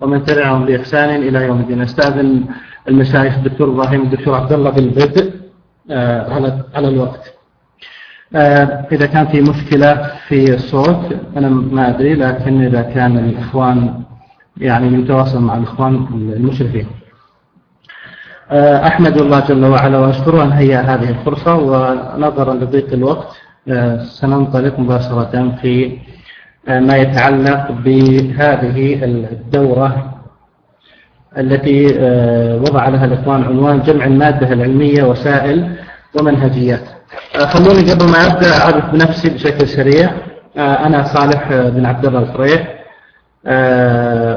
ومن تبعهم بإحسان إلى يوم الدين. أستأذن المشايخ الدكتور إبراهيم الدكتور عبد الله بالبدء آه، على على الوقت. آه، إذا كان في مشكلة في الصوت أنا ما أدري لكن إذا كان الإخوان يعني يتواصل مع الإخوان المشرفين. آه، أحمد الله جل وعلا وأشكره أن هيأ هذه الفرصة ونظرا لضيق الوقت. سننطلق مباشرة في ما يتعلق بهذه الدورة التي آه، وضع لها الإخوان عنوان جمع المادة العلمية وسائل ومنهجيات آه، خلوني قبل ما أبدأ أعرف بنفسي بشكل سريع. آه، أنا صالح بن عبد الله الفريح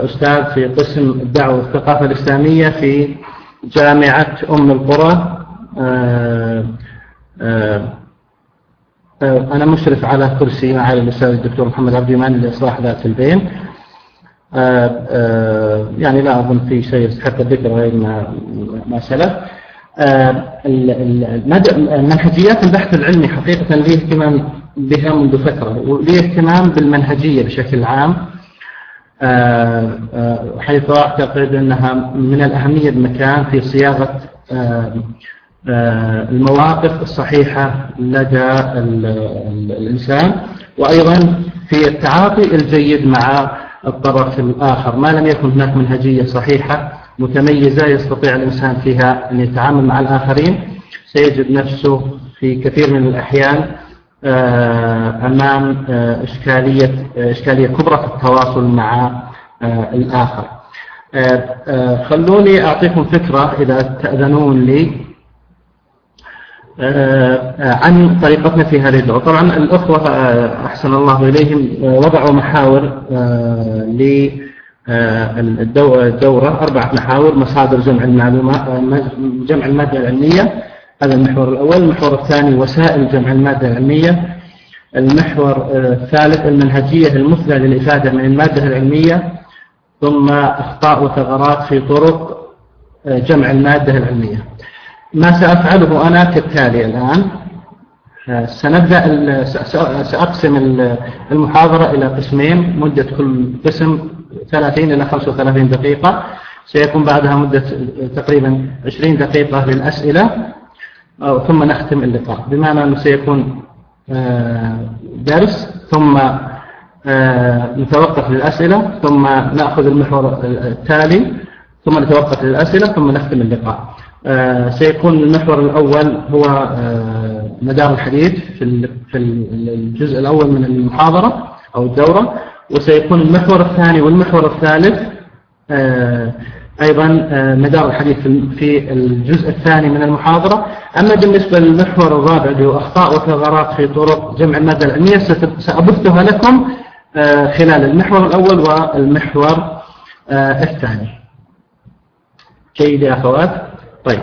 أستاذ في قسم الدعوة والثقافة الإسلامية في جامعة أم القرى. أنا مشرف على كرسي معالي الأستاذ الدكتور محمد عبد اليمان لإصلاح ذات البين آه، آه، يعني لا أظن في شيء يستحق الذكر غير ما سلف. آه، منهجيات البحث العلمي حقيقة لي اهتمام بها منذ فترة ولي اهتمام بالمنهجية بشكل عام. حيث أعتقد أنها من الأهمية بمكان في صياغة المواقف الصحيحة لدى الإنسان وأيضا في التعاطي الجيد مع الطرف الآخر. ما لم يكن هناك منهجية صحيحة متميزة يستطيع الإنسان فيها أن يتعامل مع الآخرين. سيجد نفسه في كثير من الأحيان آه، أمام آه، إشكالية, إشكالية كبرى في التواصل مع آه، الآخر. خلوني أعطيكم فكرة إذا تأذنون لي. آه، عن طريقتنا في هذه الدورة طبعا الأخوة آه، أحسن الله إليهم آه، وضعوا محاور للدورة أربعة محاور مصادر جمع المعلومات جمع المادة العلمية هذا المحور الأول. المحور الثاني وسائل جمع المادة العلمية. المحور الثالث المنهجية المثلى للإفادة من المادة العلمية. ثم أخطاء وثغرات في طرق جمع المادة العلمية. ما سأفعله أنا كالتالي الآن. سنبدأ سأقسم المحاضرة إلى قسمين. مدة كل قسم 30 إلى 35 دقيقة. سيكون بعدها مدة تقريبا 20 دقيقة للأسئلة. ثم نختم اللقاء. بمعنى أنه سيكون آه، درس ثم آه، نتوقف للأسئلة ثم نأخذ المحور التالي ثم نتوقف للأسئلة ثم نختم اللقاء. سيكون المحور الأول هو آه، مدار الحديث في الجزء الأول من المحاضرة أو الدورة وسيكون المحور الثاني والمحور الثالث آه، أيضا مدار الحديث في الجزء الثاني من المحاضرة. أما بالنسبة للمحور الرابع اللي هو أخطاء وثغرات في طرق جمع المادة العلمية سأبثها لكم خلال المحور الأول والمحور الثاني. جيد يا أخوات طيب.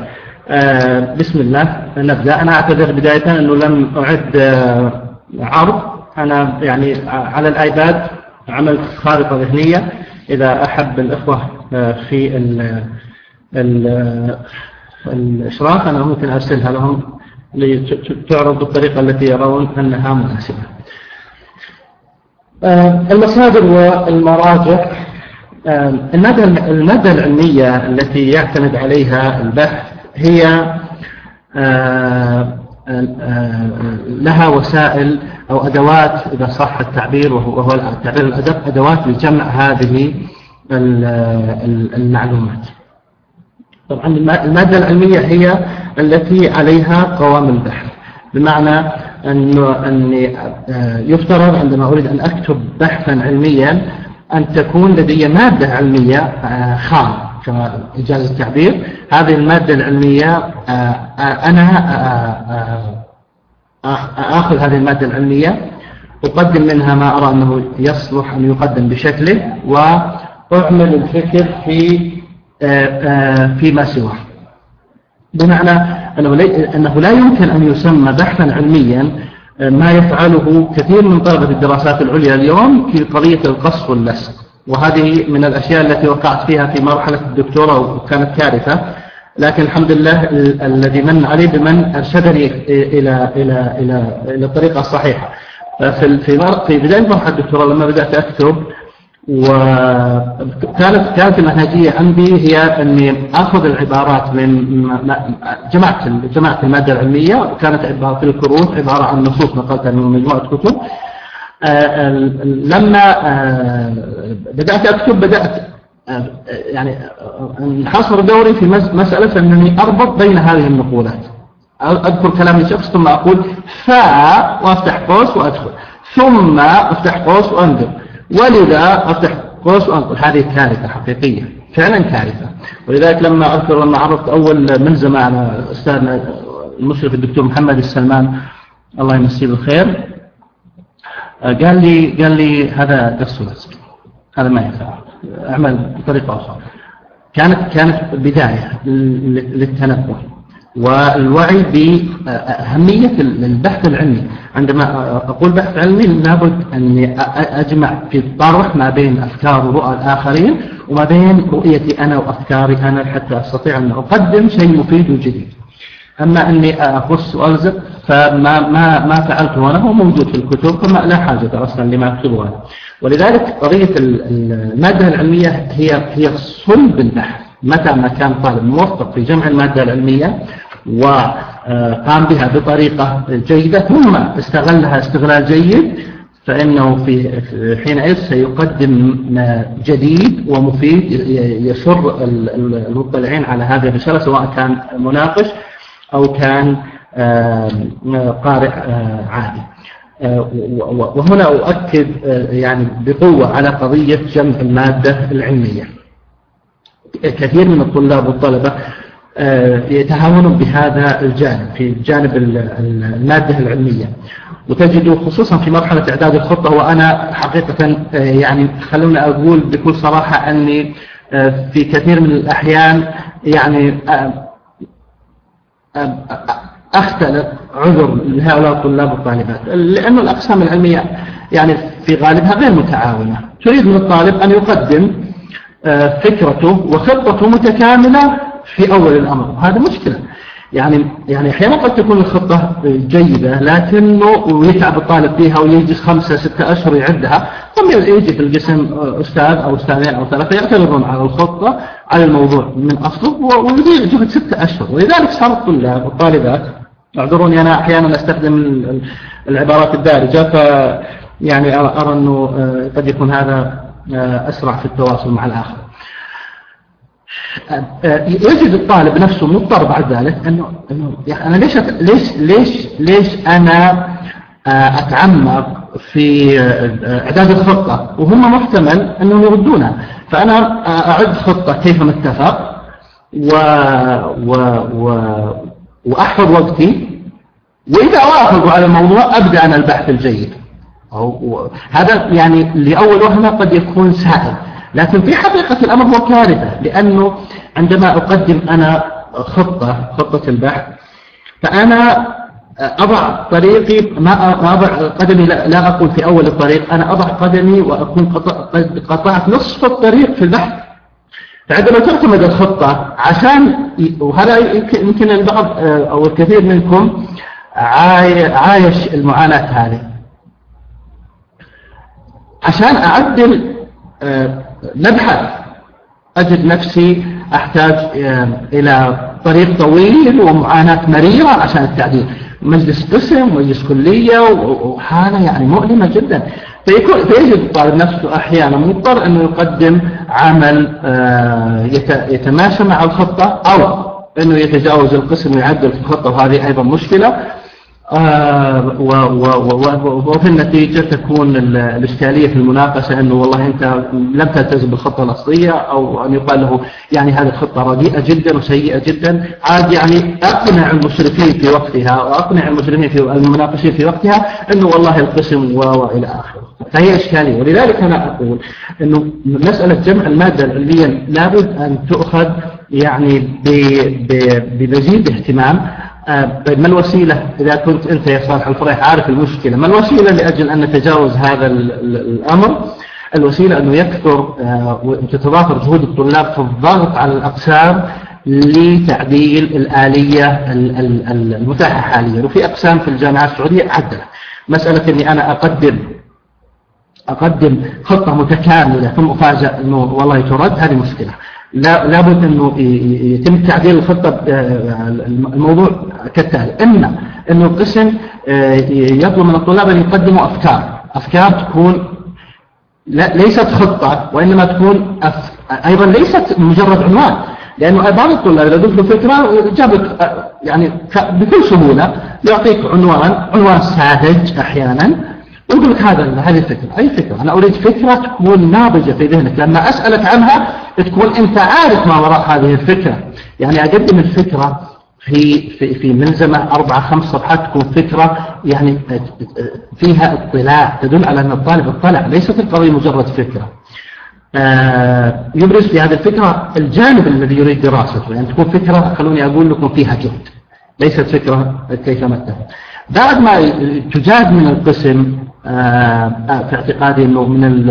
آه بسم الله. نبدأ. أنا أعتذر بداية أنه لم أعد آه عرض. أنا يعني على الآيباد عملت خارطة ذهنية. إذا أحب الإخوة آه في ال ال الإشراف أنا ممكن أرسلها لهم لتعرض بالطريقة التي يرون أنها مناسبة. آه، المصادر والمراجع. المادة المادة العلمية التي يعتمد عليها البحث هي لها وسائل أو أدوات إذا صح التعبير وهو التعبير الأدب أدوات لجمع هذه المعلومات. طبعا المادة العلمية هي التي عليها قوام البحث بمعنى أنه أني يفترض عندما أريد أن أكتب بحثا علميا أن تكون لدي مادة علمية آه، خام كما إجاز التعبير. هذه المادة العلمية آه، آه، أنا آخذ هذه المادة العلمية أقدم منها ما أرى أنه يصلح أن يقدم بشكله وأعمل الفكر في فيما سواه. بمعنى أنه لا يمكن أن يسمى بحثا علميا ما يفعله كثير من طلبة الدراسات العليا اليوم في قضية القص واللصق وهذه من الأشياء التي وقعت فيها في مرحلة الدكتوراه وكانت كارثة. لكن الحمد لله الذي من علي بمن أرشدني إلى إلى إلى إلى الطريقة الصحيحة. في في بداية مرحلة الدكتوراه لما بدأت أكتب وكانت كانت المنهجية عندي هي أني أخذ العبارات من جماعة جماعة المادة العلمية وكانت في الكروت عبارة عن نصوص نقلتها من مجموعة كتب. آه، لما آه، بدأت أكتب بدأت آه، يعني انحصر دوري في مسألة أنني أربط بين هذه النقولات. أذكر كلام الشخص ثم أقول فا وأفتح قوس وأدخل. ثم أفتح قوس وأنظر ولذا أفتح قوس وأنقل. هذه كارثة حقيقية فعلا كارثة. ولذلك لما أذكر لما عرفت أول ملزمة على أستاذنا المشرف الدكتور محمد السلمان الله يمسيه بالخير قال لي قال لي هذا ولزق هذا ما ينفع. أعمل بطريقة أخرى. كانت كانت بداية للتنبه والوعي بأهمية البحث العلمي. عندما أقول بحث علمي لابد أن أجمع في الطرح ما بين أفكار ورؤى الآخرين وما بين رؤيتي أنا وأفكاري أنا حتى أستطيع أن أقدم شيء مفيد وجديد. أما أني أخص وألزق فما ما ما فعلته أنا هو موجود في الكتب فما لا حاجة أصلا لما أكتبه أنا. ولذلك قضية المادة العلمية هي هي صلب البحث. متى ما كان طالب موفق في جمع المادة العلمية وقام بها بطريقة جيدة ثم استغلها استغلال جيد فإنه في حينئذ سيقدم جديد ومفيد يسر المطلعين على هذه الرسالة سواء كان مناقش أو كان قارئ عادي. وهنا أؤكد يعني بقوة على قضية جمع المادة العلمية. كثير من الطلاب والطلبة آه، يتهاونون بهذا الجانب في جانب المادة العلمية. وتجد خصوصا في مرحلة إعداد الخطة وأنا حقيقة آه، يعني خلونا أقول بكل صراحة أني آه، في كثير من الأحيان يعني أختلف عذر لهؤلاء الطلاب والطالبات لأن الأقسام العلمية يعني في غالبها غير متعاونة. تريد من الطالب أن يقدم فكرته وخطته متكاملة في أول الأمر. هذا مشكلة. يعني يعني أحيانا قد تكون الخطة جيدة لكنه يتعب الطالب فيها ويجلس خمسة ستة أشهر يعدها ثم يجي في القسم أستاذ أو أستاذين أو ثلاثة يعترضون على الخطة على الموضوع من أصله ويضيع جهد ستة أشهر. ولذلك صار الطلاب والطالبات اعذروني أنا أحيانا أستخدم العبارات الدارجة ف يعني أرى أنه آه، قد يكون هذا آه، أسرع في التواصل مع الآخر. يجد الطالب نفسه مضطر بعد ذلك أنه, أنه أنا ليش ليش ليش ليش أنا آه، أتعمق في آه، إعداد الخطة؟ وهم محتمل أنهم يردونها فأنا أعد خطة كيف نتفق و و و وأحفظ وقتي. وإذا وافقوا على الموضوع أبدأ أنا البحث الجيد. هذا يعني لأول وهلة قد يكون سائل. لكن في حقيقة الأمر هو كارثة لأنه عندما أقدم أنا خطة خطة البحث فأنا أضع طريقي ما أضع قدمي لا أقول في أول الطريق أنا أضع قدمي وأكون قطعت نصف الطريق في البحث. فعندما تعتمد الخطة عشان وهذا يمكن البعض أو الكثير منكم عايش المعاناة هذه. عشان أعدل نبحث. أجد نفسي أحتاج آه، إلى طريق طويل ومعاناة مريرة عشان التعديل. مجلس قسم مجلس كلية وحالة يعني مؤلمة جدا. فيكون فيجد الطالب نفسه أحيانا مضطر أنه يقدم عمل آه، يتماشى مع الخطة أو أنه يتجاوز القسم ويعدل في الخطة وهذه أيضا مشكلة. وفي النتيجة تكون الإشكالية في المناقشة أنه والله أنت لم تلتزم بالخطة الأصلية أو أن يقال له يعني هذه الخطة رديئة جدا وسيئة جدا. عاد يعني أقنع المشرفين في وقتها وأقنع المشرفين في المناقشين في وقتها أنه والله القسم وإلى آخره. فهي إشكالية. ولذلك أنا أقول أنه مسألة جمع المادة العلمية لابد أن تؤخذ يعني بمزيد اهتمام. آه، ما الوسيلة؟ إذا كنت أنت يا صالح الفريح عارف المشكلة. ما الوسيلة لأجل أن نتجاوز هذا الأمر؟ الوسيلة أنه يكثر آه، وتتضافر جهود الطلاب في الضغط على الأقسام لتعديل الآلية المتاحة حاليا. وفي أقسام في الجامعات السعودية عدلة مسألة أني أنا أقدم أقدم خطة متكاملة ثم أفاجأ أنه والله ترد هذه مشكلة. لابد أنه يتم تعديل الخطة الموضوع كالتالي. إما أنه القسم يطلب من الطلاب أن يقدموا أفكار. أفكار تكون لا ليست خطة وإنما تكون. أيضا ليست مجرد عنوان. لأنه بعض الطلاب إذا له فكرة جابت يعني بكل سهولة يعطيك عنوان عنوان ساذج أحيانا. ويقول لك هذا هذه الفكرة. أي فكرة؟ أنا أريد فكرة تكون ناضجة في ذهنك. لما أسألك عنها تكون أنت عارف ما وراء هذه الفكرة. يعني أقدم الفكرة في في في ملزمة أربعة خمس صفحات تكون فكرة يعني فيها اطلاع تدل على أن الطالب اطلع ليست القضية مجرد فكرة. آه، يبرز في هذه الفكرة الجانب الذي يريد دراسته. يعني تكون فكرة خلوني أقول لكم فيها جهد. ليست فكرة كيف مثل بعد ما تجاد من القسم آه، في اعتقادي أنه من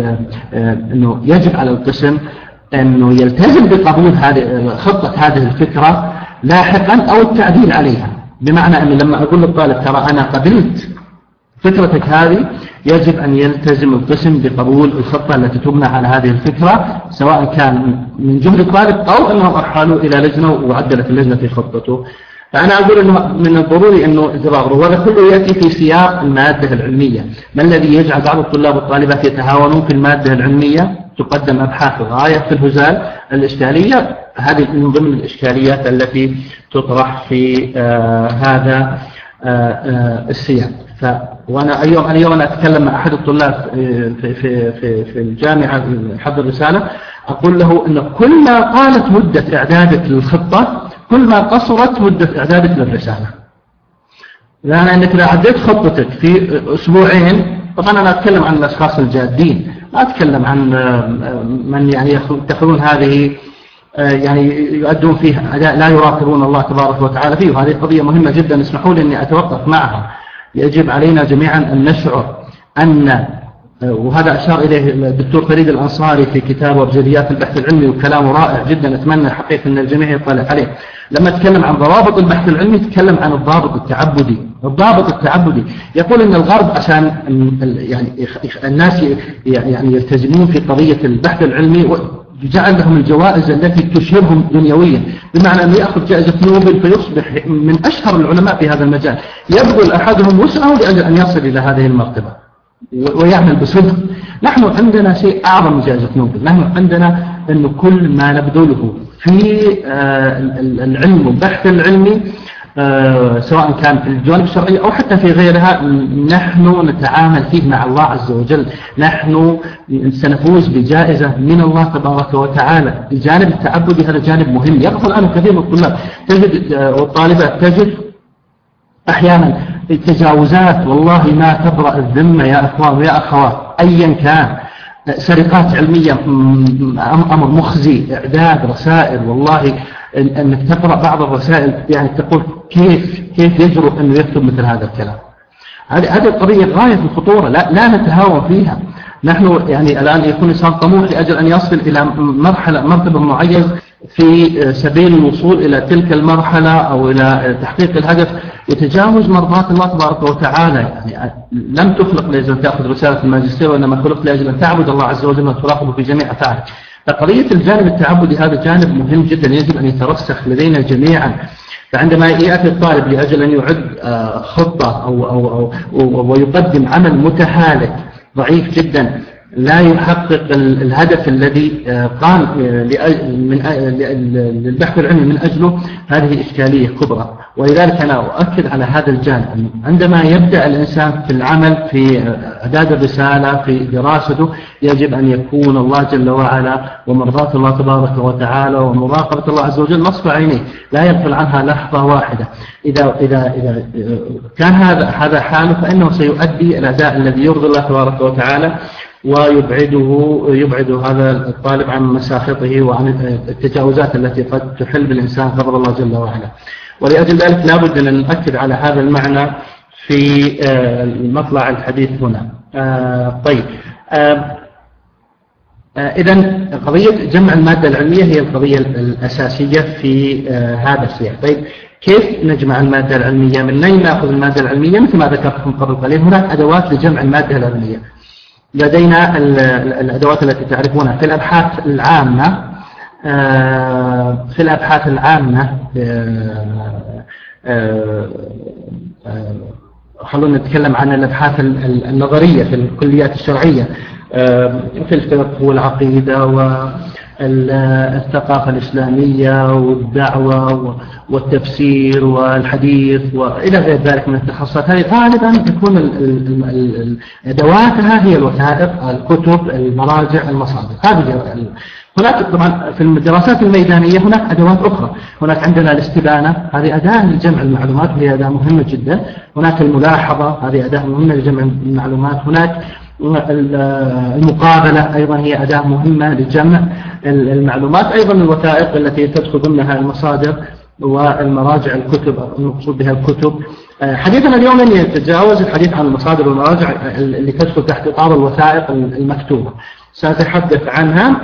آه، أنه يجب على القسم أنه يلتزم بقبول هذه خطة هذه الفكرة لاحقا أو التعديل عليها. بمعنى أني لما أقول للطالب ترى أنا قبلت فكرتك هذه يجب أن يلتزم القسم بقبول الخطة التي تبنى على هذه الفكرة سواء كان من جهد الطالب أو أنهم أرحلوا إلى لجنة وعدلت اللجنة في خطته. فأنا أقول أنه من الضروري أنه إجراء وهذا كله يأتي في سياق المادة العلمية. ما الذي يجعل بعض الطلاب والطالبات يتهاونون في المادة العلمية؟ تقدم أبحاث غاية في الهزال الإشكالية. هذه من ضمن الإشكاليات التي تطرح في آه هذا آه آه السياق. وأنا اليوم أنا اليوم أتكلم مع أحد الطلاب في في في في الجامعة حضر رساله أقول له إن كل ما طالت مدة إعدادك للخطة كل ما قصرت مدة اعدادك للرساله. لأن انك إذا عديت خطتك في أسبوعين طبعا أنا أتكلم عن الأشخاص الجادين ما أتكلم عن من يعني يتخذون هذه يعني يؤدون فيها أداء لا يراقبون الله تبارك وتعالى فيه وهذه قضية مهمة جدا اسمحوا لي إني أتوقف معها. يجب علينا جميعا أن نشعر أن وهذا أشار إليه الدكتور فريد الأنصاري في كتابه أبجديات البحث العلمي وكلامه رائع جدا أتمنى حقيقة أن الجميع يطلع عليه. لما تكلم عن ضوابط البحث العلمي تكلم عن الضابط التعبدي. الضابط التعبدي. يقول أن الغرب عشان يعني الناس يعني يلتزمون في قضية البحث العلمي جعل لهم الجوائز التي تشهرهم دنيويا. بمعنى أن يأخذ جائزة نوبل فيصبح من أشهر العلماء في هذا المجال. يبذل أحدهم وسعه لأجل أن يصل إلى هذه المرتبة. ويعمل بصدق. نحن عندنا شيء أعظم من جائزة نوبل. نحن عندنا أن كل ما نبذله في آه، العلم والبحث العلمي آه، سواء كان في الجوانب الشرعية أو حتى في غيرها نحن نتعامل فيه مع الله عز وجل. نحن سنفوز بجائزة من الله تبارك وتعالى الجانب التعبدي هذا جانب مهم. يغفل عنه كثير من الطلاب. تجد آه، والطالبات تجد أحيانا التجاوزات والله ما تبرأ الذمة يا أخوان ويا أخوات أيا كان. سرقات علمية أمر مخزي إعداد رسائل والله أنك تقرأ بعض الرسائل يعني تقول كيف كيف يجرؤ أنه يكتب مثل هذا الكلام. هذه هذه القضية غاية الخطورة لا, لا نتهاون فيها. نحن يعني الآن يكون الإنسان طموح لأجل أن يصل إلى مرحلة مرتبة معينة في سبيل الوصول إلى تلك المرحلة أو إلى تحقيق الهدف. يتجاوز مرضات الله تبارك وتعالى. يعني لم تخلق لأجل أن تأخذ رسالة الماجستير وإنما خلق لأجل أن تعبد الله عز وجل وتراقبه في جميع أفعالك فقضية الجانب التعبدي هذا جانب مهم جدا يجب أن يترسخ لدينا جميعا. فعندما يأتي الطالب لأجل أن يعد آه، خطة أو, أو, أو ويقدم عمل متهالك ضعيف جدا. لا يحقق الهدف الذي آه، قام آه، للبحث العلمي من أجله هذه إشكالية كبرى. ولذلك أنا أؤكد على هذا الجانب. عندما يبدأ الإنسان في العمل في إعداد الرسالة في دراسته يجب أن يكون الله جل وعلا ومرضاة الله تبارك وتعالى ومراقبة الله عز وجل نصف عينيه لا يغفل عنها لحظة واحدة. إذا, إذا, إذا كان هذا هذا حاله فإنه سيؤدي الأداء الذي يرضي الله تبارك وتعالى ويبعده يبعد هذا الطالب عن مساخطه وعن التجاوزات التي قد تحل بالإنسان غضب الله جل وعلا. ولأجل ذلك لابد أن نؤكد على هذا المعنى في آه، مطلع الحديث هنا. آه، طيب. آه، إذا قضية جمع المادة العلمية هي القضية الأساسية في هذا السياق. طيب كيف نجمع المادة العلمية؟ من أين نأخذ المادة العلمية؟ مثل ما ذكرتكم قبل قليل هناك أدوات لجمع المادة العلمية. لدينا الأدوات التي تعرفونها في الأبحاث العامة. في الأبحاث العامة آه، خلونا نتكلم عن الأبحاث النظرية في الكليات الشرعية في الفقه والعقيدة والثقافة الإسلامية والدعوة والتفسير والحديث وإلى غير ذلك من التخصصات. هذه غالبا تكون أدواتها هي الوثائق الكتب المراجع المصادر. هذه هناك طبعا في الدراسات الميدانية هناك أدوات أخرى. هناك عندنا الاستبانة هذه أداة لجمع المعلومات وهي أداة مهمة جدا. هناك الملاحظة هذه أداة مهمة لجمع المعلومات. هناك المقابلة أيضا هي أداة مهمة لجمع المعلومات أيضا الوثائق التي تدخل ضمنها المصادر والمراجع الكتب المقصود بها الكتب. حديثنا اليوم لن يتجاوز الحديث عن المصادر والمراجع اللي تدخل تحت إطار الوثائق المكتوبة. سأتحدث عنها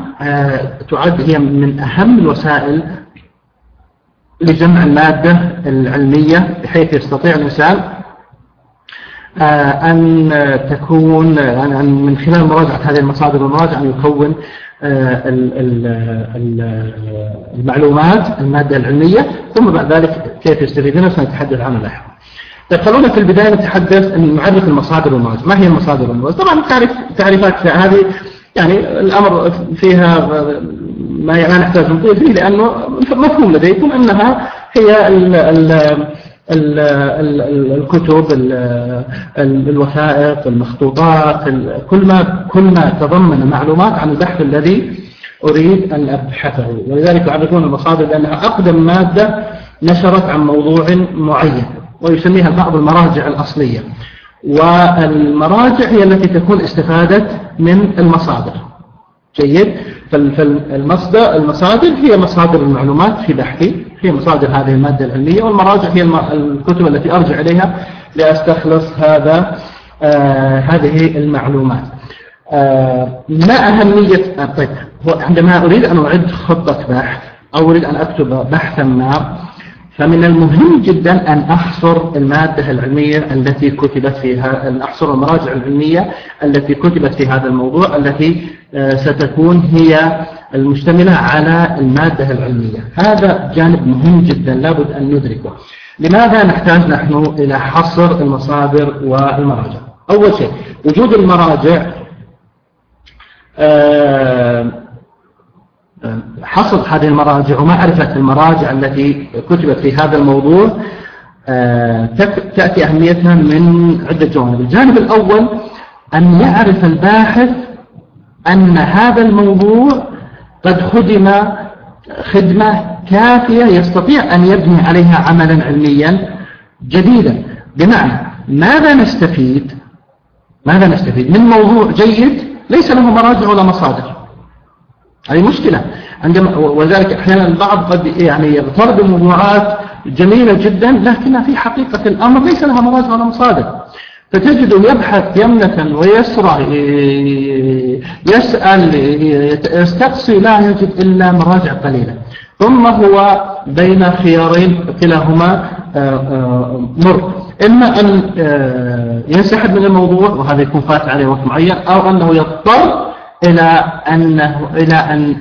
تعد هي من أهم الوسائل لجمع المادة العلمية بحيث يستطيع الإنسان آه، أن تكون أن من خلال مراجعة هذه المصادر والمراجع أن يكون آه، المعلومات المادة العلمية ثم بعد ذلك كيف يستفيد منها سنتحدث عنها لاحقا. طيب خلونا في البداية نتحدث أن نعرف المصادر والمراجع، ما هي المصادر والمراجع؟ طبعا تعرف تعريفات هذه يعني الأمر فيها ما لا نحتاج نطيل فيه لأنه مفهوم لديكم أنها هي ال ال الكتب الوثائق المخطوطات كل ما كل ما تضمن معلومات عن البحث الذي أريد أن أبحثه. ولذلك يعرفون المصادر بأنها أقدم مادة نشرت عن موضوع معين ويسميها بعض المراجع الأصلية. والمراجع هي التي تكون استفادت من المصادر. جيد؟ فالمصدر المصادر هي مصادر المعلومات في بحثي هي مصادر هذه المادة العلمية والمراجع هي الكتب التي أرجع إليها لأستخلص هذا آه هذه المعلومات. آه ما أهمية آه، طيب عندما أريد أن أعد خطة بحث أو أريد أن أكتب بحثا ما فمن المهم جدا أن أحصر المادة العلمية التي كتبت فيها أن أحصر المراجع العلمية التي كتبت في هذا الموضوع التي آه، ستكون هي المشتملة على المادة العلمية. هذا جانب مهم جدا لابد أن ندركه. لماذا نحتاج نحن إلى حصر المصادر والمراجع؟ أول شيء وجود المراجع حصر هذه المراجع ومعرفة المراجع التي كتبت في هذا الموضوع آه، تأتي أهميتها من عدة جوانب. الجانب الأول أن يعرف الباحث أن هذا الموضوع قد خدم خدمة كافية يستطيع أن يبني عليها عملا علميا جديدا. بمعنى ماذا نستفيد؟ ماذا نستفيد؟ من موضوع جيد ليس له مراجع ولا مصادر. هذه مشكلة. عندما وذلك أحيانا البعض قد يعني يغتر بموضوعات جميلة جدا لكنها في حقيقة الأمر ليس لها مراجع ولا مصادر. فتجده يبحث يمنة ويسرع يسأل يستقصي لا يجد إلا مراجع قليلة. ثم هو بين خيارين كلاهما آه، آه، مر. إما أن آه، ينسحب من الموضوع وهذا يكون فات عليه وقت معين أو أنه يضطر إلى أنه إلى أن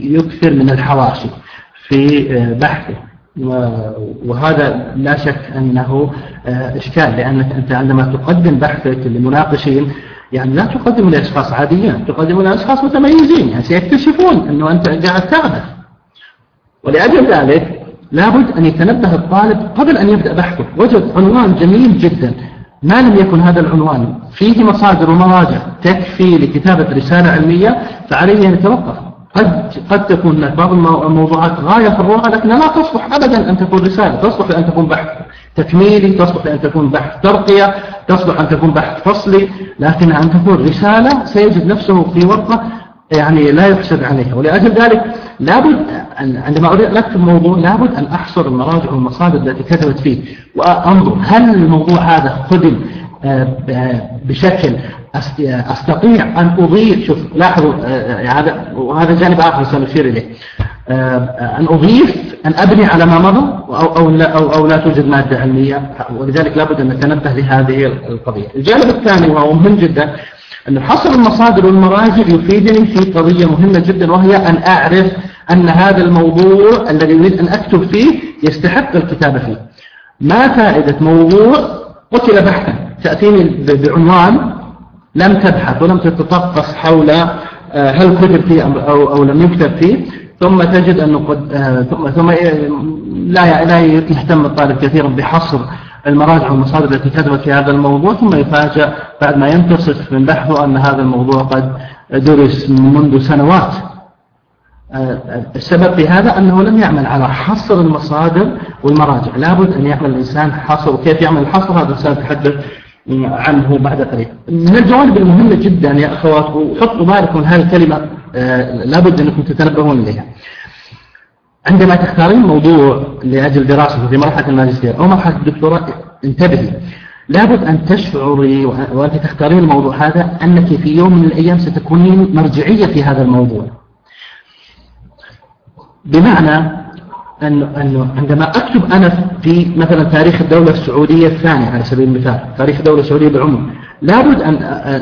يكثر من الحواشي في بحثه. وهذا لا شك أنه إشكال لأنك أنت عندما تقدم بحثك لمناقشين يعني لا تقدم لأشخاص عاديين تقدم لأشخاص متميزين يعني سيكتشفون أنه أنت قاعد تغدر ولأجل ذلك لابد أن يتنبه الطالب قبل أن يبدأ بحثه. وجد عنوان جميل جدا. ما لم يكن هذا العنوان فيه مصادر ومراجع تكفي لكتابة رسالة علمية فعليه أن يتوقف. قد قد تكون هناك بعض الموضوعات غاية في الروعة لكنها لا تصلح أبدا أن تكون رسالة تصلح لأن تكون بحث تكميلي تصلح لأن تكون بحث ترقية تصلح أن تكون بحث فصلي لكن أن تكون رسالة سيجد نفسه في ورقة يعني لا يحسب عليها. ولأجل ذلك لابد عندما أريد أن أكتب موضوع لابد أن أحصر المراجع والمصادر التي كتبت فيه. وأنظر هل الموضوع هذا خدم بشكل أستطيع أن أضيف شوف لاحظوا آه، هذا وهذا جانب آخر سنشير إليه. آه، أن أضيف أن أبني على ما مضى أو, أو, لا, أو, أو لا توجد مادة علمية. ولذلك لابد أن نتنبه لهذه القضية. الجانب الثاني وهو مهم جدا أن حصر المصادر والمراجع يفيدني في قضية مهمة جدا وهي أن أعرف أن هذا الموضوع الذي أريد أن أكتب فيه يستحق الكتابة فيه. ما فائدة موضوع؟ قتل بحثا. تأتيني بعنوان لم تبحث ولم تتطقس حول آه، هل كتب فيه أو, أو لم يكتب فيه ثم تجد أنه قد آه، ثم ثم لا لا يهتم الطالب كثيرا بحصر المراجع والمصادر التي كتبت في هذا الموضوع ثم يفاجأ بعد ما ينتصف من بحثه أن هذا الموضوع قد درس منذ سنوات. آه، السبب في هذا أنه لم يعمل على حصر المصادر والمراجع. لابد أن يعمل الإنسان حصر وكيف يعمل الحصر؟ هذا سنتحدث عنه بعد قليل. من الجوانب المهمة جدا يا أخوات وحطوا بالكم هذه الكلمة آه، لابد أنكم تتنبهون إليها عندما تختارين موضوع لأجل دراسته في مرحلة الماجستير أو مرحلة الدكتوراه انتبهي. لابد أن تشعري وأنت تختارين الموضوع هذا أنك في يوم من الأيام ستكونين مرجعية في هذا الموضوع. بمعنى أنه, أنه عندما أكتب أنا في مثلا تاريخ الدولة السعودية الثانية على سبيل المثال تاريخ الدولة السعودية بالعموم لابد أن,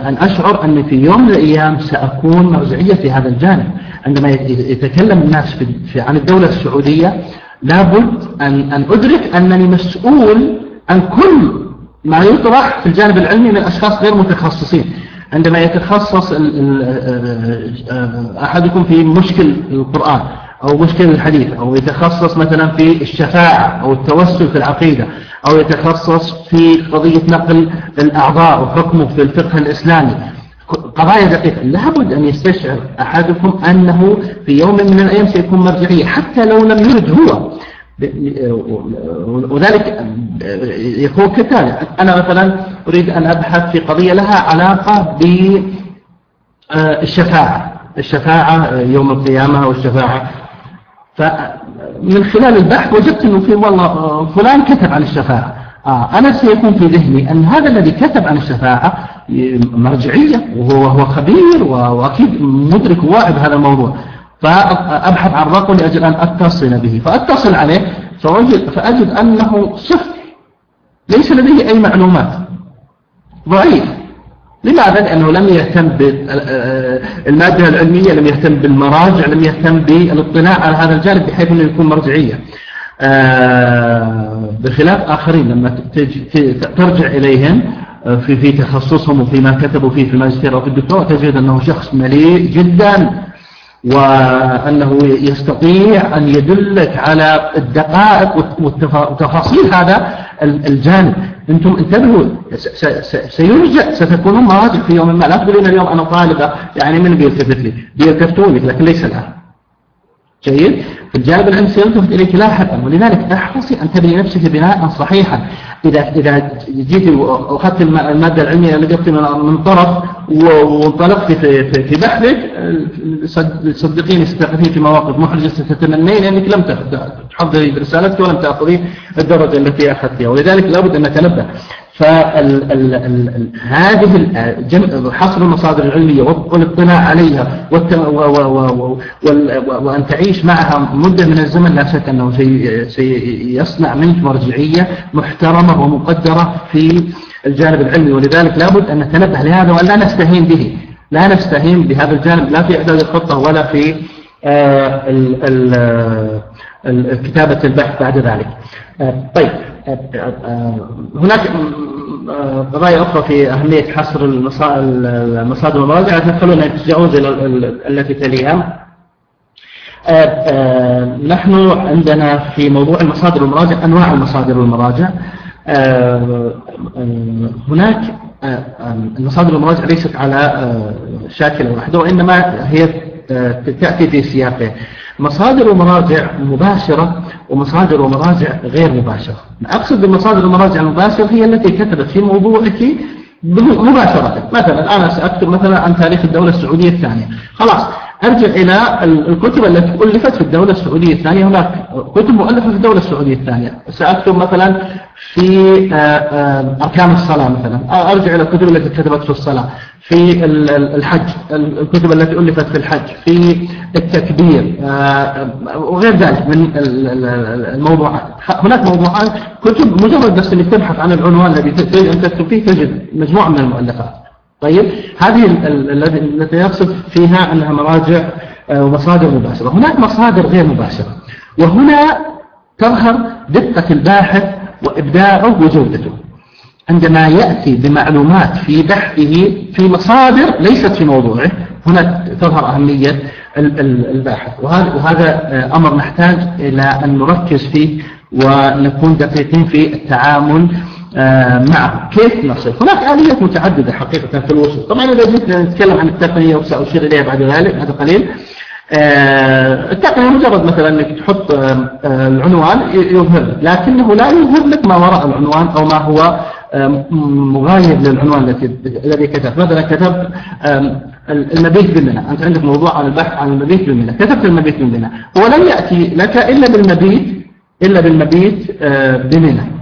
أن أشعر أني في يوم من الأيام سأكون مرجعية في هذا الجانب. عندما يتكلم الناس في في عن الدولة السعودية لابد أن, أن أدرك أنني مسؤول عن كل ما يطرح في الجانب العلمي من أشخاص غير متخصصين. عندما يتخصص أحدكم في مشكل القرآن أو مشكل الحديث أو يتخصص مثلا في الشفاعة أو التوسل في العقيدة أو يتخصص في قضية نقل الأعضاء وحكمه في الفقه الإسلامي. قضايا دقيقة. لابد أن يستشعر أحدكم أنه في يوم من الأيام سيكون مرجعية حتى لو لم يرد هو. وذلك يكون كالتالي أنا مثلا أريد أن أبحث في قضية لها علاقة بالشفاعة الشفاعة يوم القيامة والشفاعة فمن خلال البحث وجدت أنه في والله فلان كتب عن الشفاعة. آه أنا سيكون في ذهني أن هذا الذي كتب عن الشفاعة مرجعية وهو هو خبير وأكيد مدرك وواعي بهذا الموضوع. فأبحث عن رقم لأجل أن أتصل به. فأتصل عليه فأجد, فأجد أنه صفر ليس لديه أي معلومات. ضعيف. لماذا؟ لأنه لم يهتم بالمادة العلمية لم يهتم بالمراجع لم يهتم بالاطلاع على هذا الجانب بحيث أنه يكون مرجعية آه، بخلاف آخرين لما ترجع إليهم آه، في في تخصصهم وفيما كتبوا فيه في الماجستير أو في الدكتوراه تجد أنه شخص مليء جدا وأنه يستطيع أن يدلك على الدقائق وتفاصيل هذا الجانب. أنتم انتبهوا سيرجع ستكونون مراجع في يوم ما. لا تقولين اليوم أنا طالبة يعني من بيلتفت لي؟ بيلتفتون لك لكن ليس الآن. جيد؟ في الجانب العلمي سيلتفت إليك لاحقا ولذلك أحرصي أن تبني نفسك بناء صحيحا. إذا إذا جيت وأخذت المادة العلمية اللي من طرف وانطلقت في في بحثك صدقيني ستقفين في مواقف محرجة ستتمنين أنك لم تحضري برسالتك ولم تأخذي الدرجة التي أخذتها ولذلك لابد أن نتنبه. فهذه حصر المصادر العلمية والاطلاع عليها وأن تعيش معها مدة من الزمن لا شك أنه سيصنع منك مرجعية محترمة ومقدرة في الجانب العلمي ولذلك لابد أن نتنبه لهذا وأن لا نستهين به. لا نستهين بهذا الجانب لا في إعداد الخطة ولا في آه، كتابة البحث بعد ذلك. آه، طيب هناك قضايا أخرى في أهمية حصر المصادر والمراجع خلونا نتجاوز التي تليها آه، آه، نحن عندنا في موضوع المصادر والمراجع أنواع المصادر والمراجع آه، هناك المصادر والمراجع ليست على شاكلة واحدة وإنما هي تأتي في سياقين مصادر ومراجع مباشرة ومصادر ومراجع غير مباشرة. أقصد بالمصادر والمراجع المباشرة هي التي كتبت في موضوعك مباشرة. مثلا أنا سأكتب مثلا عن تاريخ الدولة السعودية الثانية. خلاص أرجع إلى الكتب التي ألفت في الدولة السعودية الثانية. هناك كتب مؤلفة في الدولة السعودية الثانية. سأكتب مثلا في آه، آه، أركان الصلاة مثلا. أرجع إلى الكتب التي كتبت في الصلاة. في الحج الكتب التي ألفت في الحج. في التكبير آه، وغير ذلك من الموضوعات. هناك موضوعات كتب مجرد بس إنك تبحث عن العنوان الذي تريد أن تكتب فيه تجد مجموعة من المؤلفات. طيب هذه التي يقصد فيها أنها مراجع آه، ومصادر مباشرة. هناك مصادر غير مباشرة. وهنا تظهر دقة الباحث وإبداعه وجودته. عندما يأتي بمعلومات في بحثه في مصادر ليست في موضوعه هنا تظهر أهمية الباحث. وهذا آه، أمر نحتاج إلى أن نركز فيه ونكون دقيقين في التعامل معه كيف نصل هناك آليات متعددة حقيقة في الوصول. طبعا إذا جيت نتكلم عن التقنية وسأشير إليها بعد ذلك هذا قليل. آه، التقنية مجرد مثلا أنك تحط العنوان يظهر لكنه لا يظهر لك ما وراء العنوان أو ما هو مغاير للعنوان الذي كتبت. مثلا كتبت المبيت بالمنى. أنت عندك موضوع عن البحث عن المبيت بالمنى. كتبت المبيت بالمنى. هو لم يأتي لك إلا بالمبيت إلا بالمبيت آه، بمنى.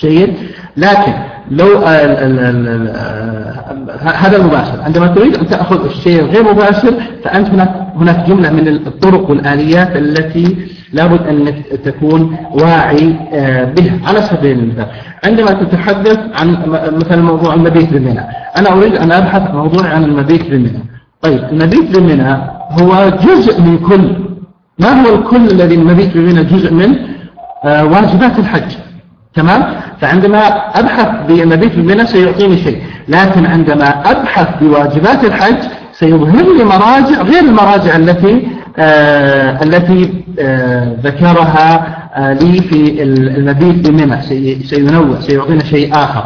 جيد. لكن لو آه، آه، هذا المباشر. عندما تريد أن تأخذ الشيء الغير مباشر فأنت هناك هناك جملة من الطرق والآليات التي لابد أن تكون واعي بها على سبيل المثال. عندما تتحدث عن مثلا موضوع المبيت بمنى أنا أريد أن أبحث موضوع عن المبيت بمنى طيب المبيت بمنى هو جزء من كل ما هو الكل الذي المبيت بمنى جزء من؟ آه، واجبات الحج. تمام؟ فعندما أبحث بالمبيت بمنى سيعطيني شيء لكن عندما أبحث بواجبات الحج سيظهر لي مراجع غير المراجع التي آه التي آه ذكرها آه لي في المبيت بمنى سينوع سيعطينا شيء آخر.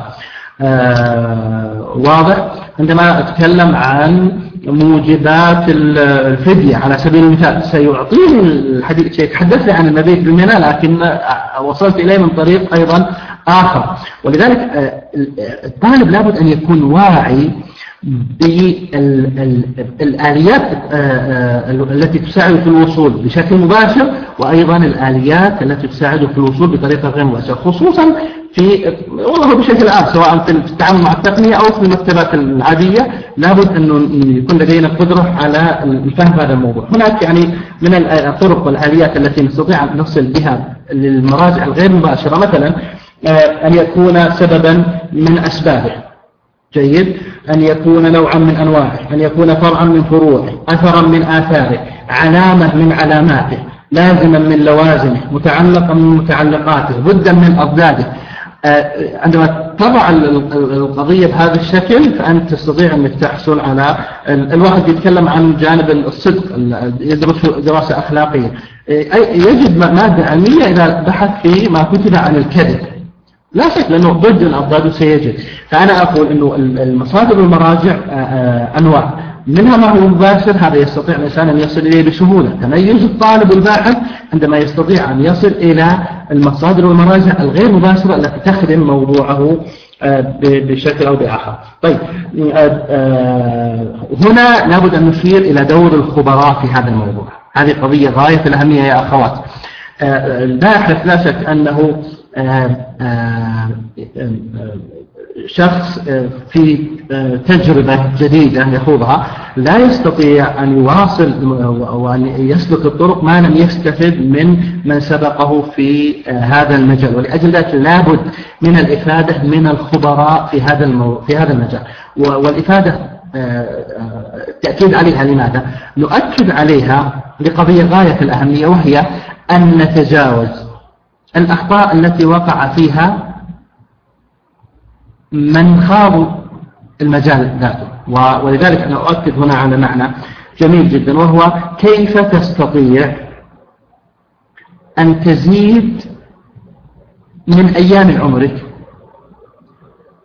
آه واضح؟ عندما أتكلم عن موجبات الفدية. على سبيل المثال سيعطيني الحديث سيتحدث عن المبيت بمنى لكن وصلت إليه من طريق أيضا آخر. ولذلك آه، الطالب لابد أن يكون واعي بالآليات آه، آه، التي تساعد في الوصول بشكل مباشر وأيضا الآليات التي تساعد في الوصول بطريقة غير مباشرة خصوصا في والله بشكل عام سواء في التعامل مع التقنية أو في المكتبات العادية. لابد أنه يكون لدينا قدرة على الفهم هذا الموضوع. هناك يعني من الطرق والآليات التي نستطيع أن نصل بها للمراجع الغير مباشرة. مثلا آه، أن يكون سببا من أسبابه. جيد. أن يكون نوعا من أنواعه. أن يكون فرعا من فروعه. أثرا من آثاره. علامة من علاماته. لازما من لوازمه. متعلقا من متعلقاته. ضدا من أضداده. عندما تضع القضية بهذا الشكل فأنت تستطيع أنك تحصل على الواحد يتكلم عن جانب الصدق يدرس دراسة أخلاقية. آه، يجد مادة علمية إذا بحث في ما كتب عن الكذب. لا شك لأنه ضد الأضداد سيجد فأنا أقول أنه المصادر والمراجع آه، أنواع. منها ما هو مباشر هذا يستطيع الإنسان أن يصل إليه بسهولة. تميز الطالب الباحث عندما يستطيع أن يصل إلى المصادر والمراجع الغير مباشرة التي تخدم موضوعه آه، بشكل أو بآخر. طيب آه، آه، هنا لابد أن نشير إلى دور الخبراء في هذا الموضوع. هذه قضية غاية الأهمية يا أخوات. الباحث لا شك أنه شخص آه، في آه، تجربة جديدة يخوضها لا يستطيع أن يواصل وأن يسلك الطرق ما لم يستفد من من سبقه في آه، هذا المجال ولأجل ذلك لابد من الإفادة من الخبراء في هذا. في هذا المجال والإفادة التأكيد عليها لماذا؟ نؤكد عليها لقضية غاية الأهمية وهي أن نتجاوز الأخطاء التي وقع فيها من خاضوا المجال ذاته. ولذلك أنا أؤكد هنا على معنى جميل جدا وهو كيف تستطيع أن تزيد من أيام عمرك؟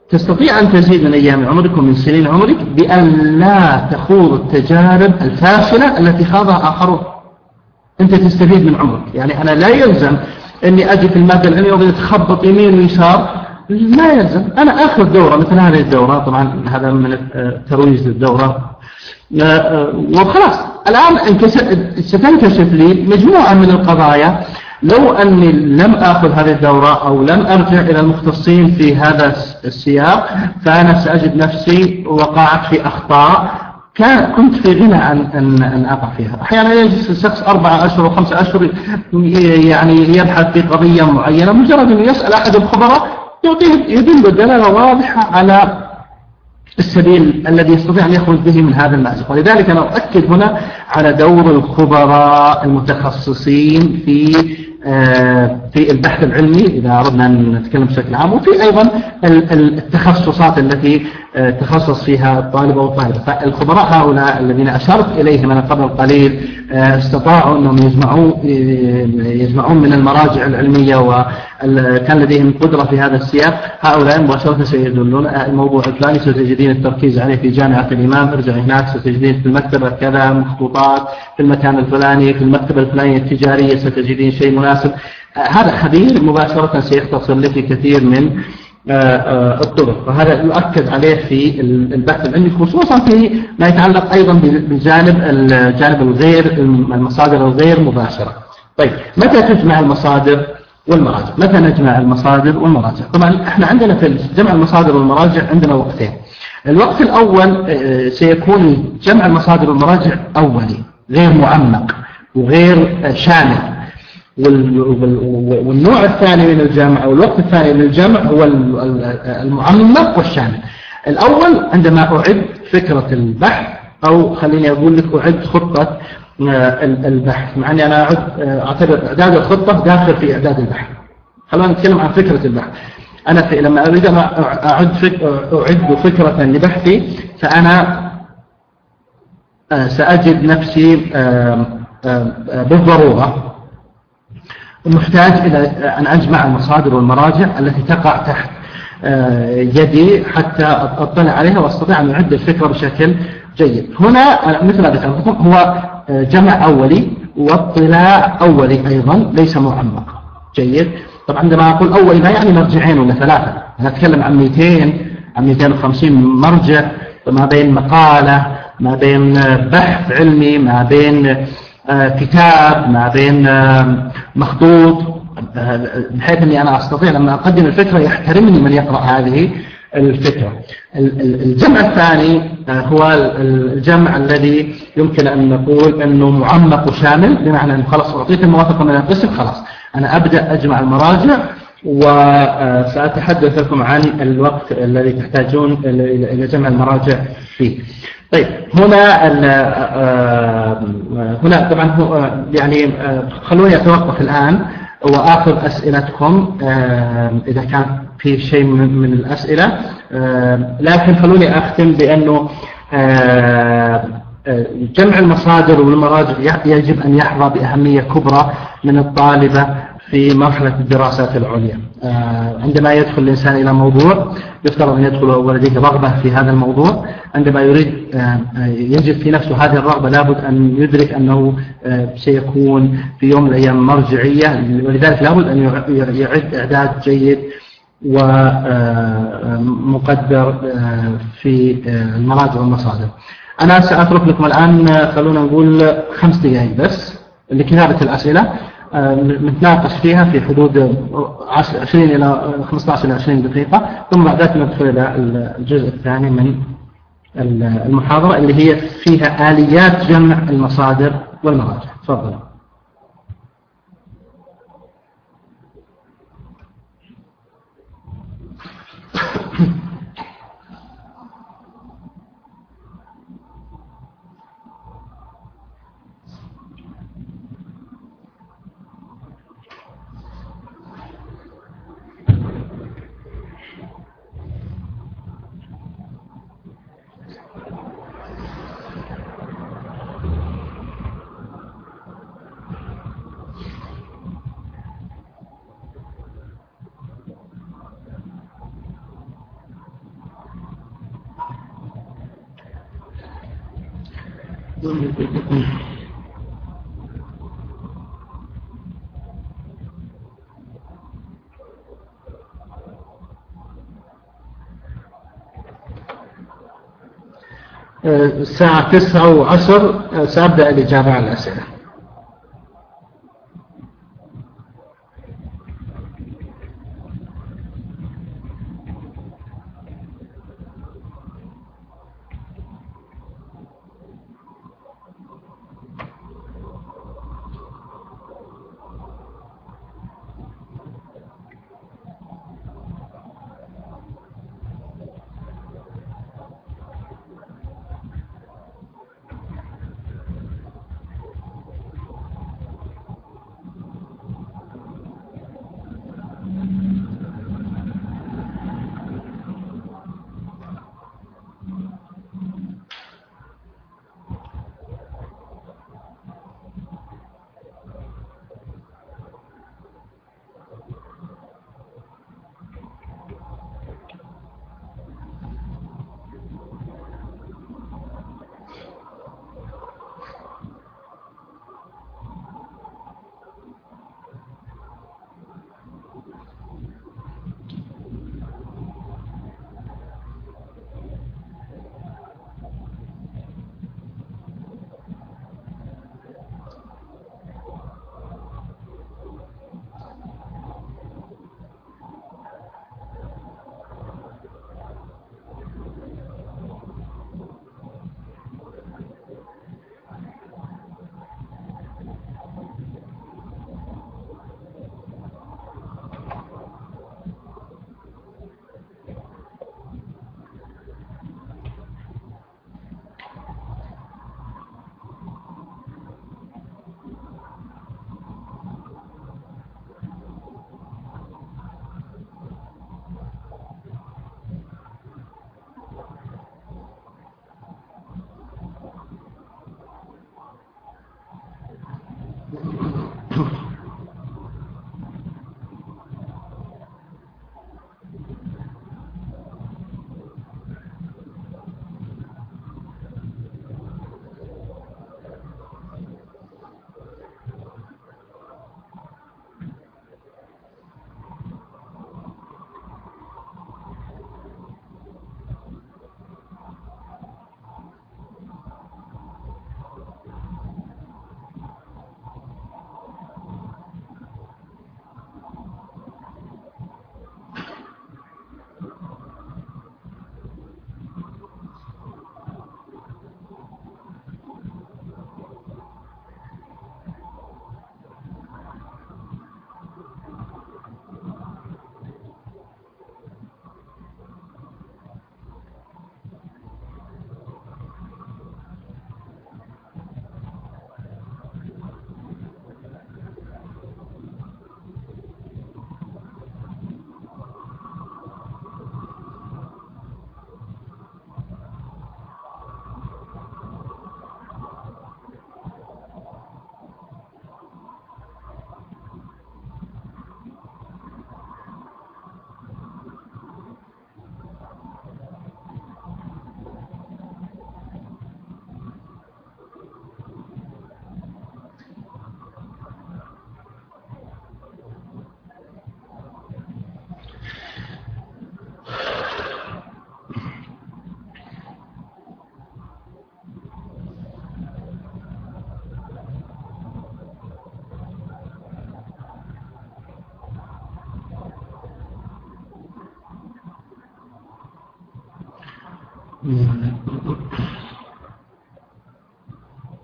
تستطيع أن تزيد من أيام عمرك ومن سنين عمرك بأن لا تخوض التجارب الفاشلة التي خاضها آخرون. أنت تستفيد من عمرك. يعني أنا لا يلزم أني أجي في المادة العلمية وأتخبط يمين ويسار ما يلزم. أنا آخذ دورة مثل هذه الدورة. طبعا هذا من ترويج للدورة. آه، آه، وخلاص. الآن ستنكشف لي مجموعة من القضايا. لو أني لم أخذ هذه الدورة أو لم أرجع إلى المختصين في هذا السياق فأنا سأجد نفسي وقعت في أخطاء. كان كنت في غنى عن أن, أن أقع فيها. أحيانا يجلس الشخص أربعة أشهر وخمسة أشهر يعني يبحث في قضية معينة. مجرد أن يسأل أحد الخبراء يعطيه يدل دلالة واضحة على السبيل الذي يستطيع أن يخرج به من هذا المأزق. ولذلك أنا أؤكد هنا على دور الخبراء المتخصصين في في البحث العلمي إذا أردنا أن نتكلم بشكل عام وفي أيضا التخصصات التي آه، تخصص فيها الطالب أو الطالبة فالخبراء هؤلاء الذين أشرت إليهم أنا قبل قليل آه، استطاعوا أنهم يجمعون يجمعون من المراجع العلمية وكان لديهم قدرة في هذا السياق. هؤلاء مباشرة سيدلون الموضوع الفلاني ستجدين التركيز عليه في جامعة الإمام. ارجع هناك ستجدين في المكتبة كذا مخطوطات في المكان الفلاني في المكتبة الفلانية التجارية ستجدين شيء مناسب. هذا خبير مباشرة سيختصر لك كثير من آه، آه، الطرق. وهذا يؤكد عليه في البحث العلمي خصوصا في ما يتعلق أيضا بجانب الجانب الغير المصادر الغير مباشرة. طيب متى تجمع المصادر والمراجع؟ متى نجمع المصادر والمراجع؟ طبعا إحنا عندنا في جمع المصادر والمراجع عندنا وقتين. الوقت الأول آه، سيكون جمع المصادر والمراجع أولي غير معمق وغير شامل. والنوع الثاني من الجمع أو الوقت الثاني من الجمع هو المعمق والشامل. الأول عندما أعد فكرة البحث أو خليني أقول لك أعد خطة آه، البحث. مع أني أنا أعد آه، أعتبر إعداد الخطة داخل في إعداد البحث. خلونا نتكلم عن فكرة البحث. أنا في لما أريد أعد أعد فكرة لبحثي فأنا آه، سأجد نفسي بالضرورة. محتاج إلى أن أجمع المصادر والمراجع التي تقع تحت آه، يدي حتى أطلع عليها وأستطيع أن أعد الفكرة بشكل جيد. هنا مثل ما ذكرت هو آه، جمع أولي واطلاع أولي أيضا ليس معمق جيد. طبعا عندما أقول أولي ما يعني مرجعين ولا ثلاثة؟ أنا أتكلم عن 200 عن 250 مرجع ما بين مقالة ما بين بحث علمي ما بين آه، كتاب ما بين آه، مخطوط آه، بحيث أني أنا أستطيع لما أقدم الفكرة يحترمني من يقرأ هذه الفكرة. الجمع الثاني هو الجمع الذي يمكن أن نقول أنه معمق وشامل بمعنى أنه خلاص أعطيت الموافقة من القسم خلاص. أنا أبدأ أجمع المراجع وسأتحدث لكم عن الوقت الذي تحتاجون إلى جمع المراجع فيه. طيب هنا آه، هنا طبعا هو يعني آه، خلوني أتوقف الآن وآخذ أسئلتكم آه، إذا كان في شيء من الأسئلة. لكن خلوني أختم بأنه جمع المصادر والمراجع يجب أن يحظى بأهمية كبرى من الطالبة في مرحلة الدراسات العليا. آه، عندما يدخل الإنسان إلى موضوع يفترض أن يدخل ولديه رغبة في هذا الموضوع. عندما يريد آه، آه، يجد في نفسه هذه الرغبة لابد أن يدرك أنه سيكون في يوم من الأيام مرجعية. ولذلك لابد أن يعد إعداد جيد ومقدر في المراجع والمصادر. أنا سأترك لكم الآن خلونا نقول خمس دقائق بس لكتابة الأسئلة. نتناقش فيها في حدود 20 إلى 15 إلى 20 دقيقة ثم بعد ذلك ندخل إلى الجزء الثاني من المحاضرة اللي هي فيها آليات جمع المصادر والمراجع. تفضل. الساعة تسعة وعشر سأبدأ الإجابة على الأسئلة.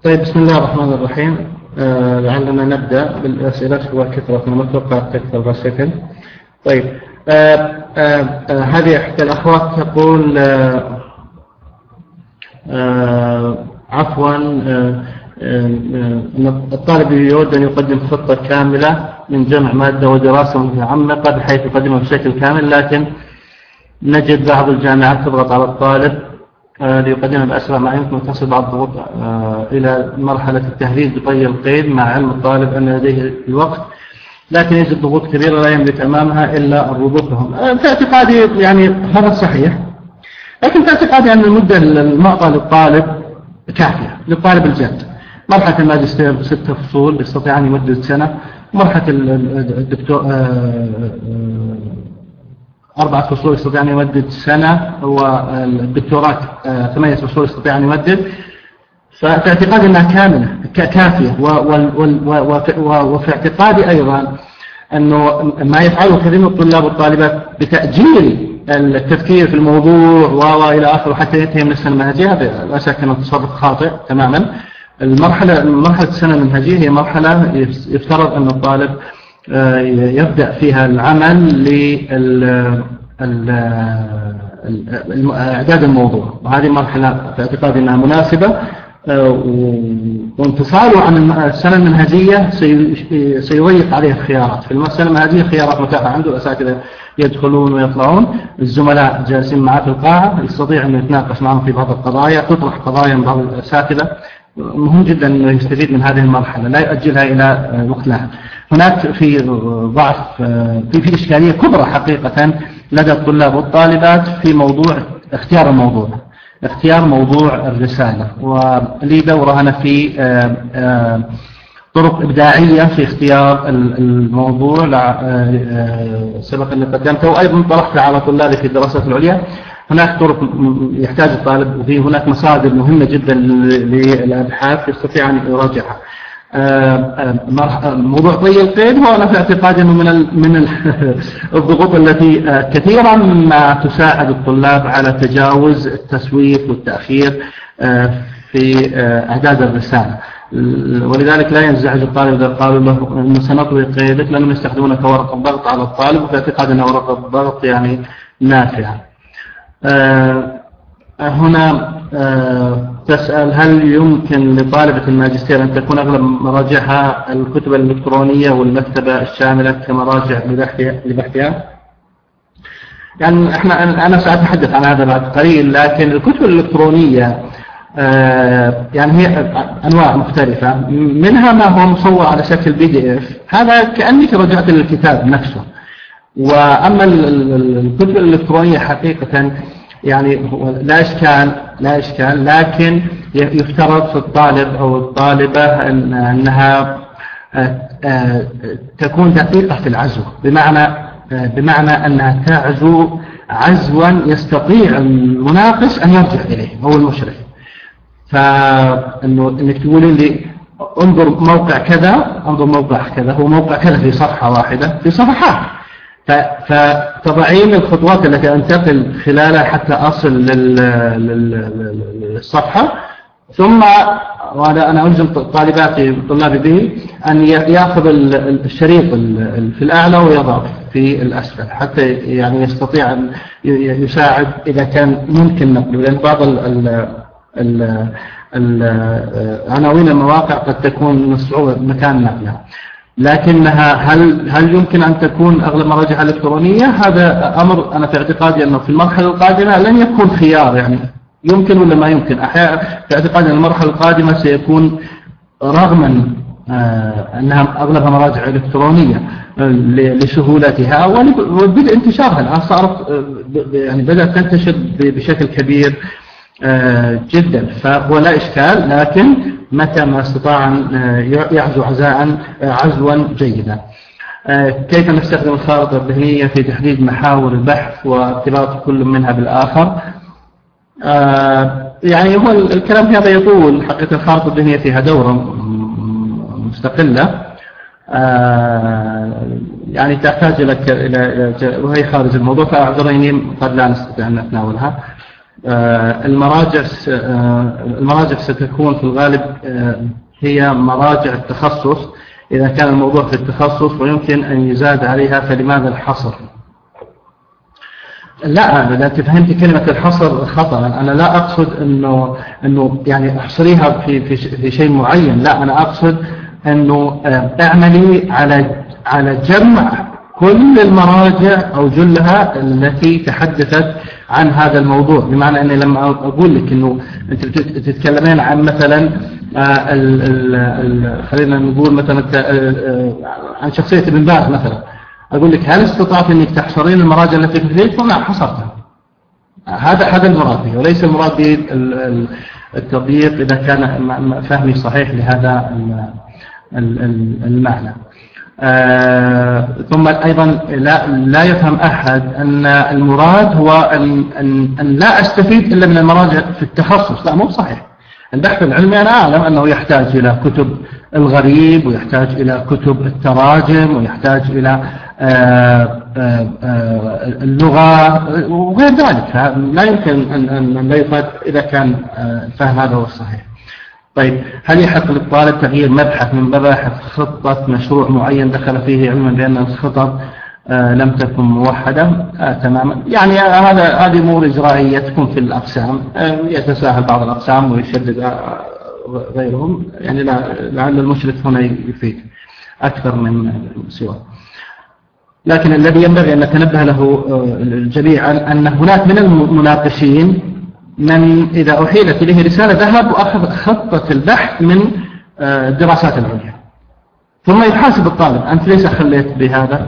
طيب بسم الله الرحمن الرحيم. آه لعلنا نبدأ بالأسئلة. وكثرة المتوقع تكثر بسكن طيب آه آه آه هذه إحدى الأخوات تقول آه آه عفوا الطالب يود أن يقدم خطة كاملة من جمع مادة ودراسة متعمقة بحيث يقدمها بشكل كامل لكن نجد بعض الجامعات تضغط على الطالب ليقدمها بأسرع ما يمكن وتصل بعض الضغوط آه، إلى مرحلة التهريج بطي القيد مع علم الطالب أن لديه الوقت لكن يجد ضغوط كبيرة لا يملك أمامها إلا الربط لهم. آه، في اعتقادي يعني هذا صحيح لكن في اعتقادي أن المدة المعطى للطالب كافية للطالب الجاد مرحلة الماجستير بستة فصول يستطيع أن يمدد سنة. مرحلة الدكتور آه، أربعة فصول يستطيع أن يمدد سنة والدكتوراه آه، ثمانية فصول يستطيع أن يمدد. ففي اعتقادي أنها كاملة كافية. وفي اعتقادي أيضا أنه ما يفعله كثير من الطلاب والطالبات بتأجيل التفكير في الموضوع وإلى آخره حتى ينتهي من السنة المنهجية. هذا لا شك أنه تصرف خاطئ تماما. المرحلة مرحلة السنة المنهجية هي مرحلة يفترض أن الطالب يبدأ فيها العمل لإعداد الموضوع. وهذه مرحلة في اعتقادي أنها مناسبة آه، وانفصاله عن السنة المنهجية سيضيق عليه الخيارات. في السنة المنهجية خيارات متاحة عنده. الأساتذة يدخلون ويطلعون. الزملاء جالسين معه في القاعة. يستطيع أن يتناقش معهم في بعض القضايا. تطرح قضايا من بعض الأساتذة. مهم جدا أنه يستفيد من هذه المرحلة. لا يؤجلها إلى وقت لاحق هناك في ضعف في في إشكالية كبرى حقيقة لدى الطلاب والطالبات في موضوع اختيار الموضوع اختيار موضوع الرسالة. ولي دورة أنا في آه، آه، طرق إبداعية في اختيار الموضوع. آه، سبق أني قدمته. وأيضا طرحت على طلابي في الدراسات العليا. هناك طرق يحتاج الطالب وفي هناك مصادر مهمة جدا للأبحاث يستطيع أن يراجعها. موضوع طي القيد هو أنا في اعتقادي أنه من من الضغوط التي آه، كثيرا ما تساعد الطلاب على تجاوز التسويف والتأخير في إعداد الرسالة. ولذلك لا ينزعج الطالب إذا قالوا له أنه سنطوي قيدك لأنهم يستخدمون كورقة ضغط على الطالب وفي اعتقاد أن ورقة الضغط يعني نافعة آه، هنا آه، تسأل هل يمكن لطالبة الماجستير أن تكون أغلب مراجعها الكتب الإلكترونية والمكتبة الشاملة كمراجع لبحثها؟ يعني إحنا أنا سأتحدث عن هذا بعد قليل لكن الكتب الإلكترونية آه، يعني هي أنواع مختلفة منها ما هو مصور على شكل بي دي اف هذا كأنك رجعت للكتاب نفسه وأما الكتب الإلكترونية حقيقة يعني لا إشكال لا إشكال لكن يفترض في الطالب أو الطالبة أن أنها آه، آه، تكون دقيقة في العزو. بمعنى آه، بمعنى أنها تعزو عزوا يستطيع المناقش أن يرجع إليه هو المشرف. فإنه إنك تقولي لي انظر موقع كذا انظر موقع كذا هو موقع كذا في صفحة واحدة في صفحات. فتضعين الخطوات التي أنتقل خلالها حتى أصل للصفحة. ثم أنا ألزم طالباتي طلابي به أن يأخذ الشريط في الأعلى ويضع في الأسفل حتى يعني يستطيع أن يساعد إذا كان ممكن نقله. لأن بعض عناوين المواقع قد تكون من الصعوبة مكان نقلها. لكنها هل هل يمكن أن تكون أغلب مراجعها إلكترونية؟ هذا أمر أنا في اعتقادي أنه في المرحلة القادمة لن يكون خيار يعني. يمكن ولا ما يمكن؟ أحيانا في اعتقادي أن المرحلة القادمة سيكون رغما آه، أنها أغلبها مراجع إلكترونية آه، لسهولتها وبدء انتشارها الآن صارت آه، يعني بدأت تنتشر بشكل كبير جدا. فهو لا إشكال لكن متى ما استطاع أن يعزو عزاء عزوا جيدا. كيف نستخدم الخارطة الذهنية في تحديد محاور البحث وارتباط كل منها بالآخر؟ يعني هو الكلام هذا يطول حقيقة الخارطة الذهنية فيها دورة مستقلة. يعني تحتاج إلى وهي خارج الموضوع فأعذريني قد لا نستطيع أن نتناولها. المراجع المراجع ستكون في الغالب هي مراجع التخصص. إذا كان الموضوع في التخصص ويمكن أن يزاد عليها فلماذا الحصر؟ لا إذا فهمت كلمة الحصر خطأ. أنا لا أقصد أنه, أنه يعني أحصريها في, في, في شيء معين. لا أنا أقصد أنه آه، أعملي على على جمع كل المراجع أو جلها التي تحدثت عن هذا الموضوع بمعنى أني لما أقول لك أنه أنت تتكلمين عن مثلا آه، خلينا نقول مثلا آه، عن شخصية ابن باز مثلا. أقول لك هل استطعت أنك تحصرين المراجع التي في الفيديو نعم حصرتها هذا هذا المراد به وليس المراد التضييق إذا كان فهمي صحيح لهذا المعنى. آه ثم أيضا لا, لا يفهم أحد أن المراد هو أن, أن, أن لا أستفيد إلا من المراجع في التخصص. لا مو صحيح. البحث العلمي أنا أعلم أنه يحتاج إلى كتب الغريب ويحتاج إلى كتب التراجم ويحتاج إلى آه، آه، آه، اللغة وغير ذلك. لا يمكن أن لا يفاد إذا كان الفهم هذا هو الصحيح. طيب هل يحق للطالب تغيير مبحث من مباحث خطة مشروع معين دخل فيه علما بأن الخطط لم تكن موحدة؟ آه تماما. يعني هذا هذه أمور إجرائية تكون في الأقسام آه يتساهل بعض الأقسام ويشدد غيرهم. يعني لعل المشرف هنا يفيد أكثر من سواه. لكن الذي ينبغي أن نتنبه له آه، جميعا أن هناك من المناقشين من إذا أحيلت إليه رسالة ذهب وأخذ خطة البحث من الدراسات آه، العليا. ثم يحاسب الطالب أنت ليس خليت بهذا؟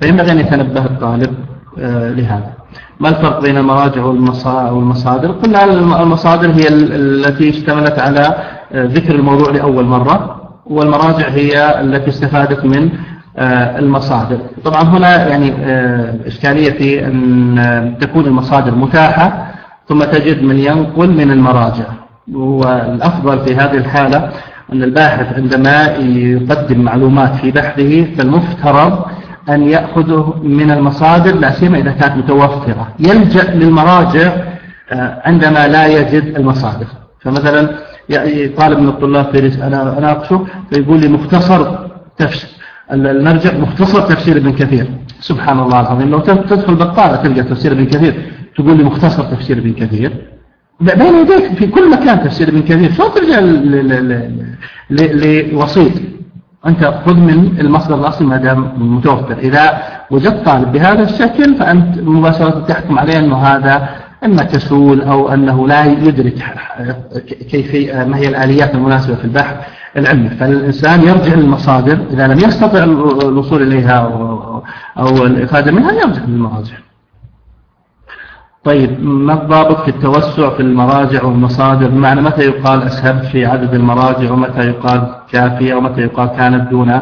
فينبغي أن يتنبه الطالب آه، لهذا. ما الفرق بين المراجع والمصادر؟ قلنا المصادر هي التي اشتملت على ذكر الموضوع لأول مرة والمراجع هي التي استفادت من آه، المصادر. طبعا هنا يعني آه، إشكالية في أن تكون المصادر متاحة ثم تجد من ينقل من المراجع. والأفضل في هذه الحالة أن الباحث عندما يقدم معلومات في بحثه فالمفترض أن يأخذه من المصادر لا سيما إذا كانت متوفرة. يلجأ للمراجع آه، عندما لا يجد المصادر. فمثلا طالب من الطلاب في أنا أناقشه فيقول لي مختصر تفسير المرجع مختصر تفسير ابن كثير. سبحان الله العظيم. لو تدخل بطالة تلقى تفسير ابن كثير. تقول لي مختصر تفسير ابن كثير. بين يديك في كل مكان تفسير ابن كثير. شو ترجع لوسيط؟ أنت خذ من المصدر الأصلي ما دام متوفر. إذا وجدت طالب بهذا الشكل فأنت مباشرة تحكم عليه أنه هذا إما كسول أو أنه لا يدرك كيف ما هي الآليات المناسبة في البحث العلمي. فالإنسان يرجع للمصادر. إذا لم يستطع الوصول إليها أو الإفادة منها يرجع للمراجع. طيب ما الضابط في التوسع في المراجع والمصادر؟ بمعنى متى يقال أسهب في عدد المراجع ومتى يقال كافية ومتى يقال كانت دون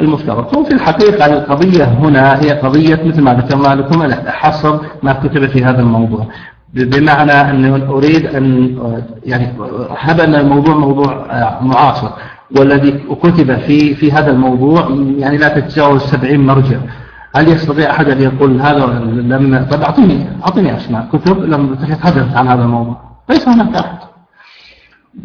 المفترض؟ هو في الحقيقة القضية هنا هي قضية مثل ما ذكرنا لكم حصر ما كتب في هذا الموضوع. بمعنى أني أريد أن يعني أن الموضوع موضوع معاصر والذي كتب في في هذا الموضوع يعني لا تتجاوز 70 مرجع. هل يستطيع أحد أن يقول هذا لم طب أعطيني أعطيني أسماء. كتب لم تتحدث عن هذا الموضوع. ليس هناك أحد.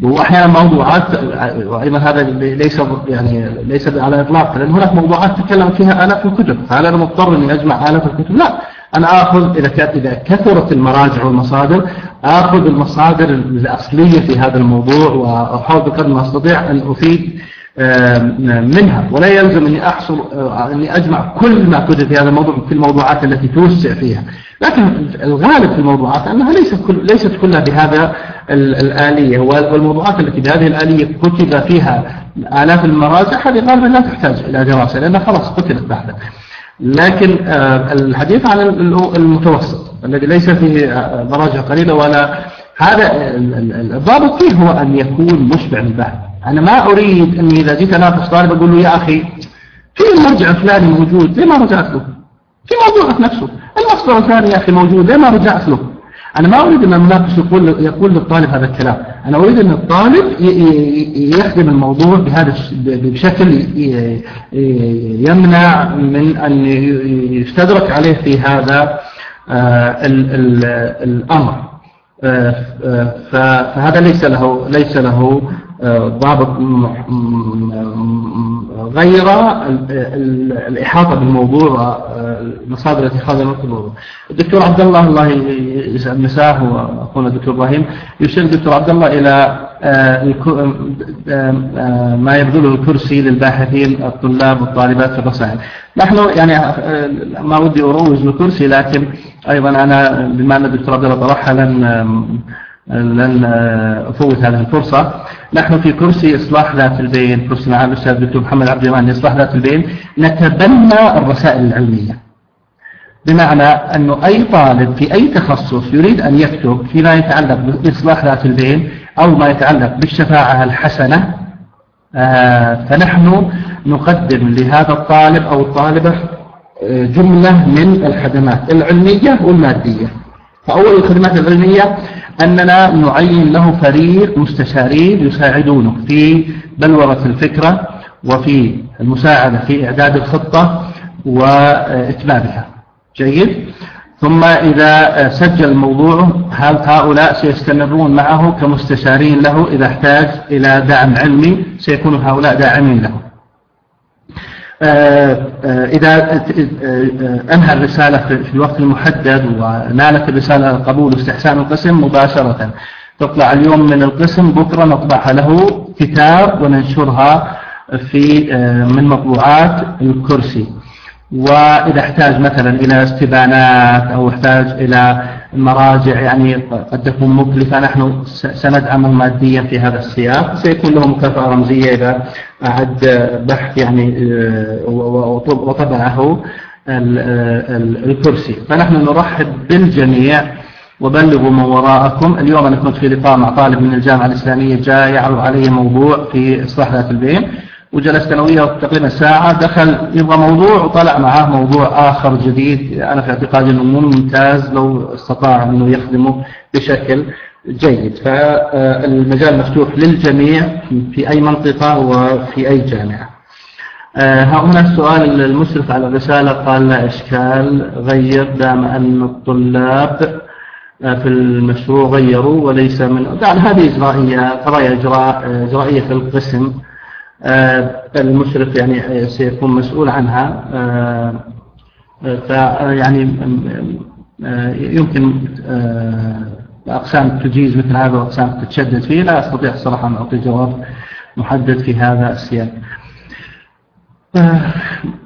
وأحيانا موضوعات وأيضا هذا ليس يعني ليس على إطلاق لأن هناك موضوعات تكلم فيها آلاف الكتب. فهل أنا مضطر أني أجمع آلاف الكتب؟ لا. أنا آخذ إذا إذا كثرت المراجع والمصادر آخذ المصادر الأصلية في هذا الموضوع وأحاول بقدر ما أستطيع أن أفيد منها. ولا يلزم أني أحصل آه، أني أجمع كل ما كتب في هذا الموضوع في الموضوعات التي توسع فيها. لكن الغالب في الموضوعات أنها ليست كل ليست كلها بهذا الآلية. والموضوعات التي بهذه الآلية كتب فيها آلاف المراجع هذه غالبا لا تحتاج إلى دراسة لأنها خلاص كتبت بعدها. لكن آه، الحديث عن المتوسط الذي ليس فيه آه، مراجع قليلة ولا هذا الضابط فيه هو أن يكون مشبع للبحث أنا ما أريد أني إذا جيت أناقش طالب أقول له يا أخي في المرجع الفلاني موجود ليه ما رجعت له؟ في موضوعك نفسه. المصدر الثاني يا أخي موجود ليه ما رجعت له؟ أنا ما أريد أن المناقش يقول, يقول للطالب هذا الكلام. أنا أريد أن الطالب يخدم الموضوع بهذا بشكل يمنع من أن يستدرك عليه في هذا آه، الأمر. فهذا ليس له ليس له ضابط غير الإحاطة بالموضوع المصادر التي من الموضوع. الدكتور عبد الله الله يسعد مساه وأخونا الدكتور إبراهيم. يشير الدكتور عبد الله إلى آه، آه، آه، ما يبذله الكرسي للباحثين الطلاب والطالبات في الرسائل. نحن يعني ما ودي أروج لكرسي لكن أيضا أنا بما أن الدكتور عبد الله طرحها لن لن أفوت هذه الفرصة. نحن في كرسي إصلاح ذات البين كرسي مع الأستاذ الدكتور محمد عبد الرحمن إصلاح ذات البين نتبنى الرسائل العلمية. بمعنى أنه أي طالب في أي تخصص يريد أن يكتب فيما يتعلق بإصلاح ذات البين أو ما يتعلق بالشفاعة الحسنة آه، فنحن نقدم لهذا الطالب أو الطالبة آه، جملة من الخدمات العلمية والمادية. فأول الخدمات العلمية أننا نعين له فريق مستشارين يساعدونه في بلورة الفكرة وفي المساعدة في إعداد الخطة وإتمامها جيد؟ ثم إذا سجل الموضوع هل هؤلاء سيستمرون معه كمستشارين له إذا احتاج إلى دعم علمي؟ سيكون هؤلاء داعمين له. إذا آه، أنهى الرسالة في الوقت المحدد ونالت الرسالة قبول استحسان القسم مباشرة. تطلع اليوم من القسم بكرة نطبعها له كتاب وننشرها في من مطبوعات الكرسي. وإذا احتاج مثلا إلى استبانات أو احتاج إلى مراجع يعني قد تكون مكلفة نحن سندعمه ماديا في هذا السياق. سيكون له مكافأة رمزية إذا أعد بحث يعني آه، وطبعه الكرسي. فنحن نرحب بالجميع وبلغوا من وراءكم. اليوم أنا كنت في لقاء مع طالب من الجامعة الإسلامية جاء يعرض علي موضوع في إصلاح ذات البين وجلست أنا وياه تقريبا ساعة دخل يبغى موضوع وطلع معاه موضوع آخر جديد. أنا في اعتقادي أنه ممتاز لو استطاع أنه يخدمه بشكل جيد. فالمجال مفتوح للجميع في أي منطقة وفي أي جامعة. آه، هنا السؤال المشرف على الرسالة قال لا إشكال غير دام أن الطلاب آه، في المشروع غيروا وليس من يعني هذه إجرائية قضايا إجرائية في القسم. آه، المشرف يعني سيكون مسؤول عنها آه، فيعني آه، يمكن أقسام تجيز مثل هذا وأقسام تتشدد فيه لا أستطيع الصراحة أن أعطي جواب محدد في هذا السياق.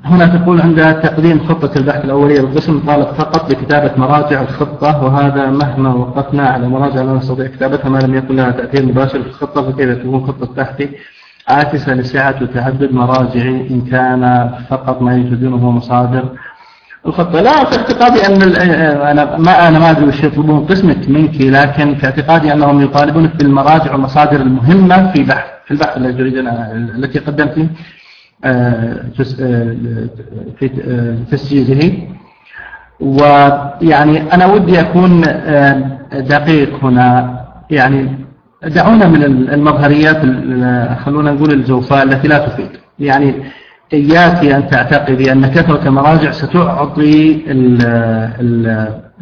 هنا تقول عند تقديم خطة البحث الأولية للقسم طالب فقط بكتابة مراجع الخطة وهذا مهما وقفنا على مراجع لا نستطيع كتابتها ما لم يكن لها تأثير مباشر في الخطة فكيف تكون خطة بحثي؟ عاكسة لسعة وتعدد مراجعي إن كان فقط ما يوجدونه مصادر. الخطة لا في اعتقادي أن أنا ما أنا ما أدري وش يطلبون قسمك منك لكن في اعتقادي أنهم يطالبونك بالمراجع والمصادر المهمة في بحث في البحث الذي تريدنا التي قدمت آه، آه، في آه، تسجيله. ويعني أنا ودي أكون دقيق هنا. يعني دعونا من المظهريات خلونا نقول الجوفاء التي لا تفيد. يعني إياك أن تعتقدي أن كثرة المراجع ستعطي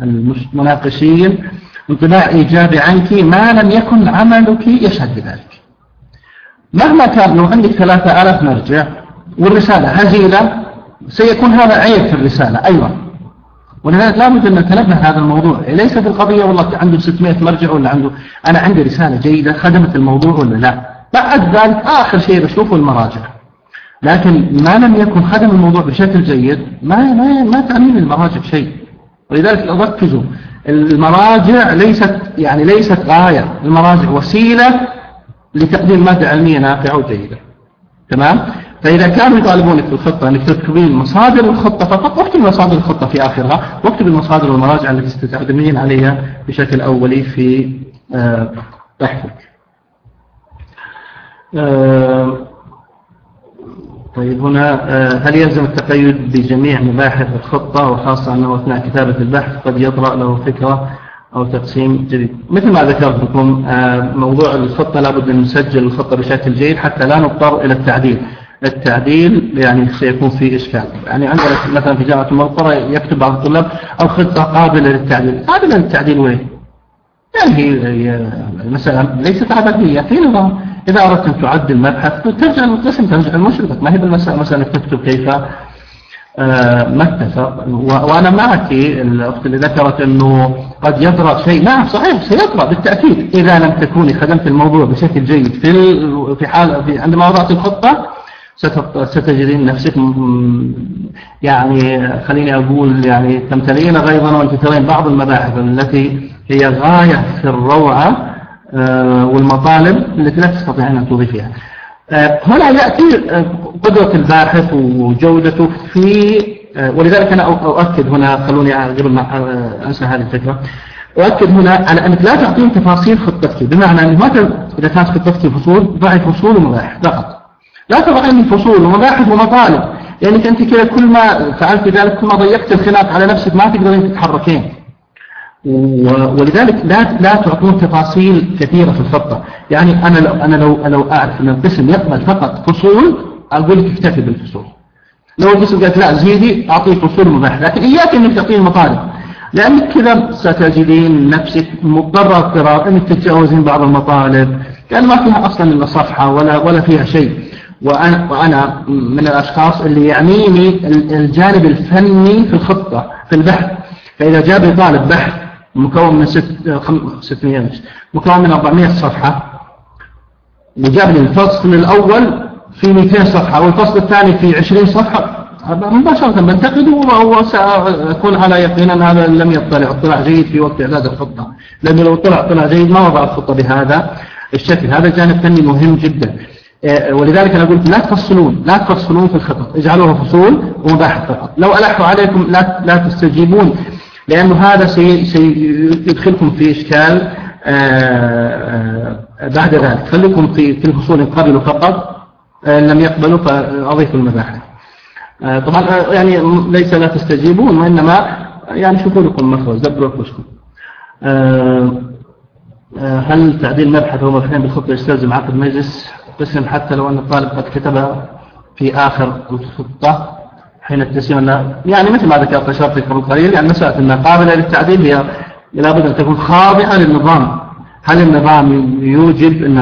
المناقشين انطباع إيجابي عنك ما لم يكن عملك يشهد بذلك. مهما كان لو عندك ثلاثة آلاف مرجع والرسالة هزيلة سيكون هذا عيب في الرسالة أيضا. ولذلك لابد أن نتنبه هذا الموضوع. ليس في القضية والله عنده 600 مرجع ولا عنده أنا عندي رسالة جيدة خدمت الموضوع ولا لا؟ بعد ذلك آخر شيء بشوفه المراجع. لكن ما لم يكن خدم الموضوع بشكل جيد ما ما ما تعني المراجع شيء. ولذلك ركزوا المراجع ليست يعني ليست غاية. المراجع وسيلة لتقديم مادة علمية نافعة وجيدة. تمام؟ فإذا كانوا يطالبونك في الخطة أنك تكتبين مصادر الخطة فقط واكتب مصادر الخطة في آخرها. واكتب المصادر والمراجع التي ستعتمدين عليها بشكل أولي في آه، بحثك. آه، طيب هنا آه، هل يلزم التقيد بجميع مباحث الخطة وخاصة أنه أثناء كتابة البحث قد يطرأ له فكرة أو تقسيم جديد؟ مثل ما ذكرت لكم موضوع الخطة لابد أن نسجل الخطة بشكل جيد حتى لا نضطر إلى التعديل. التعديل يعني سيكون في إشكال. يعني عندنا مثلا في جامعة المنطرة يكتب بعض الطلاب الخطة قابلة للتعديل. قابلة للتعديل وين؟ يعني هي المسألة ليست عبثية في نظام. إذا أردت أن تعدل مبحث ترجع للقسم ترجع المشرفة ما هي بالمسألة؟ مثلا تكتب كيف آه، ما اتفق وأنا معك الأخت اللي ذكرت أنه قد يطرأ شيء. نعم صحيح سيطرأ بالتأكيد. إذا لم تكوني خدمت الموضوع بشكل جيد في في حال في عندما وضعت الخطة ستجدين نفسك يعني خليني أقول يعني تمتلئين غيظا وأنت ترين بعض المباحث التي هي غاية في الروعة آه، والمطالب التي لا تستطيعين أن تضيفيها آه، هنا يأتي آه، قدرة الباحث وجودته في ولذلك أنا أؤكد هنا خلوني قبل ما أنسى هذه الفكرة. أؤكد هنا على أنك لا تعطين تفاصيل خطتك بمعنى أنه ما إذا كانت خطتك فصول ضعي فصول ومباحث فقط. لا تضعين فصول ومباحث ومطالب لأنك أنت كذا كل ما فعلت ذلك كل ما ضيقت الخلاف على نفسك ما تقدرين تتحركين. ولذلك لا لا تعطون تفاصيل كثيرة في الخطة. يعني أنا لو أنا لو لو أعرف أن القسم يقبل فقط فصول أقول لك اكتفي بالفصول. لو القسم قالت لا زيدي أعطيه فصول مباح لكن إياك أنك تعطيه مطالب. لأنك كذا ستجدين نفسك مضطرة اضطرار أنك تتجاوزين بعض المطالب. لأن ما فيها أصلا إلا صفحة ولا ولا فيها شيء. وأنا, وأنا من الأشخاص اللي يعنيني الجانب الفني في الخطة في البحث. فإذا جاب لي طالب بحث مكون من ست 600 مكون من 400 صفحة. وجاب لي الفصل الأول في 200 صفحة والفصل الثاني في 20 صفحة. مباشرة بنتقده وسأكون على يقين أن هذا لم يطلع. اطلاع جيد في وقت إعداد الخطة. لأنه لو طلع اطلاع جيد ما وضع الخطة بهذا. الشكل هذا جانب فني مهم جدا. ولذلك أنا قلت لا تفصلون لا تفصلون في الخطط اجعلوها فصول ومباحث فقط لو ألحوا عليكم لا لا تستجيبون لأنه هذا سيدخلكم في إشكال آه، آه، بعد ذلك. خليكم في في الفصول قبلوا فقط لم يقبلوا فأضيفوا المباحث. طبعا يعني ليس لا تستجيبون وإنما يعني شوفوا لكم مخرج دبروا أنفسكم هل تعديل مبحث هو مبحثين بالخطة يستلزم عقد مجلس؟ قسم حتى لو أن الطالب قد كتبها في آخر الخطة حين التسليم يعني مثل ما ذكرت أشرت قبل قليل يعني مسألة أنها قابلة للتعديل هي لابد أن تكون خاضعة للنظام. هل النظام يوجب أن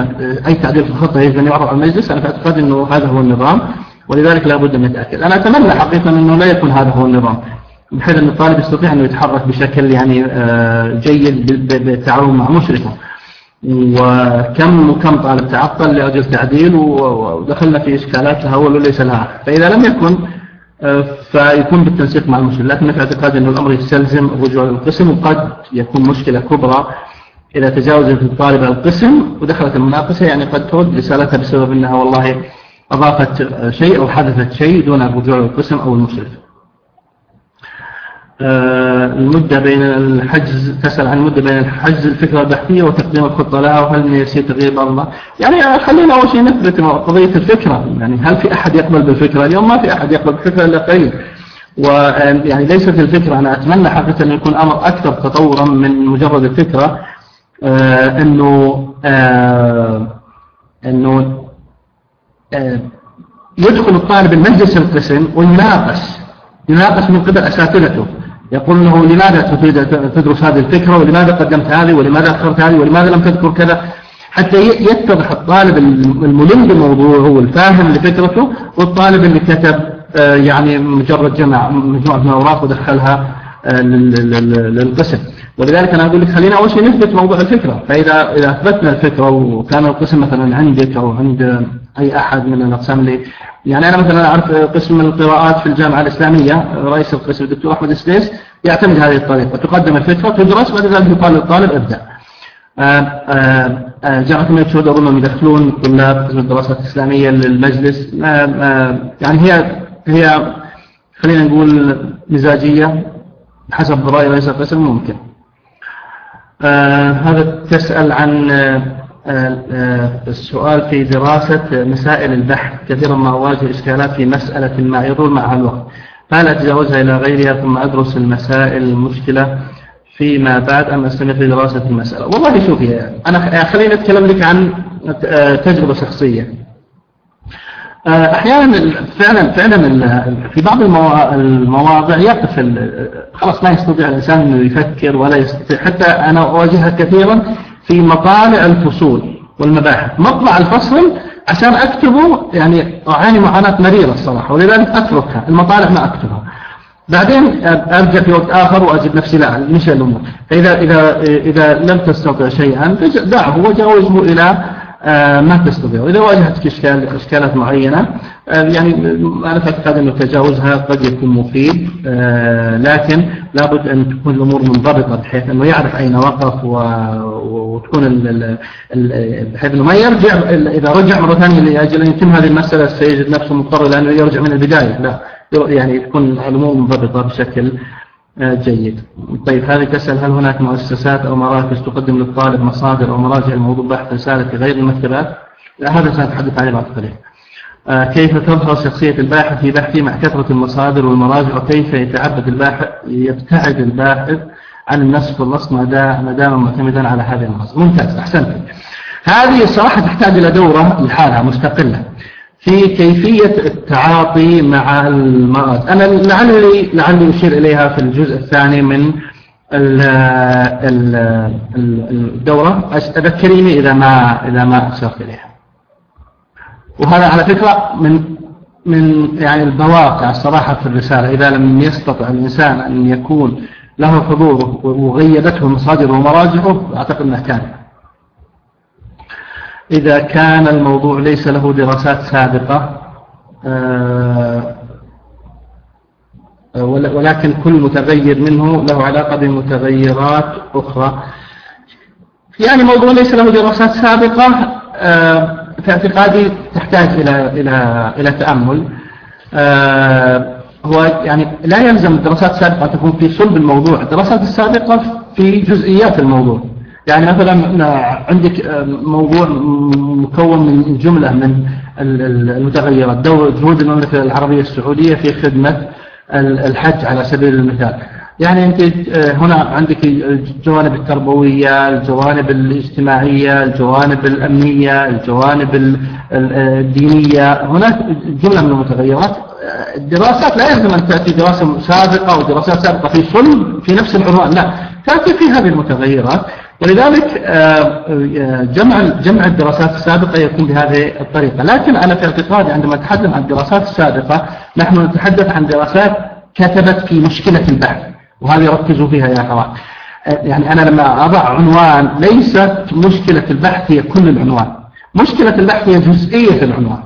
أي تعديل في الخطة يجب أن يعرض على المجلس؟ أنا أعتقد أنه هذا هو النظام ولذلك لابد أن نتأكد أنا أتمنى حقيقة أنه لا يكون هذا هو النظام بحيث أن الطالب يستطيع أنه يتحرك بشكل يعني آه، جيد بالتعاون مع مشرفه وكم وكم طالب تعطل لأجل تعديل ودخلنا في إشكالات لها أول وليس لها فإذا لم يكن آه، فيكون بالتنسيق مع المشكلة لكن في اعتقاد أن الأمر يستلزم الرجوع للقسم وقد يكون مشكلة كبرى إذا تجاوزت الطالب القسم ودخلت المناقشة يعني قد ترد رسالتها بسبب أنها والله أضافت شيء أو حدثت شيء دون الرجوع للقسم أو المشرف المدة بين الحجز تسأل عن المدة بين الحجز الفكرة البحثية وتقديم الخطة لها وهل من يصير تغيير الله يعني خلينا أول شيء نثبت قضية الفكرة. يعني هل في أحد يقبل بالفكرة؟ اليوم ما في أحد يقبل بالفكرة إلا قليل. ويعني ليست الفكرة. أنا أتمنى حقيقة أن يكون أمر أكثر تطورا من مجرد الفكرة. آه أنه آه أنه آه يدخل الطالب المجلس القسم ويناقش يناقش من قبل أساتذته. يقول له لماذا تريد تدرس هذه الفكرة ولماذا قدمت هذه ولماذا أخرت هذه ولماذا لم تذكر كذا؟ حتى يتضح الطالب الملم بالموضوع هو الفاهم لفكرته والطالب اللي كتب آه، يعني مجرد جمع مجموعة من الأوراق ودخلها آه، للقسم. ولذلك أنا أقول لك خلينا أول شيء نثبت موضوع الفكرة. فإذا إذا أثبتنا الفكرة وكان القسم مثلا عندك أو عند أي أحد من الأقسام اللي يعني أنا مثلا أعرف قسم القراءات في الجامعة الإسلامية رئيس القسم الدكتور أحمد السديس يعتمد هذه الطريقة. تقدم الفكرة تدرس بعد ذلك يقال للطالب ابدأ. آه، آه، آه، جامعة الملك سعود أظنهم يدخلون طلاب قسم الدراسات الإسلامية للمجلس. يعني هي هي خلينا نقول مزاجية حسب رأي رئيس القسم ممكن. هذا تسأل عن السؤال في دراسة مسائل البحث كثيرا ما أواجه إشكالات في مسألة ما يطول معها الوقت. فهل أتجاوزها إلى غيرها ثم أدرس المسائل المشكلة فيما بعد أم أستمر في دراسة المسألة؟ والله شوفي أنا خليني أتكلم لك عن تجربة شخصية. آه، أحيانا فعلا فعلا في بعض المواضع يقف خلاص ما يستطيع الإنسان انه يفكر ولا يستطيع. حتى أنا أواجهها كثيرا في مطالع الفصول والمباحث. مطلع الفصل عشان أكتبه يعني أعاني معاناة مريرة الصراحة ولذلك أتركها. المطالع ما أكتبها. بعدين أرجع في وقت آخر وأجد نفسي لا مش الأمور. فاذا اذا إذا لم تستطع شيئا دعه وجاوزه إلى آه، ما تستطيع. وإذا واجهتك إشكال إشكالات معينة آه، يعني أنا في اعتقاد أنه تجاوزها قد يكون مفيد آه، لكن لابد أن تكون الأمور منضبطة بحيث أنه يعرف أين وقف وتكون بحيث أنه ما يرجع إذا رجع مرة ثانية لأجل أن يتم هذه المسألة سيجد نفسه مضطر لأنه يرجع من البداية. لا يعني تكون الأمور منضبطة بشكل جيد. طيب هذه تسأل هل هناك مؤسسات أو مراكز تقدم للطالب مصادر أو مراجع الموضوع بحث رسالة في غير المكتبات؟ لا هذا سنتحدث عليه بعد قليل. آه كيف تظهر شخصية الباحث في بحثه مع كثرة المصادر والمراجع؟ وكيف يتعبد الباحث يبتعد الباحث عن النسخ والنص ما دام معتمدا على هذه المصادر؟ ممتاز أحسنت هذه الصراحة تحتاج إلى دورة لحالها مستقلة. في كيفية التعاطي مع المرض أنا لعلي لعلي أشير إليها في الجزء الثاني من الدورة. أذكريني إذا ما إذا ما أشرت إليها. وهذا على فكرة من من يعني البواقع الصراحة في الرسالة. إذا لم يستطع الإنسان أن يكون له حضور وغيبته مصادره ومراجعه أعتقد أنه كان إذا كان الموضوع ليس له دراسات سابقة آه، ولكن كل متغير منه له علاقة بمتغيرات أخرى. يعني موضوع ليس له دراسات سابقة آه، في اعتقادي تحتاج إلى إلى إلى تأمل. آه، هو يعني لا يلزم الدراسات السابقة تكون في صلب الموضوع. الدراسات السابقة في جزئيات الموضوع. يعني مثلا عندك آه، موضوع مكون من جملة من المتغيرات. جهود المملكة العربية السعودية في خدمة الحج على سبيل المثال. يعني أنت آه، هنا عندك الجوانب التربوية الجوانب الاجتماعية الجوانب الأمنية الجوانب الدينية. هناك جملة من المتغيرات. الدراسات لا يلزم أن تأتي دراسة سابقة أو دراسات سابقة في صلب في نفس العنوان. لا تأتي في هذه المتغيرات. ولذلك آه، آه، جمع جمع الدراسات السابقة يكون بهذه الطريقة. لكن أنا في اعتقادي عندما نتحدث عن الدراسات السابقة نحن نتحدث عن دراسات كتبت في مشكلة البحث وهذه ركزوا فيها يا أخوان. آه، يعني أنا لما أضع عنوان ليست مشكلة البحث هي كل العنوان. مشكلة البحث هي جزئية في العنوان.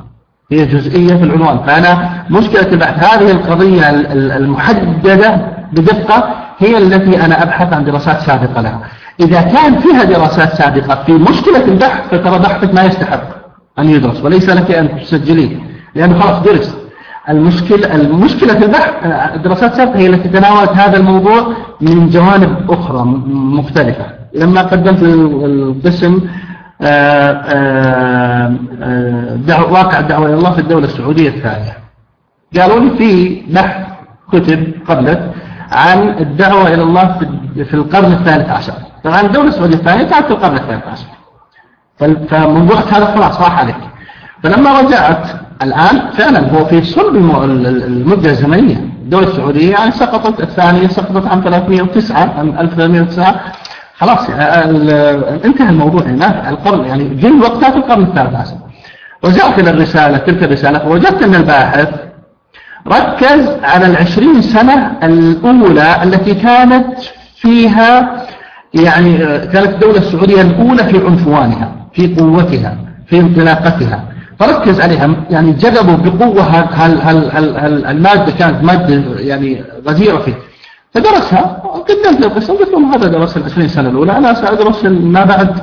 هي جزئية في العنوان. فأنا مشكلة البحث هذه القضية المحددة بدقة هي التي أنا أبحث عن دراسات سابقة لها. إذا كان فيها دراسات سابقة في مشكلة البحث فترى بحثك ما يستحق أن يدرس وليس لك أن تسجليه لأنه خلاص درس. المشكلة المشكلة البحث الدراسات السابقة هي التي تناولت هذا الموضوع من جوانب أخرى مختلفة. لما قدمت القسم آه، آه، آه، واقع الدعوة إلى الله في الدولة السعودية الثانية. قالوا لي في بحث كتب قبلت عن الدعوة إلى الله في القرن الثالث عشر. طبعا الدولة السعودية الثانية كانت في القرن الثالث عشر. فموضوع هذا خلاص راح عليك. فلما رجعت الآن فعلا هو في صلب المدة الزمنية. الدولة السعودية يعني سقطت الثانية سقطت عام 309 عام 1309 خلاص انتهى الموضوع هناك. القرن يعني جل وقتها في القرن الثالث عشر. رجعت إلى الرسالة تلك الرسالة فوجدت أن الباحث ركز على العشرين سنة الأولى التي كانت فيها يعني كانت الدولة السعودية الأولى في عنفوانها في قوتها في انطلاقتها. فركز عليها. يعني جذبوا بقوة هل هل هل هل المادة كانت مادة يعني غزيرة فيه فدرسها قدمت القصة قلت لهم هذا درس العشرين سنة الأولى أنا سأدرس ما بعد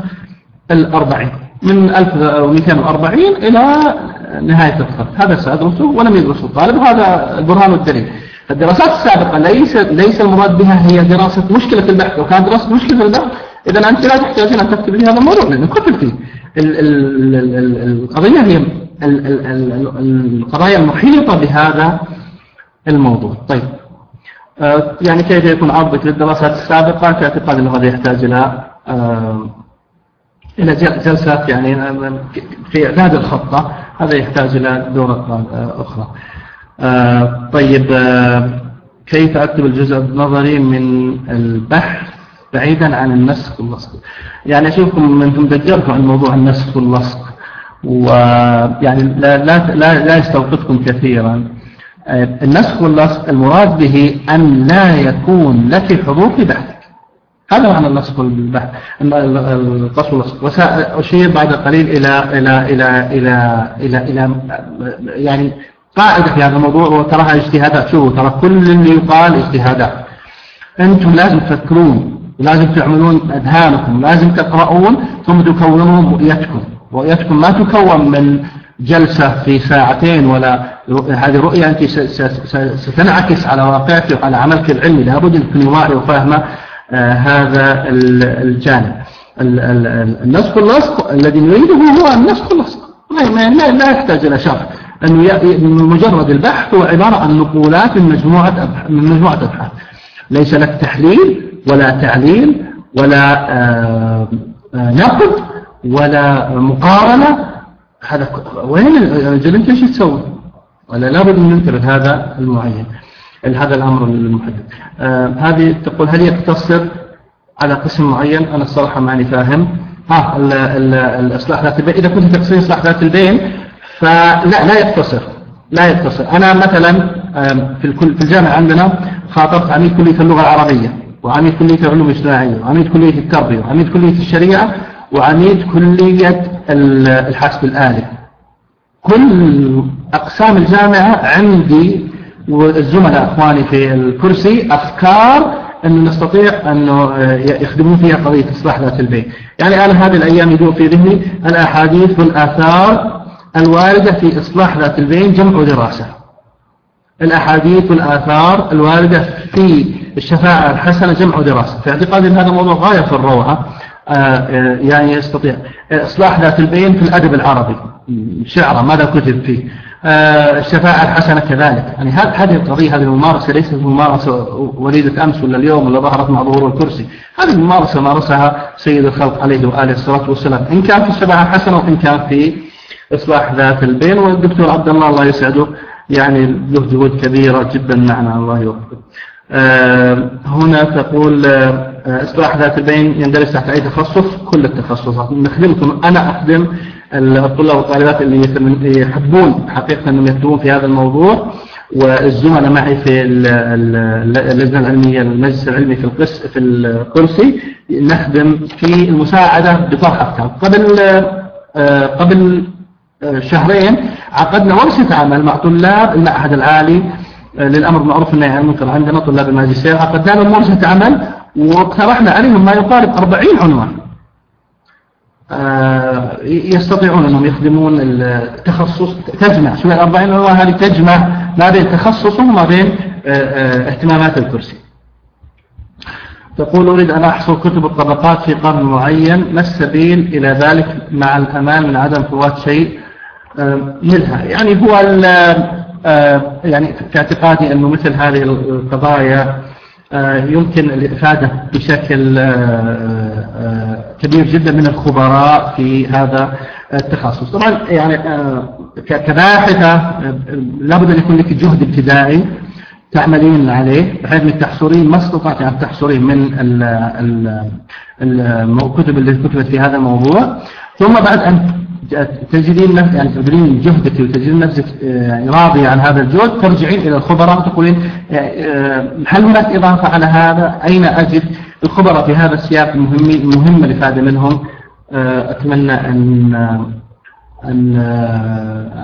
الأربعين. من 1240 إلى نهاية الخط. هذا سأدرسه ولم يدرسه الطالب وهذا البرهان والدليل الدراسات السابقة ليس ليس المراد بها هي دراسة مشكلة البحث. لو كانت دراسة مشكلة البحث إذا أنت لا تحتاجين أن تكتب لي هذا الموضوع لأنه كتب فيه. القضية هي القضايا المحيطة بهذا الموضوع. طيب. آه، يعني كيف يكون عرضك للدراسات السابقة؟ في اعتقاد أنه هذا يحتاج إلى آه، إلى جلسات يعني في إعداد الخطة هذا يحتاج إلى دورة أخرى. آه، طيب آه، كيف أكتب الجزء النظري من البحث بعيدا عن النسخ واللصق؟ يعني أشوفكم أنتم دجرتوا عن موضوع النسخ واللصق ويعني لا, لا, لا, لا يستوقفكم كثيرا. آه، النسخ واللصق المراد به أن لا يكون لك حضور في بحثك هذا معنى النسخ والبحث القص واللصق وسأشير بعد قليل إلى إلى إلى إلى إلى, إلى يعني قاعدة في هذا الموضوع وتراها اجتهادات. شوفوا ترى كل اللي يقال اجتهادات. أنتم لازم تفكرون لازم تعملون أذهانكم لازم تقرؤون ثم تكونون رؤيتكم. رؤيتكم ما تكون من جلسة في ساعتين ولا هذه رؤية أنت ستنعكس على واقعك وعلى عملك العلمي. لابد أن تكوني واعي وفاهمة هذا الجانب. النسخ اللصق الذي نريده هو النسخ اللصق. لا يحتاج إلى شرح. أنه مجرد البحث هو عبارة عن نقولات من مجموعة من مجموعة أبحاث. ليس لك تحليل ولا تعليل ولا آه، آه، نقد ولا مقارنة. هذا وين انت إيش تسوي؟ ولا لابد ان ننتبه هذا المعين. هذا الأمر المحدد. آه هذه تقول هل يقتصر على قسم معين؟ أنا الصراحة ماني فاهم. ها الإصلاح ذات البين إذا كنت تقصدين إصلاح ذات البين فلا لا يقتصر. لا يقتصر. أنا مثلا في الكل في الجامعة عندنا خاطبت عميد كلية اللغة العربية وعميد كلية العلوم الاجتماعية وعميد كلية التربية وعميد كلية الشريعة وعميد كلية الحاسب الآلي. كل أقسام الجامعة عندي والزملاء أخواني في الكرسي أفكار أن نستطيع أن آه، يخدمون فيها قضية إصلاح ذات البين يعني أنا هذه الأيام يدور في ذهني الأحاديث والآثار الواردة في إصلاح ذات البين جمع ودراسة الأحاديث والآثار الواردة في الشفاعة الحسنة جمع ودراسة في اعتقادي أن هذا موضوع غاية في الروعة. آه، آه، يعني يستطيع. إصلاح ذات البين في الأدب العربي. شعرا ماذا كتب فيه؟ الشفاعة الحسنة كذلك. يعني هذه القضية هذه الممارسة ليست ممارسة وليدة أمس ولا اليوم ولا ظهرت مع ظهور الكرسي. هذه الممارسة مارسها سيد الخلق عليه وآله الصلاة والسلام. إن كان في الشفاعة الحسنة وإن كان في إصلاح ذات البين والدكتور عبد الله الله يسعده يعني له جهود كبيرة جدا معنا الله يوفقه. آه، هنا تقول آه، إصلاح ذات البين يندرج تحت أي تخصص؟ كل التخصصات. نخدمكم. أنا أخدم الطلاب والطالبات اللي يحبون حقيقة أنهم يكتبون في هذا الموضوع والزملاء معي في اللجنة العلمية المجلس العلمي في القس في الكرسي نخدم في المساعدة بطرح أفكار. قبل آه، قبل شهرين عقدنا ورشة عمل مع طلاب المعهد العالي آه، للأمر بالمعروف والنهي عن المنكر عندنا طلاب الماجستير عقدنا لهم ورشة عمل واقترحنا عليهم ما يقارب 40 عنوان. آه، يستطيعون أنهم يخدمون التخصص تجمع. شو 40 عنوان هذه تجمع ما بين تخصصهم وما بين آه، اهتمامات الكرسي. تقول أريد أن أحصل كتب الطبقات في قرن معين ما السبيل إلى ذلك مع الأمان من عدم فوات شيء؟ منها. يعني هو آه، يعني في اعتقادي أنه مثل هذه القضايا آه، يمكن الإفادة بشكل آه، كبير جدا من الخبراء في هذا التخصص. طبعا يعني كباحثة لابد أن يكون لك جهد ابتدائي تعملين عليه بحيث انك تحصرين ما استطعت أن تحصرين من الكتب اللي كتبت في هذا الموضوع. ثم بعد أن تجدين نفسك يعني تبذلين جهدك وتجدين نفسك آه، يعني راضية عن هذا الجهد ترجعين إلى الخبراء وتقولين آه، هل هناك إضافة على هذا؟ أين أجد الخبراء في هذا السياق المهم المهم الإفادة منهم؟ آه، أتمنى أن أن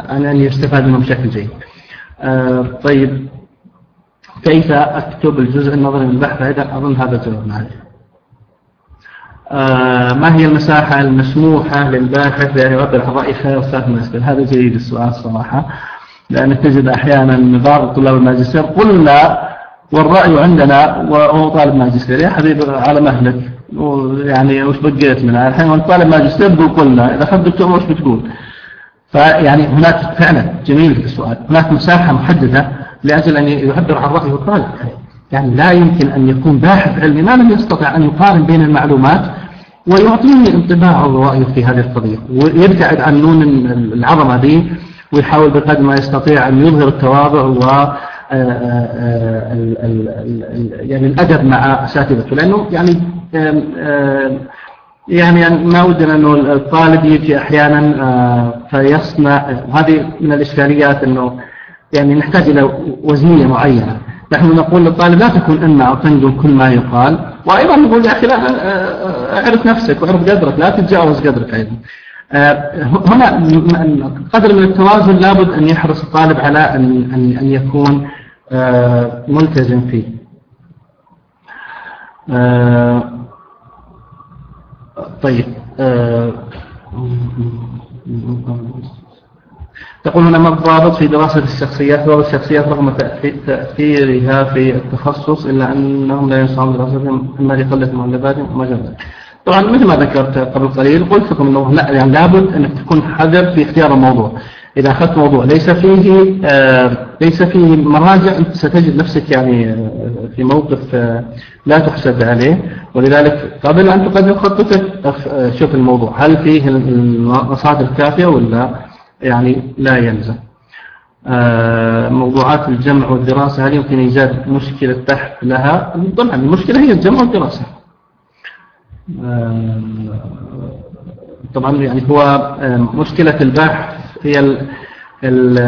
أن أن يستفاد منهم بشكل جيد. طيب كيف أكتب الجزء النظري من البحث؟ أيضا أظن هذا جواب معي آه، ما هي المساحة المسموحة للباحث يعبر عن رأي خير أستاذ ماجستير هذا جيد السؤال صراحة لأنك تجد أحيانا بعض طلاب الماجستير قلنا والرأي عندنا وهو طالب ماجستير. يا حبيبي على مهلك يعني وش بقيت منها؟ الحين وأنت طالب ماجستير تقول قلنا إذا أخذت دكتور وش بتقول؟ فيعني هناك فعلا جميل في السؤال هناك مساحة محددة لأجل أن يعبر عن رأيه الطالب. يعني لا يمكن أن يكون باحث علمي ما لم يستطع أن يقارن بين المعلومات ويعطيني انطباعه ورأيه في هذه القضية. ويبتعد عن نون العظمة دي ويحاول بقدر ما يستطيع أن يظهر التواضع و آه، آه، يعني الأدب مع أساتذته. لأنه يعني يعني ما ودنا أنه الطالب يجي أحيانا فيصنع هذه من الإشكاليات أنه يعني نحتاج إلى وزنية معينة. نحن نقول للطالب لا تكون أو تنقل كل ما يقال وأيضا نقول يا أخي لا اعرف نفسك واعرف قدرك لا تتجاوز قدرك أيضا. آه، هنا قدر من التوازن لابد أن يحرص الطالب على أن أن يكون ملتزم فيه. طيب تقول هنا ما الضابط في دراسة الشخصيات؟ ضابط الشخصيات رغم تأثيرها في التخصص إلا أنهم لا ينصحون دراستهم إما لقلة مؤلفاتهم وما جمع طبعا مثل ما ذكرت قبل قليل قلت لكم أنه لا يعني لابد أنك تكون حذر في اختيار الموضوع. إذا أخذت موضوع ليس فيه آه ليس فيه مراجع أنت ستجد نفسك يعني آه، في موقف آه لا تحسد عليه. ولذلك قبل أن تقدم خطتك آه، شوف الموضوع. هل فيه المصادر الكافية ولا يعني لا يلزم آه، موضوعات الجمع والدراسة هل يمكن إيجاد مشكلة تحت لها؟ طبعا المشكلة هي الجمع والدراسة. آه، طبعا يعني هو آه، مشكلة البحث هي ال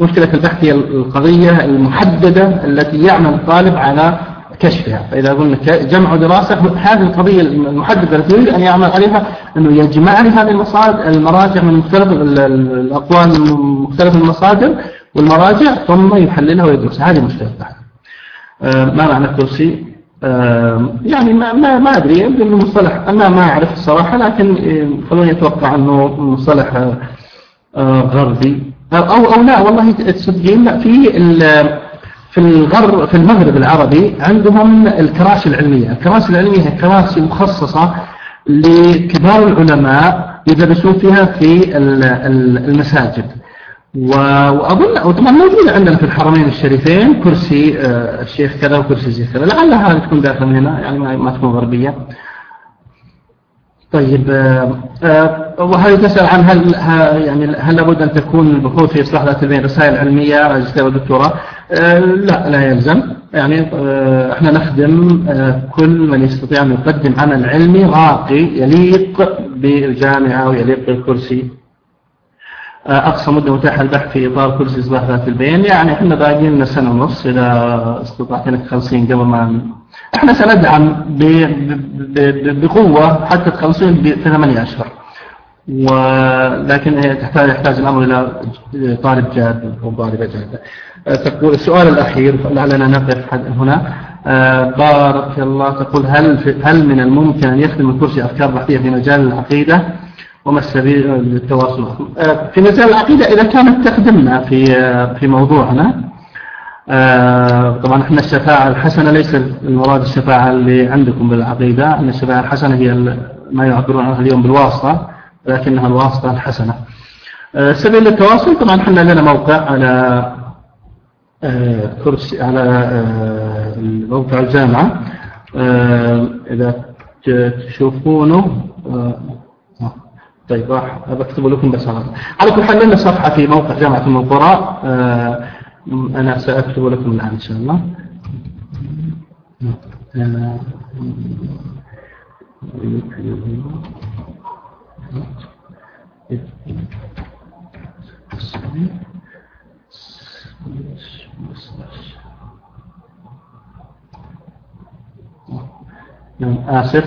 مشكلة البحث هي القضية المحددة التي يعمل الطالب على كشفها. فإذا قلنا جمع دراسة هذه القضية المحددة التي يريد أن يعمل عليها أنه يجمع لي هذه المصادر المراجع من مختلف الأقوال من مختلف المصادر والمراجع ثم يحللها ويدرسها. هذه مشكلة آه ما معنى الكرسي آه يعني ما ما, ما أدري. يمكن المصطلح أنا ما أعرف الصراحة لكن آه، خلوني أتوقع أنه مصطلح غربي. أو أو لا والله تصدقين لا في في الغرب في المغرب العربي عندهم الكراسي العلمية. الكراسي العلمية هي كراسي مخصصة لكبار العلماء يدرسون فيها في المساجد. وأظن وطبعا موجودة عندنا في الحرمين الشريفين كرسي آه، الشيخ كذا وكرسي زي كذا. لعلها تكون داخل هنا يعني ما تكون غربية. طيب آه، آه، وهل تسأل عن هل يعني هل لابد أن تكون البحوث في إصلاح ذات البين رسائل علمية ماجستير ودكتوراه؟ آه، لا لا يلزم. يعني إحنا نخدم كل من يستطيع أن يقدم عمل علمي راقي يليق بالجامعة ويليق بالكرسي. أقصى مدة متاحة البحث في إطار كرسي إصلاح ذات البين يعني إحنا باقي لنا سنة ونص إذا استطعت أنك تخلصين قبل ما إحنا سندعم بقوة حتى تخلصين في ثمانية أشهر ولكن تحتاج يحتاج الأمر إلى طالب جاد أو طالبة جادة تقول السؤال الأخير لعلنا نقف هنا. آه، بارك الله تقول هل هل من الممكن أن يخدم الكرسي أفكار بحثية في مجال العقيدة؟ وما السبيل للتواصل؟ آه، في مجال العقيدة إذا كانت تخدمنا في آه، في موضوعنا. طبعا إحنا الشفاعة الحسنة ليس المراد الشفاعة اللي عندكم بالعقيدة. إن الشفاعة الحسنة هي ما يعبرون عنها اليوم بالواسطة لكنها الواسطة الحسنة. سبيل التواصل طبعا إحنا لنا موقع على كرسي على موقع الجامعة. إذا تشوفونه طيب راح بكتب لكم بس على كل حال لنا صفحة في موقع جامعة القرى أنا سأكتب لكم الآن إن شاء الله. آسف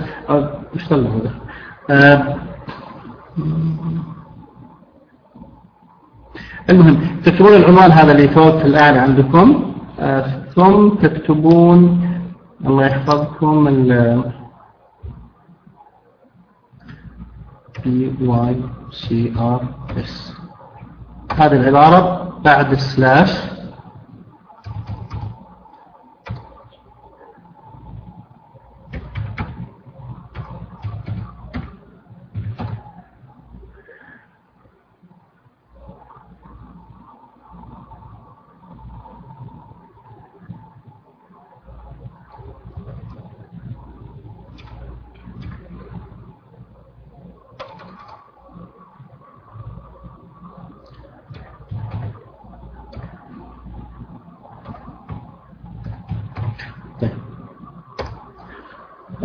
إيش طلع هذا المهم تكتبون العنوان هذا اللي فوق الآن عندكم. آه، ثم تكتبون الله يحفظكم ال Y C R S. هذه العبارة بعد السلاش.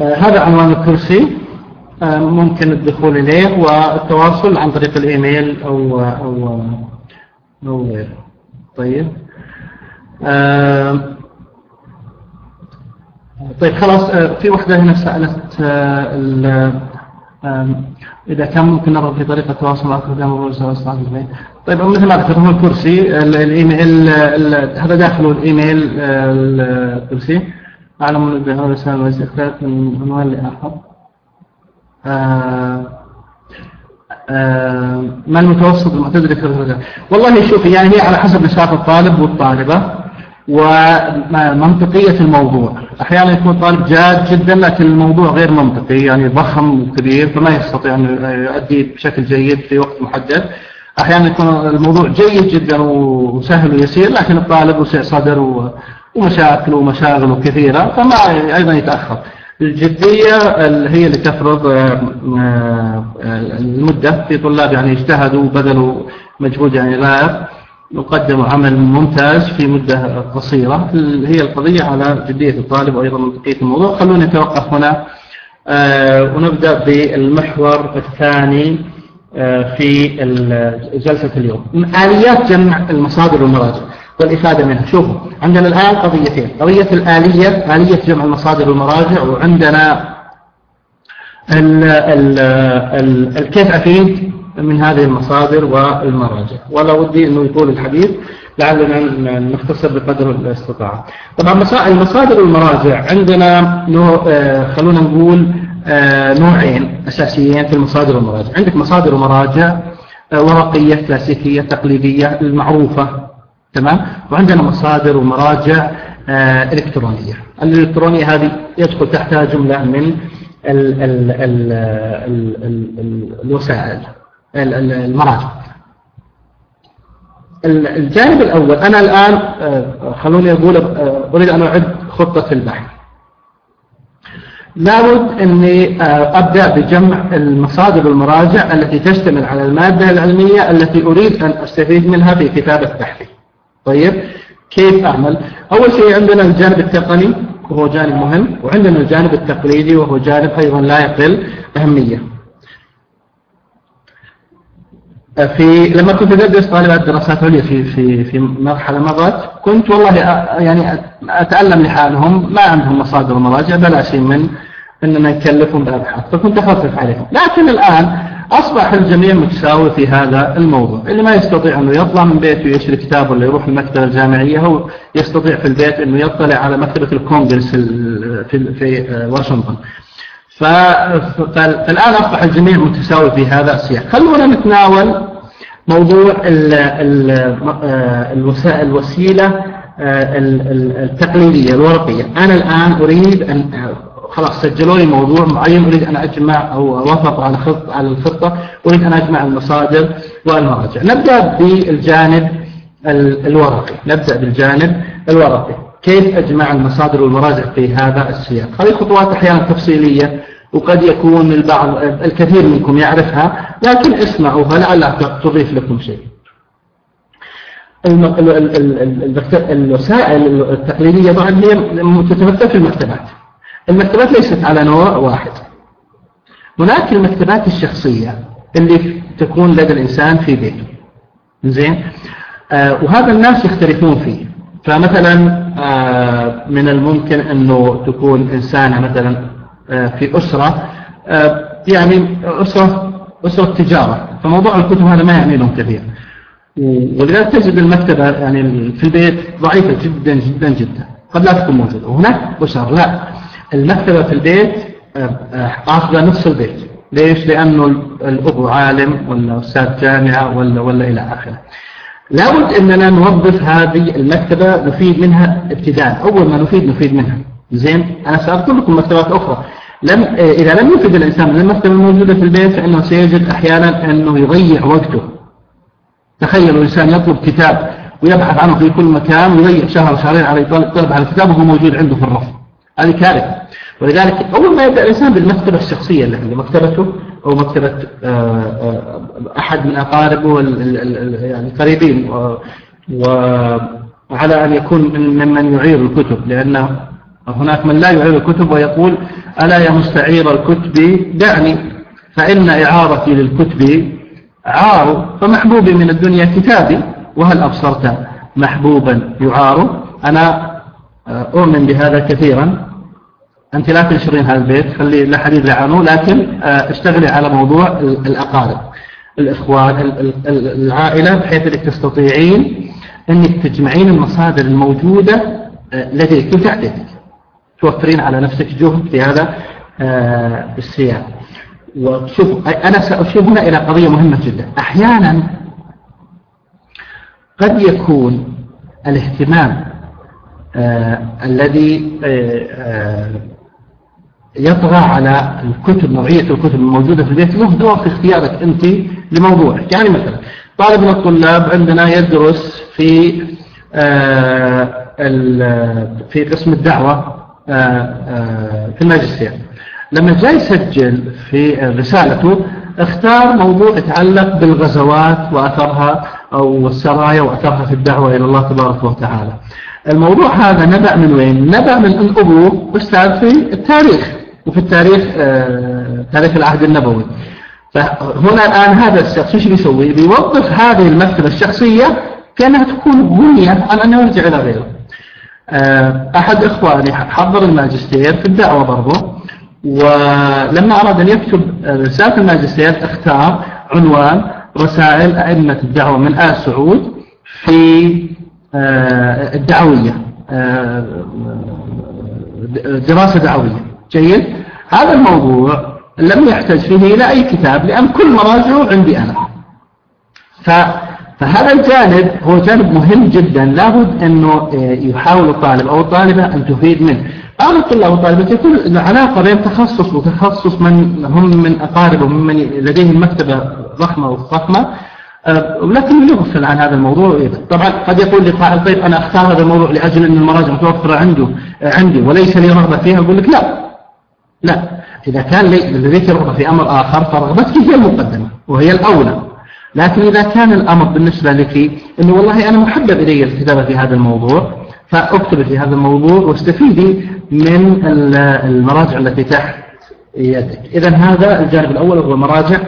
هذا عنوان الكرسي ممكن الدخول إليه والتواصل عن طريق الإيميل أو أو أو غيره. طيب. طيب خلاص. في وحدة هنا سألت إذا كان ممكن نرى في طريقة التواصل مع قدام الرسول طيب مثل ما ذكرت الكرسي الإيميل هذا داخله الإيميل الكرسي أعلم أن هذا رسالة واستخدام من عنوان لآخر ما المتوسط المعتدل في الرجال والله شوفي يعني هي على حسب نشاط الطالب والطالبة ومنطقية الموضوع. أحيانا يكون طالب جاد جدا لكن الموضوع غير منطقي يعني ضخم وكبير فما يستطيع أن يؤدي بشكل جيد في وقت محدد. أحيانا يكون الموضوع جيد جدا وسهل ويسير لكن الطالب وسع صدر ومشاكل ومشاغل كثيرة فما أيضا يتأخر. الجدية هي اللي تفرض آه، آه، المدة. في طلاب يعني اجتهدوا وبذلوا مجهود يعني لا وقدموا عمل ممتاز في مدة قصيرة. هي القضية على جدية الطالب وأيضا منطقية الموضوع. خلونا نتوقف هنا. آه، ونبدأ بالمحور الثاني في جلسة اليوم. آليات جمع المصادر والمراجع. والإفادة منها. شوفوا عندنا الآن قضيتين. قضية الآلية آلية جمع المصادر والمراجع وعندنا ال ال ال الكيف أفيد من هذه المصادر والمراجع. ولا ودي أنه يطول الحديث لعلنا نختصر بقدر الاستطاعة. طبعا المصادر والمراجع عندنا آه، خلونا نقول آه، نوعين أساسيين في المصادر والمراجع. عندك مصادر ومراجع آه، ورقية كلاسيكية تقليدية المعروفة تمام؟ وعندنا مصادر ومراجع آه، إلكترونية. الإلكترونية هذه يدخل تحتها جملة من ال ال ال ال الوسائل المراجع. الجانب الأول أنا الآن آه، خلوني أقول آه، أريد أن أعد خطة البحث. لابد أني أبدأ بجمع المصادر والمراجع التي تشتمل على المادة العلمية التي أريد أن أستفيد منها في كتابة بحثي. طيب كيف أعمل؟ أول شيء عندنا الجانب التقني وهو جانب مهم وعندنا الجانب التقليدي وهو جانب أيضا لا يقل أهمية. في لما كنت أدرس طالبات دراسات عليا في في في مرحلة مضت كنت والله يعني أتألم لحالهم ما عندهم مصادر ومراجع بلا شيء من أننا نكلفهم بأبحاث فكنت أخفف عليهم. لكن الآن أصبح الجميع متساوي في هذا الموضوع. اللي ما يستطيع أنه يطلع من بيته ويشتري كتاب ولا يروح المكتبة الجامعية هو يستطيع في البيت أنه يطلع على مكتبة الكونغرس في, في واشنطن. فالآن أصبح الجميع متساوي في هذا السياق. خلونا نتناول موضوع الوسيلة التقليدية الورقية. أنا الآن أريد أن خلاص سجلوا لي موضوع معين أريد أن أجمع أو وافق على خطة على الخطة أريد أن أجمع المصادر والمراجع نبدأ بالجانب الورقي. نبدأ بالجانب الورقي. كيف أجمع المصادر والمراجع في هذا السياق؟ هذه خطوات أحيانا تفصيلية وقد يكون البعض الكثير منكم يعرفها لكن اسمعوها لعلها تضيف لكم شيء. الوسائل التقليدية طبعا هي تتمثل في المكتبات. المكتبات ليست على نوع واحد. هناك المكتبات الشخصية اللي تكون لدى الإنسان في بيته. زين؟ آه وهذا الناس يختلفون فيه. فمثلا آه من الممكن أنه تكون إنسان مثلا آه في أسرة آه يعني أسرة أسرة تجارة. فموضوع الكتب هذا ما يعني لهم كثير ولذلك تجد المكتبة يعني في البيت ضعيفة جدا جدا جدا. قد لا تكون موجودة. وهناك أسر لا. المكتبة في البيت أخذ آه، نصف البيت. ليش؟ لأنه الأب عالم ولا أستاذ جامعة ولا, ولا إلى آخره. لابد أننا نوظف هذه المكتبة نفيد منها ابتداء. أول ما نفيد نفيد منها. زين؟ أنا سأذكر لكم مكتبات أخرى. لم آه، إذا لم يفيد الإنسان من المكتبة الموجودة في البيت فإنه سيجد أحيانا أنه يضيع وقته. تخيل الإنسان يطلب كتاب ويبحث عنه في كل مكان ويضيع شهر شهرين على يطلب على الكتاب وهو موجود عنده في الرف. هذه كارثة. ولذلك أول ما يبدأ الإنسان بالمكتبة الشخصية اللي عنده مكتبته أو مكتبة آه، آه، أحد من أقاربه يعني قريبين. وعلى أن يكون ممن يعير الكتب لأنه هناك من لا يعير الكتب ويقول ألا يا مستعير الكتب دعني فإن إعارتي للكتب عار فمحبوبي من الدنيا كتابي وهل أبصرت محبوبا يعار؟ أنا أؤمن بهذا كثيرا. أنت لا تنشرين هذا البيت خلي لا حديث عنه لكن آه، اشتغلي على موضوع الأقارب الإخوان العائلة بحيث أنك تستطيعين أنك تجمعين المصادر الموجودة آه، لديك وتعددك توفرين على نفسك جهد في هذا السياق وشوف أنا سأشير هنا إلى قضية مهمة جدا. أحيانا قد يكون الاهتمام آه الذي آه, آه، يطغى على الكتب نوعية الكتب الموجودة في البيت له دور في اختيارك أنت لموضوعك. يعني مثلا طالب من الطلاب عندنا يدرس في آه في قسم الدعوة آه، آه، في الماجستير. لما جاي يسجل في رسالته اختار موضوع يتعلق بالغزوات وأثرها أو السرايا وأثرها في الدعوة إلى الله تبارك وتعالى. الموضوع هذا نبع من وين؟ نبع من أن أبوه أستاذ في التاريخ وفي التاريخ آه تاريخ العهد النبوي فهنا الآن هذا الشخص إيش بيسوي؟ بيوظف هذه المكتبة الشخصية كأنها تكون بنية على أنه يرجع إلى غيره آه أحد إخواني حضر الماجستير في الدعوة برضه ولما أراد أن يكتب رسالة الماجستير اختار عنوان رسائل أئمة الدعوة من آل سعود في الدعوية آه، دراسة دعوية. جيد؟ هذا الموضوع لم يحتاج فيه إلى أي كتاب لأن كل مراجعه عندي أنا. فهذا الجانب هو جانب مهم جدا. لابد أنه آه، يحاول الطالب أو الطالبة أن تفيد منه. بعض الطلاب والطالبات يكون العلاقة بين تخصص وتخصص من هم من أقاربهم ممن لديهم مكتبة ضخمة وفخمة آه، لكن يغفل عن هذا الموضوع. طبعا قد يقول لي طيب أنا أختار هذا الموضوع لأجل أن المراجع متوفرة عنده عندي وليس لي رغبة فيها. أقول لك لا لا. إذا كان لديك رغبة في أمر آخر فرغبتك هي المقدمة وهي الأولى. لكن إذا كان الأمر بالنسبة لك أنه والله أنا محبب إلي الكتابة في هذا الموضوع فأكتب في هذا الموضوع واستفيدي من المراجع التي تحت يدك. إذا هذا الجانب الأول هو مراجع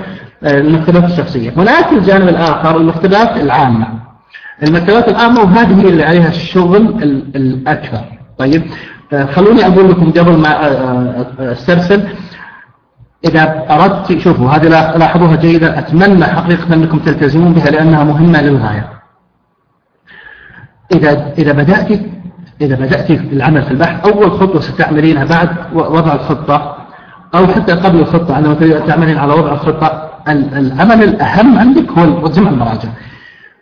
المكتبات الشخصية. هناك الجانب الآخر المكتبات العامة. المكتبات العامة وهذه اللي عليها الشغل الأكثر. طيب آه، خلوني أقول لكم قبل ما آه، أسترسل. إذا أردت شوفوا هذه لاحظوها جيدا أتمنى حقيقة أنكم تلتزمون بها لأنها مهمة للغاية. إذا إذا بدأت إذا بدأت العمل في البحث أول خطوة ستعملينها بعد وضع الخطة أو حتى قبل الخطة عندما تعملين على وضع الخطة العمل الأهم عندك هو جمع المراجع.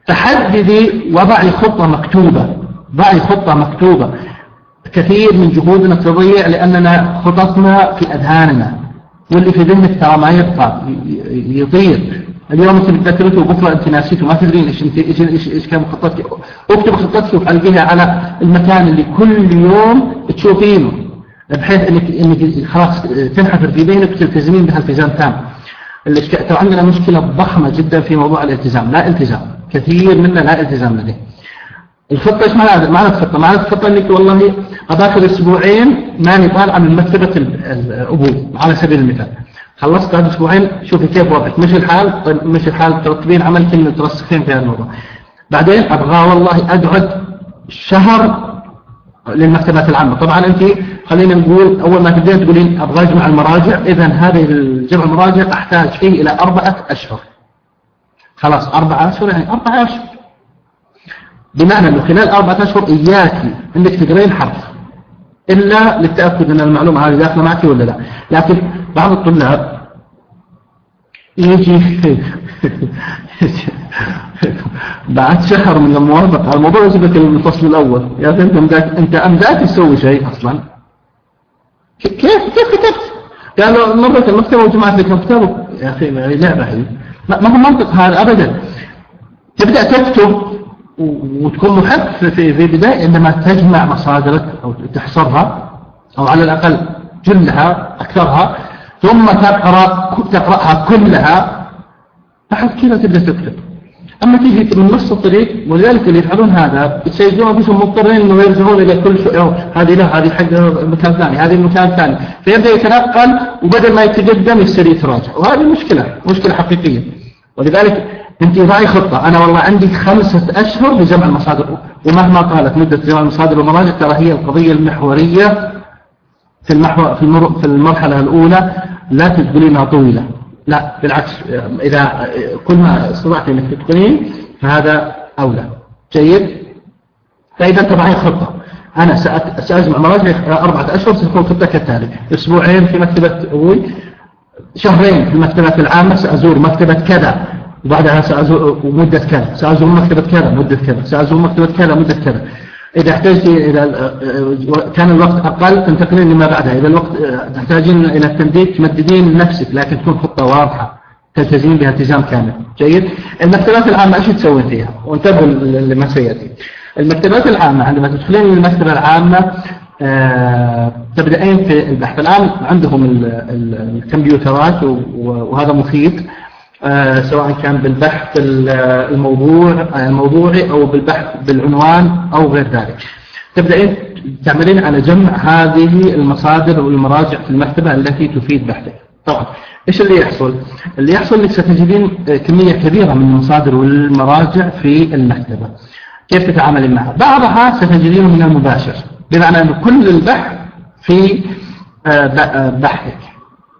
تحددي وضعي خطة مكتوبة ضعي خطة مكتوبة. كثير من جهودنا تضيع لأننا خططنا في أذهاننا واللي في ذهنك ترى ما يبقى يطير. اليوم انت متذكرته وبكرة أنت ناسيته ما تدرين إيش أنت إيش إيش, إيش كان خطتك اكتب خطتك وحلقيها على المكان اللي كل يوم تشوفينه بحيث إنك إنك خلاص تنحفر في ذهنك وتلتزمين بها التزام تام. ترى عندنا مشكلة ضخمة جدا في موضوع الالتزام لا التزام كثير منا لا التزام لديه. الخطة إيش معنى معنى الخطة معنى الخطة إنك والله اضاخر أسبوعين ماني طالعة من مكتبة الابوه على سبيل المثال. خلصت هذا أسبوعين شوفي كيف وضعك مش الحال؟ طيب مش الحال ترتبين عملك انه ترسخين في الموضوع؟ بعدين أبغى والله أقعد شهر للمكتبات العامة. طبعا أنت خلينا نقول أول ما تبدين تقولين أبغى اجمع المراجع اذا هذه الجمع المراجع احتاج فيه إلى أربعة أشهر. خلاص أربعة أشهر يعني أربعة أشهر. بمعنى إنه خلال أربعة أشهر إياك إنك تقرين حرف. إلا للتأكد أن المعلومة هذه داخلة معك ولا لا. لكن بعض الطلاب يجي بعد شهر من الموافقة الموضوع يجيبك الفصل الأول. يا أخي أنت أمداك تسوي شيء أصلا؟ كيف كيف كتبت؟ قالوا مرة المكتبة وجمعت لك مكتبه يا أخي لعبة هي ما هو منطق هذا أبدا. تبدأ تكتب وتكون محق في في بداية عندما تجمع مصادرك أو تحصرها أو على الأقل جلها أكثرها ثم تقرأ تقرأها كلها بعد كذا تبدأ تكتب. أما تيجي من نص الطريق ولذلك اللي يفعلون هذا يسجلون أنفسهم مضطرين أنه يرجعون إلى كل شيء. هذه لا هذه حق مكان ثاني هذه مكان ثاني. فيبدأ يتنقل وبدل ما يتقدم يصير يتراجع. وهذه مشكلة مشكلة حقيقية. ولذلك أنت ضعي خطة. أنا والله عندي خمسة أشهر لجمع المصادر. ومهما طالت مدة جمع المصادر والمراجع ترى هي القضية المحورية في المحور في المرحلة الأولى لا تقولينها طويلة. لا بالعكس إذا كل ما استطعت أنك تتقنين فهذا أولى. جيد؟ فإذا أنت معي خطة. أنا سأجمع مراجع أربعة أشهر ستكون خطة كالتالي. أسبوعين في مكتبة أبوي شهرين في المكتبة العامة سأزور مكتبة كذا. وبعدها سأزور مدة كذا. سأزور مكتبة كذا مدة كذا. سأزور مكتبة كذا مدة كذا. إذا احتجت إلى كان الوقت أقل تنتقلين لما بعدها. إذا الوقت تحتاجين إلى التمديد تمددين لنفسك لكن تكون خطة واضحة تلتزمين بها التزام كامل. جيد؟ المكتبات العامة إيش تسوين فيها؟ وانتبهوا لما سيأتي المكتبات العامة عندما تدخلين المكتبة العامة آه، تبدأين في البحث. الآن عندهم الكمبيوترات وهذا آه، سواء كان بالبحث الموضوع الموضوعي أو بالبحث بالعنوان أو غير ذلك. تبدأين تعملين على جمع هذه المصادر والمراجع في المكتبة التي تفيد بحثك. طبعا إيش اللي يحصل؟ اللي يحصل أنك ستجدين كمية كبيرة من المصادر والمراجع في المكتبة. كيف تتعاملين معها؟ بعضها ستجدينه من المباشر بمعنى أن كل البحث في آه، آه، بحثك.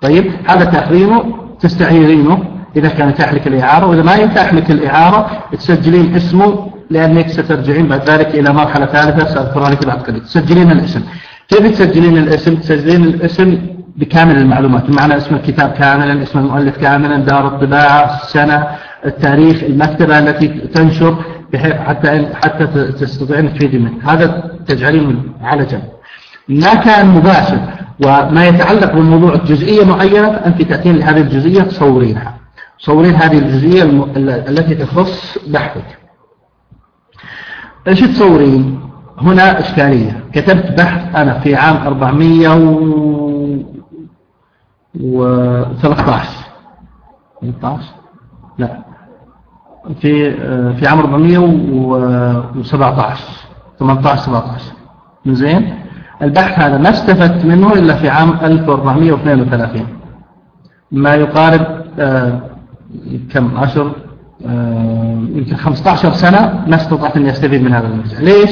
طيب هذا تأخذينه تستعيرينه إذا كان يتاح لك الإعارة وإذا ما يتاح لك الإعارة تسجلين اسمه لأنك سترجعين بعد ذلك إلى مرحلة ثالثة سأذكرها لك بعد قليل تسجلين الاسم. كيف تسجلين الاسم؟ تسجلين الاسم بكامل المعلومات بمعنى اسم الكتاب كاملا اسم المؤلف كاملا دار الطباعة السنة التاريخ المكتبة التي تنشر بحيث حتى حتى تستطيعين تفيدي منه هذا تجعلينه على جنب. ما كان مباشر وما يتعلق بالموضوع جزئية معينة أنت تأتين لهذه الجزئية تصورينها. صورين هذه الجزئية التي تخص بحثك. إيش تصورين هنا إشكالية. كتبت بحث أنا في عام 413 13 لا. في في عام 417 18 17 من زين البحث هذا ما استفدت منه إلا في عام 1432 ما يقارب آه، كم؟ عشر آه، يمكن 15 سنة ما استطعت أن يستفيد من هذا المرجع. ليش؟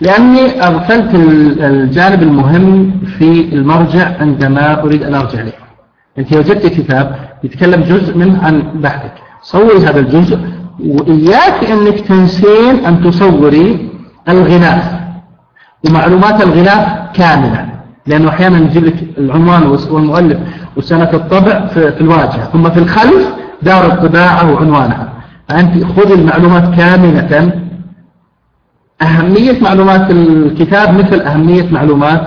لأني أغفلت الجانب المهم في المرجع عندما أريد أن أرجع له أنت وجدت كتاب يتكلم جزء منه عن بحثك صوري هذا الجزء وإياك أنك تنسين أن تصوري الغلاف ومعلومات الغلاف كاملة لأنه أحيانا يجيب لك العنوان والمؤلف وسنة الطبع في الواجهة ثم في الخلف دار الطباعة وعنوانها. فأنت خذ المعلومات كاملة. أهمية معلومات الكتاب مثل أهمية معلومات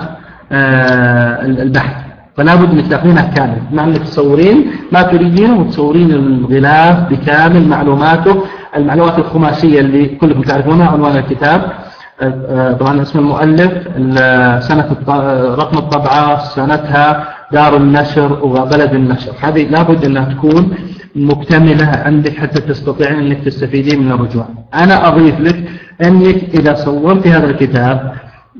آه، البحث. فلا بد من تأخذينها كامل. مع أنك تصورين ما تريدينه وتصورين الغلاف بكامل معلوماته. المعلومات الخماسية اللي كلكم تعرفونها عنوان الكتاب. آه، آه، طبعا اسم المؤلف سنة رقم الطبعة سنتها دار النشر وبلد النشر. هذه لابد أنها تكون مكتملة عندك حتى تستطيعين أنك تستفيدين من الرجوع. أنا أضيف لك أنك إذا صورت هذا الكتاب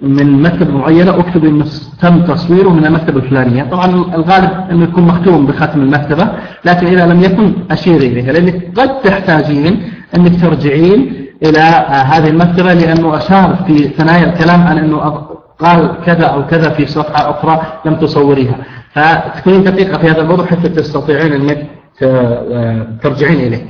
من مكتبة معينة أكتب أنه تم تصويره من المكتبة الفلانية. طبعا الغالب أنه يكون مختوم بختم المكتبة لكن إذا لم يكن أشير إليها لأنك قد تحتاجين أنك ترجعين إلى هذه المكتبة لأنه أشار في ثنايا الكلام عن أنه قال كذا أو كذا في صفحة أخرى لم تصوريها. فتكونين دقيقة في هذا الموضوع حتى تستطيعين أنك ترجعين إليه.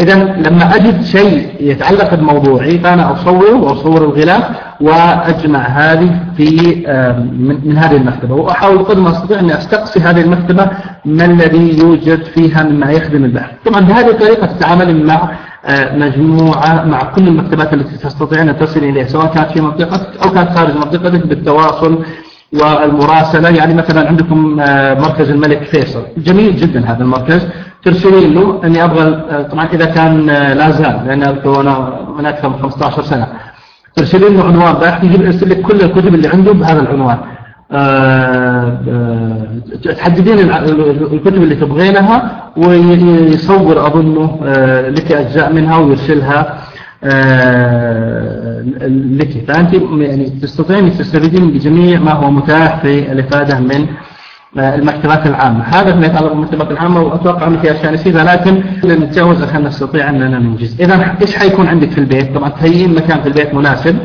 إذا لما أجد شيء يتعلق بموضوعي فأنا أصوره وأصور الغلاف وأجمع هذه في من هذه المكتبة. وأحاول قدر ما أستطيع أن أستقصي هذه المكتبة ما الذي يوجد فيها مما يخدم البحث طبعا بهذه الطريقة تتعامل مع آه، مجموعة مع كل المكتبات التي تستطيعين أن تصل إليها سواء كانت في منطقتك أو كانت خارج منطقتك بالتواصل والمراسلة. يعني مثلا عندكم آه، مركز الملك فيصل. جميل جدا هذا المركز. ترسلين له أني أبغى طبعا إذا كان آه، لا زال لأن أنا من أكثر من 15 سنة. ترسلين له عنوان بحث يجيب يرسل لك كل الكتب اللي عنده بهذا العنوان. تحددين الكتب اللي تبغينها ويصور أظنه لك أجزاء منها ويرسلها لك. فأنت يعني تستطيعين تستفيدين بجميع ما هو متاح في الإفادة من المكتبات العامة. هذا ما يتعلق بالمكتبات العامة وأتوقع أن في أشياء نسيتها لكن نتجاوز عشان نستطيع أننا ننجز. إذا إيش حيكون عندك في البيت؟ طبعا تهيئين مكان في البيت مناسب.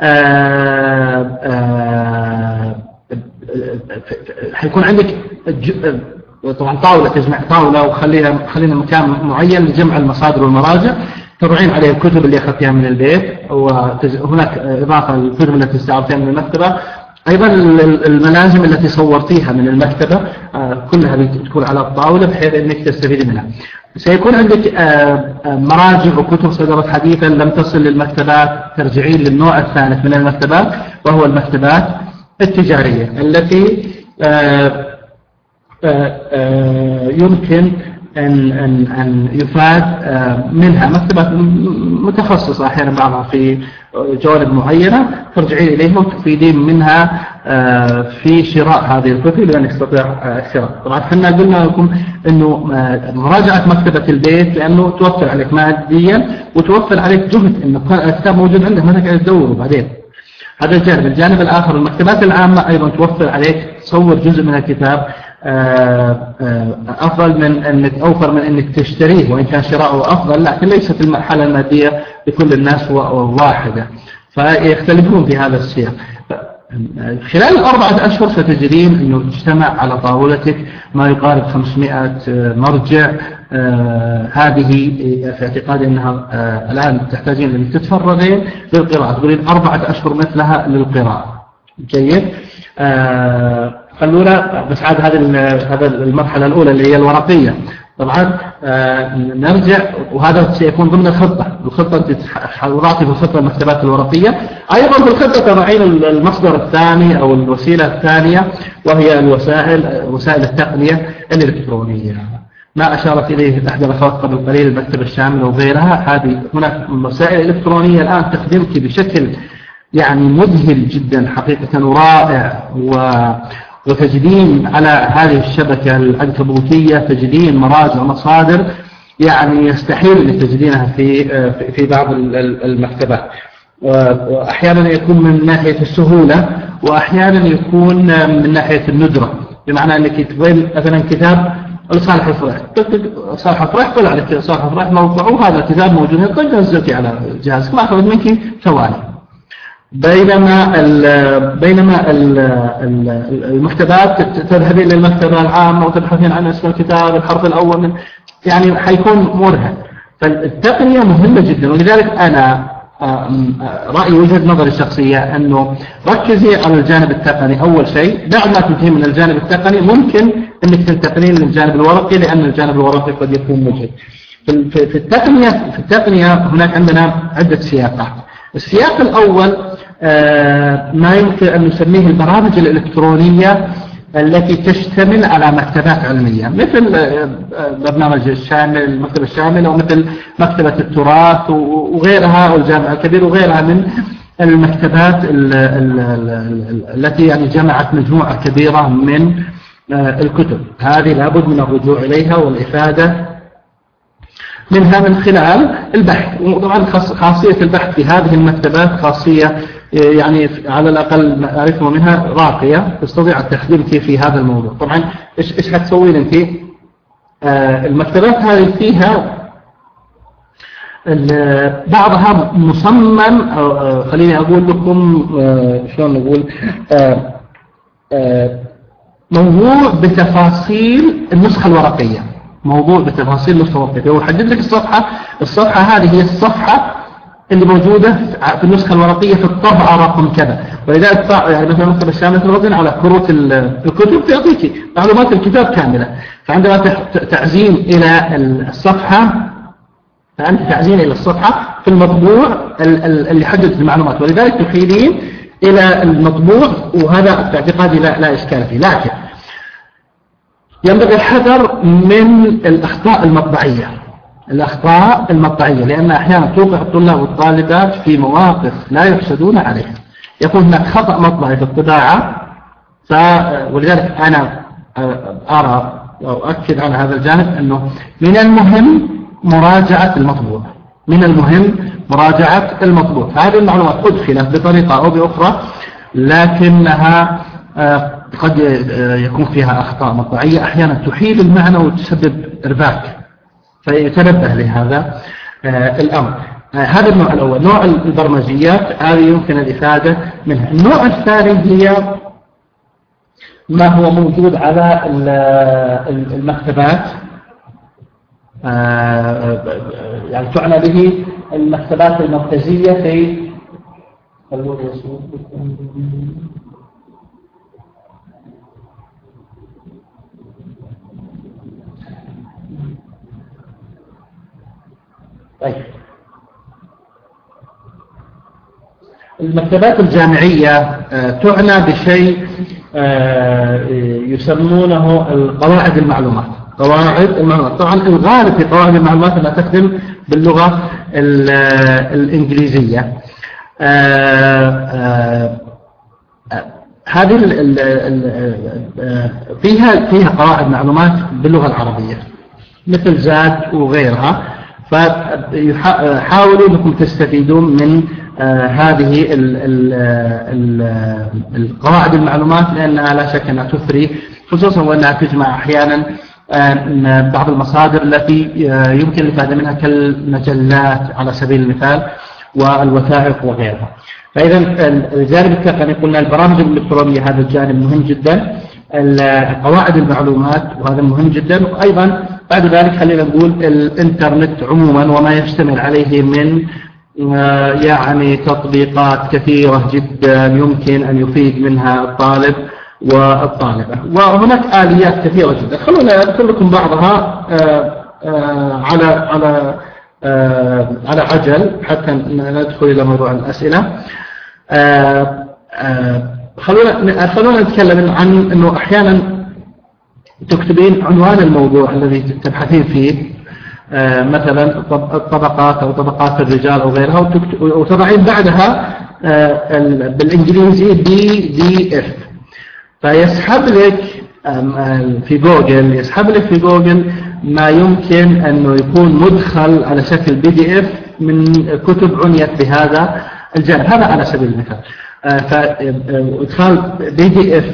آه، آه، حيكون عندك طبعا طاولة تجمع طاولة وخليها خلينا مكان معين لجمع المصادر والمراجع. تضعين عليه الكتب اللي أخذتها من البيت وهناك إضافة للكتب التي استعرتها من المكتبة. أيضا الملازم التي صورتيها من المكتبة آه، كلها تكون على الطاولة بحيث أنك تستفيد منها. سيكون عندك آه، آه، مراجع وكتب صدرت حديثا لم تصل للمكتبات ترجعين للنوع الثالث من المكتبات وهو المكتبات التجارية التي يمكن أن, أن, أن يفاد منها. مكتبات متخصصة أحيانا بعضها في جوانب معينة ترجعين إليها وتفيدين منها آه، في شراء هذه الكتب لأن يستطيع الشراء. آه، طبعا إحنا قلنا لكم أنه آه، مراجعة مكتبة البيت لأنه توفر عليك ماديا وتوفر عليك جهد أن الكتاب موجود عندك ما تقعد تدور بعدين. هذا الجانب. الجانب الآخر المكتبات العامة أيضا توفر عليك تصور جزء من الكتاب. أفضل من أنك أوفر من أنك تشتريه وإن كان شراءه أفضل لكن ليست المرحلة المادية لكل الناس واحدة. فيختلفون في هذا السياق. خلال الأربعة أشهر ستجدين أنه اجتمع على طاولتك ما يقارب 500 مرجع. آه هذه في اعتقادي أنها آه الآن تحتاجين أن تتفرغين للقراءة. تقولين أربعة أشهر مثلها للقراءة. جيد. خلونا بس عاد هذه المرحلة الأولى اللي هي الورقية. طبعا آه نرجع وهذا سيكون ضمن الخطة. الخطة أنت وضعتي في الخطة المكتبات الورقية. أيضا في الخطة تضعين المصدر الثاني أو الوسيلة الثانية وهي الوسائل وسائل التقنية الإلكترونية. ما أشارت إليه أحد الأخوات قبل قليل المكتبة الشاملة وغيرها هذه هناك وسائل إلكترونية الآن تخدمك بشكل يعني مذهل جدا حقيقة ورائع و وتجدين على هذه الشبكة العنكبوتية تجدين مراجع ومصادر يعني يستحيل أن تجدينها في في بعض المكتبات. وأحيانا يكون من ناحية السهولة وأحيانا يكون من ناحية الندرة. بمعنى أنك تبين مثلا كتاب لصالح الفرح صالح الفرح طلع لك صالح الفرح موقعه هذا الكتاب موجود طيب نزلتي على جهازك ما أخذ منك ثواني. بينما بينما ال المكتبات تذهبين للمكتبة العامة وتبحثين عن اسم الكتاب الحرف الأول من يعني حيكون مرهق. فالتقنية مهمة جدا ولذلك أنا رأيي وجهة نظري الشخصية أنه ركزي على الجانب التقني. أول شيء بعد ما تنتهي من الجانب التقني ممكن أنك تنتقلين للجانب الورقي لأن الجانب الورقي قد يكون مجهد. في التقنية في التقنية هناك عندنا عدة سياقات. السياق الأول آه، ما يمكن أن نسميه البرامج الإلكترونية التي تشتمل على مكتبات علمية مثل آه، برنامج الشامل المكتبة الشاملة ومثل مكتبة التراث وغيرها والجامع الكبير وغيرها من المكتبات التي يعني جمعت مجموعة كبيرة من آه، الكتب. هذه لابد من الرجوع إليها والإفادة منها من خلال البحث. وطبعا خاصية البحث في هذه المكتبات خاصية يعني على الأقل معرفة منها راقية. تستطيع التخديم في هذا الموضوع. طبعا إيش إيش حتسوين أنت؟ آه المكتبات هذه فيها بعضها مصمم. آه، خليني أقول لكم آه، شلون نقول؟ آه، موضوع بتفاصيل النسخة الورقية. موضوع بتفاصيل هو يحدد لك الصفحة. الصفحة هذه هي الصفحة اللي موجودة في النسخة الورقية في الطبعة رقم كذا. ولذلك يعني مثلا مكتب الشامل الوزن على كروت الكتب تعطيك معلومات الكتاب كاملة. فعندما تعزين إلى الصفحة فأنت تعزين إلى الصفحة في المطبوع اللي حدد المعلومات. ولذلك تحيلين إلى المطبوع وهذا في اعتقادي لا, لا إشكال فيه. لكن ينبغي الحذر من الأخطاء المطبعية. الأخطاء المطبعية لأن أحيانا توقع الطلاب والطالبات في مواقف لا يحسدون عليها. يكون هناك خطأ مطبعي في الطباعة ولذلك أنا أرى وأؤكد على هذا الجانب أنه من المهم مراجعة المطبوع. من المهم مراجعة المطبوع. هذه المعلومات أدخلت بطريقة أو بأخرى لكنها آه، قد يكون فيها أخطاء مطبعية أحيانا تحيل المعنى وتسبب إرباك. فيتنبه لهذا آه، الأمر. آه، هذا النوع الأول. نوع البرمجيات هذه يمكن الإفادة منها. النوع الثاني هي ما هو موجود على المكتبات. يعني تعنى به المكتبات المركزية في طيب. المكتبات الجامعية آه، تعنى بشيء آه، يسمونه قواعد المعلومات. قواعد المعلومات. طبعا الغالب في قواعد المعلومات أنها تخدم باللغة الإنجليزية. آه، هذه فيها فيها قواعد معلومات باللغة العربية مثل زاد وغيرها. فحاولوا أنكم تستفيدون من آه، هذه القواعد المعلومات لأنها لا شك أنها تثري خصوصا وأنها تجمع أحيانا آه، بعض المصادر التي آه، يمكن الإفادة منها كالمجلات على سبيل المثال والوثائق وغيرها. فإذا الجانب التقني قلنا البرامج الإلكترونية هذا الجانب مهم جدا قواعد المعلومات وهذا مهم جدا وأيضا بعد ذلك خلينا نقول الإنترنت عموما وما يشتمل عليه من آه، يعني تطبيقات كثيرة جدا يمكن أن يفيد منها الطالب والطالبة. وهناك آليات كثيرة جدا. خلونا أذكر لكم بعضها آه، آه، على على على عجل حتى ندخل إلى موضوع الأسئلة. خلونا خلونا نتكلم عن أنه أحيانا تكتبين عنوان الموضوع الذي تبحثين فيه آه، مثلا الطبقات أو طبقات الرجال أو غيرها وتضعين بعدها آه، بالإنجليزي PDF فيسحب لك في جوجل يسحب لك في جوجل ما يمكن أنه يكون مدخل على شكل PDF من كتب عنيت بهذا الجانب. هذا على سبيل المثال. آه، فإدخال بي دي اف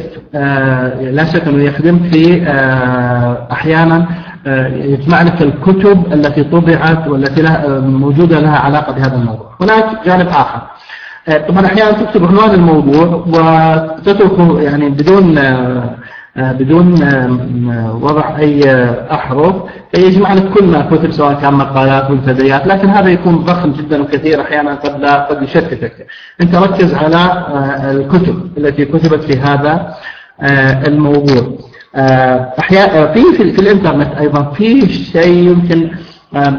لا شك أنه يخدم في آه، أحيانا آه، يجمع لك الكتب التي طبعت والتي لها موجودة لها علاقة بهذا الموضوع. هناك جانب آخر. طبعا أحيانا تكتب عنوان الموضوع وتتركه يعني بدون آه، بدون آه، وضع أي أحرف فيجمع لك كل ما كتب سواء كان مقالات منتديات لكن هذا يكون ضخم جدا وكثير أحيانا قد لا قد يشتتك. أنت ركز على آه، الكتب التي كتبت في هذا الموضوع. أحيانا في في الإنترنت أيضا في شيء يمكن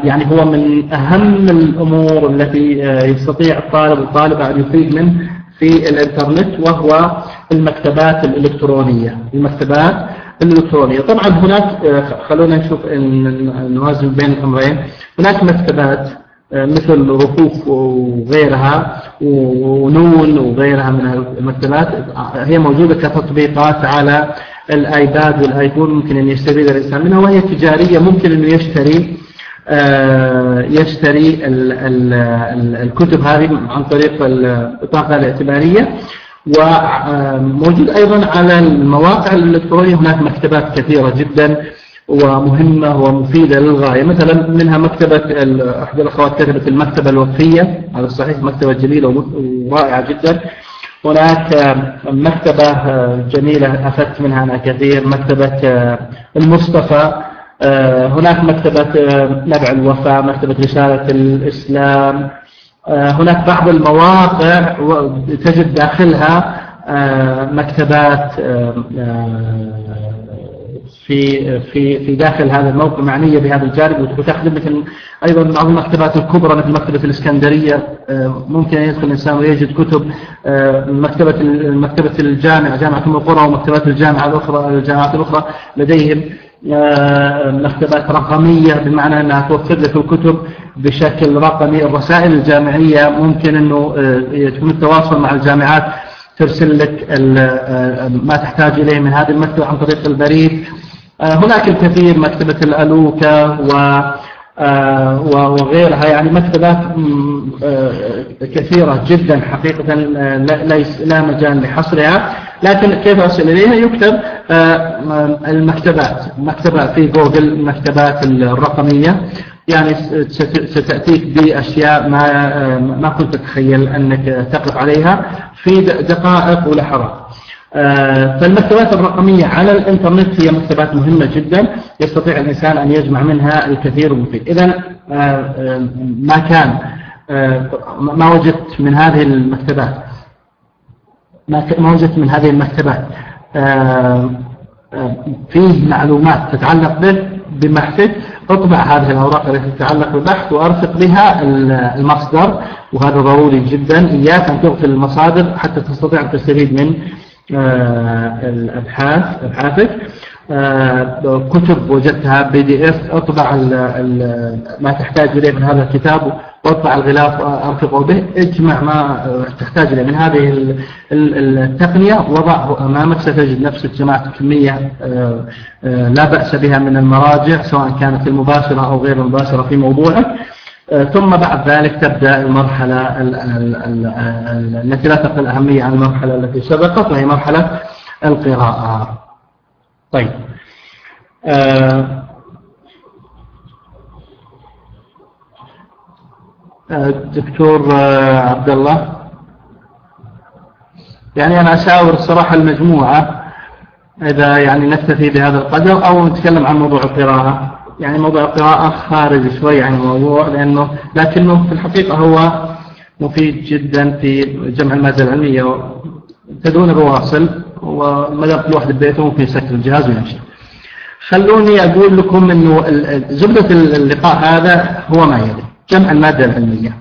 يعني هو من أهم الأمور التي يستطيع الطالب والطالبة أن يفيد منه في الإنترنت وهو المكتبات الإلكترونية المكتبات الإلكترونية. طبعا هناك آه، خلونا نشوف نوازن بين الأمرين هناك مكتبات آه، مثل رفوف وغيرها ونون وغيرها من المكتبات هي موجودة كتطبيقات على الآيباد والآيفون ممكن أن يستفيد الإنسان منها وهي تجارية ممكن انه يشتري آه، يشتري الكتب هذه عن طريق البطاقة الاعتبارية وموجود أيضا على المواقع الإلكترونية هناك مكتبات كثيرة جدا ومهمة ومفيدة للغاية. مثلا منها مكتبة أحد الأخوات كتبت المكتبة الوقفية هذا صحيح مكتبة جميلة ورائعة جدا. هناك مكتبة جميلة أخذت منها أنا كثير مكتبة المصطفى. آه، هناك مكتبة آه، نبع الوفاء مكتبة رسالة الإسلام. آه، هناك بعض المواقع تجد داخلها مكتبات في في في داخل هذا الموقع معنية بهذا الجانب وتخدم مثل أيضا بعض المكتبات الكبرى مثل مكتبة الإسكندرية ممكن أن يدخل الإنسان ويجد كتب مكتبة مكتبة الجامعة جامعة أم القرى ومكتبات الجامعة الأخرى الجامعات الأخرى لديهم مكتبات رقمية بمعنى أنها توفر لك الكتب بشكل رقمي. الرسائل الجامعية ممكن أنه آه، يتم التواصل مع الجامعات ترسل لك ما تحتاج إليه من هذه المكتبة عن طريق البريد. هناك الكثير مكتبة الألوكا و وغيرها. يعني مكتبات كثيرة جدا حقيقة ليس لا مجال لحصرها. لكن كيف أصل إليها؟ يكتب المكتبات مكتبة في جوجل المكتبات الرقمية. يعني ستأتيك بأشياء ما ما كنت تتخيل أنك تقف عليها. في دقائق ولحظات. آه، فالمكتبات الرقمية على الإنترنت هي مكتبات مهمة جدا. يستطيع الإنسان أن يجمع منها الكثير المفيد إذا آه، آه، ما كان ما وجدت من هذه المكتبات. ما وجدت من هذه المكتبات. فيه معلومات تتعلق به ببحثك أطبع هذه الأوراق التي تتعلق بالبحث وأرفق بها المصدر. وهذا ضروري جدا. إياك أن تغفل المصادر حتى تستطيع أن تستفيد من الأبحاث أبحاثك. آه، كتب وجدتها بي دي إف. اطبع ما تحتاج إليه من هذا الكتاب واطبع الغلاف ارفقه به. اجمع ما تحتاج إليه من هذه التقنية. وضعه أمامك. ستجد نفسك جمعت كمية آه، آه، لا بأس بها من المراجع سواء كانت المباشرة أو غير المباشرة في موضوعك. آه، ثم بعد ذلك تبدأ المرحلة التي لا تقل أهمية عن المرحلة التي سبقت وهي مرحلة القراءة. طيب. آه، آه، دكتور عبد الله يعني أنا أشاور الصراحة المجموعة إذا يعني نكتفي بهذا القدر أو نتكلم عن موضوع القراءة. يعني موضوع القراءة خارج شوي عن الموضوع لأنه لكنه في الحقيقة هو مفيد جدا في جمع المادة العلمية. تدون بواصل وما دام كل واحد ببيته ممكن يسكر الجهاز ويمشي. خلوني أقول لكم أنه زبدة اللقاء هذا هو ما يلي جمع المادة العلمية.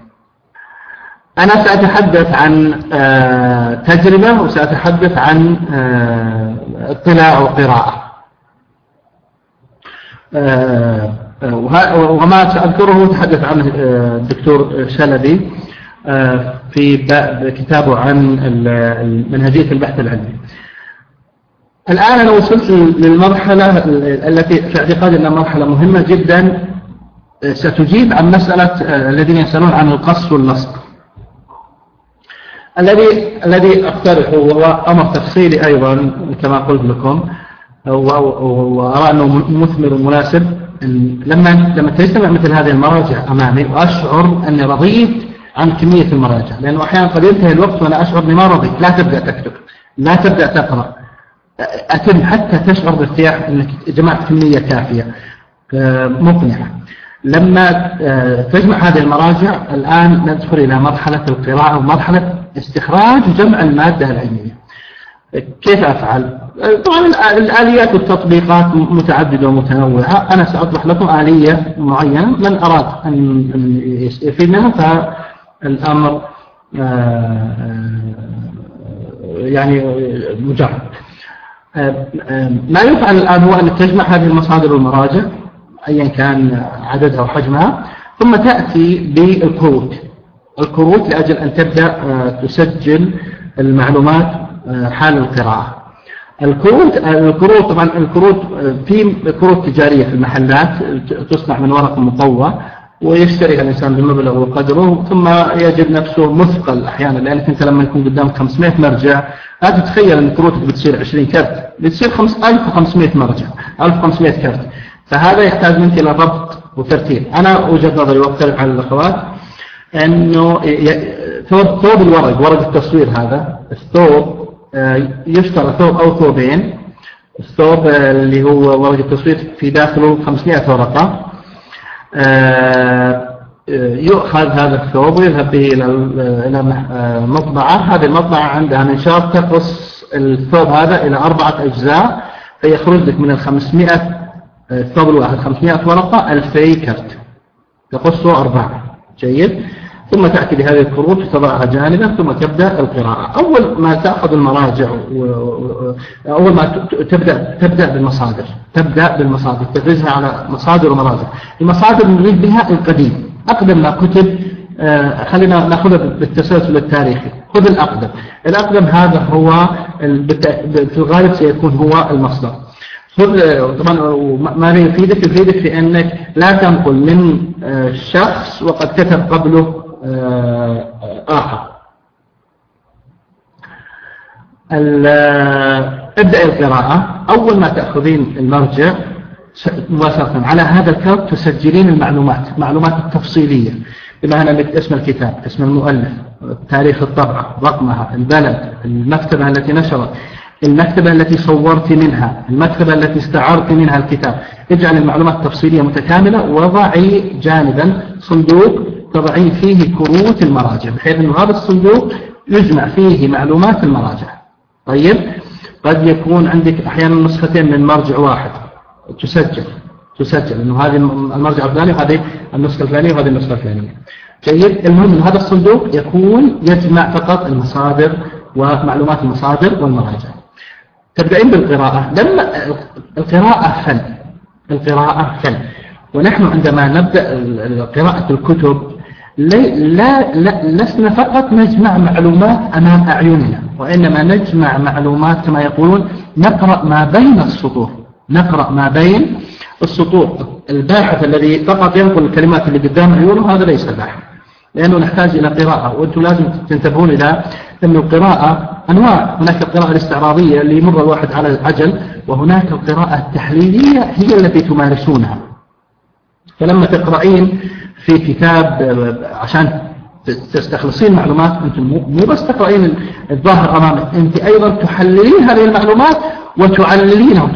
أنا سأتحدث عن آه، تجربة وسأتحدث عن آه، اطلاع وقراءة وما سأذكره تحدث عنه آه، الدكتور شلبي في كتابه عن منهجية البحث العلمي. الآن أنا وصلت للمرحلة التي في اعتقادي أنها مرحلة مهمة جدا. ستجيب عن مسألة الذين يسألون عن القص واللصق الذي الذي أقترحه وهو أمر تفصيلي أيضا كما قلت لكم وأرى أنه مثمر ومناسب. لما لما تجتمع مثل هذه المراجع أمامي وأشعر أني رضيت عن كمية المراجع لأنه أحيانا قد ينتهي الوقت وأنا أشعر أني ما رضيت. لا تبدأ تكتب لا تبدأ تقرأ. أتم حتى تشعر بارتياح أنك جمعت كمية كافية. مقنعة. لما آه، تجمع هذه المراجع الآن ندخل إلى مرحلة القراءة ومرحلة استخراج وجمع المادة العلمية. كيف أفعل؟ طبعا الآليات والتطبيقات متعددة ومتنوعة. أنا سأطرح لكم آلية معينة. من أراد أن يستفيد منها فالأمر آه، آه، يعني مجرد. آه، ما يفعل الآن هو أن تجمع هذه المصادر والمراجع أيا كان عددها وحجمها ثم تأتي بالكروت. الكروت لأجل أن تبدأ تسجل المعلومات حال القراءة. الكروت الكروت طبعا الكروت في كروت تجارية في المحلات تصنع من ورق مطوى ويشتريها الإنسان بمبلغ وقدره ثم يجد نفسه مثقل أحيانا لأنك أنت لما يكون قدامك 500 مرجع لا تتخيل أن كروتك بتصير 20 كرت بتصير 1500 مرجع 1500 كرت. فهذا يحتاج منك إلى ضبط وترتيب. أنا وجهة نظري وأختلف عن الأخوات أنه ثوب الورق ورق التصوير هذا الثوب آه، يشترى ثوب أو ثوبين. الثوب اللي هو ورق التصوير في داخله 500 ورقة. آه، يؤخذ هذا الثوب ويذهب به إلى إلى مطبعة. هذه المطبعة عندها منشار تقص الثوب هذا إلى أربعة أجزاء فيخرج لك من ال 500 الثوب الواحد 500 ورقة 2000 كرت. تقصه أربعة. جيد؟ ثم تأتي بهذه الكروت وتضعها جانبا ثم تبدأ القراءة. أول ما تأخذ المراجع أول ما تبدأ تبدأ بالمصادر. تبدأ بالمصادر. تدرسها على مصادر ومراجع. المصادر نريد بها القديم. أقدم ما كتب آه، خلينا ناخذها بالتسلسل التاريخي. خذ الأقدم. الأقدم هذا هو في الغالب سيكون هو المصدر. خذ طبعا ما يفيدك؟ يفيدك في أنك لا تنقل من آه، شخص وقد كتب قبله آه، آخر ابدأ القراءة. أول ما تأخذين المرجع مباشرة على هذا الكرت تسجلين المعلومات معلومات التفصيلية. بمعنى اسم الكتاب اسم المؤلف تاريخ الطبعة رقمها البلد المكتبة التي نشرت المكتبة التي صورت منها المكتبة التي استعرت منها الكتاب. اجعل المعلومات التفصيلية متكاملة وضعي جانبا صندوق تضعين فيه كروت المراجع بحيث أن هذا الصندوق يجمع فيه معلومات المراجع. طيب قد يكون عندك أحيانا نسختين من مرجع واحد. تسجل تسجل أنه هذه المرجع الفلاني وهذه النسخة الفلانية وهذه النسخة الفلانية. جيد المهم أن هذا الصندوق يكون يجمع فقط المصادر ومعلومات المصادر والمراجع. تبدأين بالقراءة. لما القراءة فن القراءة فن. ونحن عندما نبدأ قراءة الكتب لا, لا لسنا فقط نجمع معلومات أمام أعيننا وإنما نجمع معلومات كما يقولون نقرأ ما بين السطور. نقرأ ما بين السطور. الباحث الذي فقط ينقل الكلمات اللي قدام عيونه هذا ليس باحث لأنه نحتاج إلى قراءة. وأنتم لازم تنتبهون إلى أن القراءة أنواع. هناك القراءة الاستعراضية اللي يمر الواحد على العجل وهناك القراءة التحليلية هي التي تمارسونها. فلما تقرأين في كتاب عشان تستخلصين معلومات أنت مو بس تقرأين الظاهر أمامك أنت أيضا تحللين هذه المعلومات وتعللينها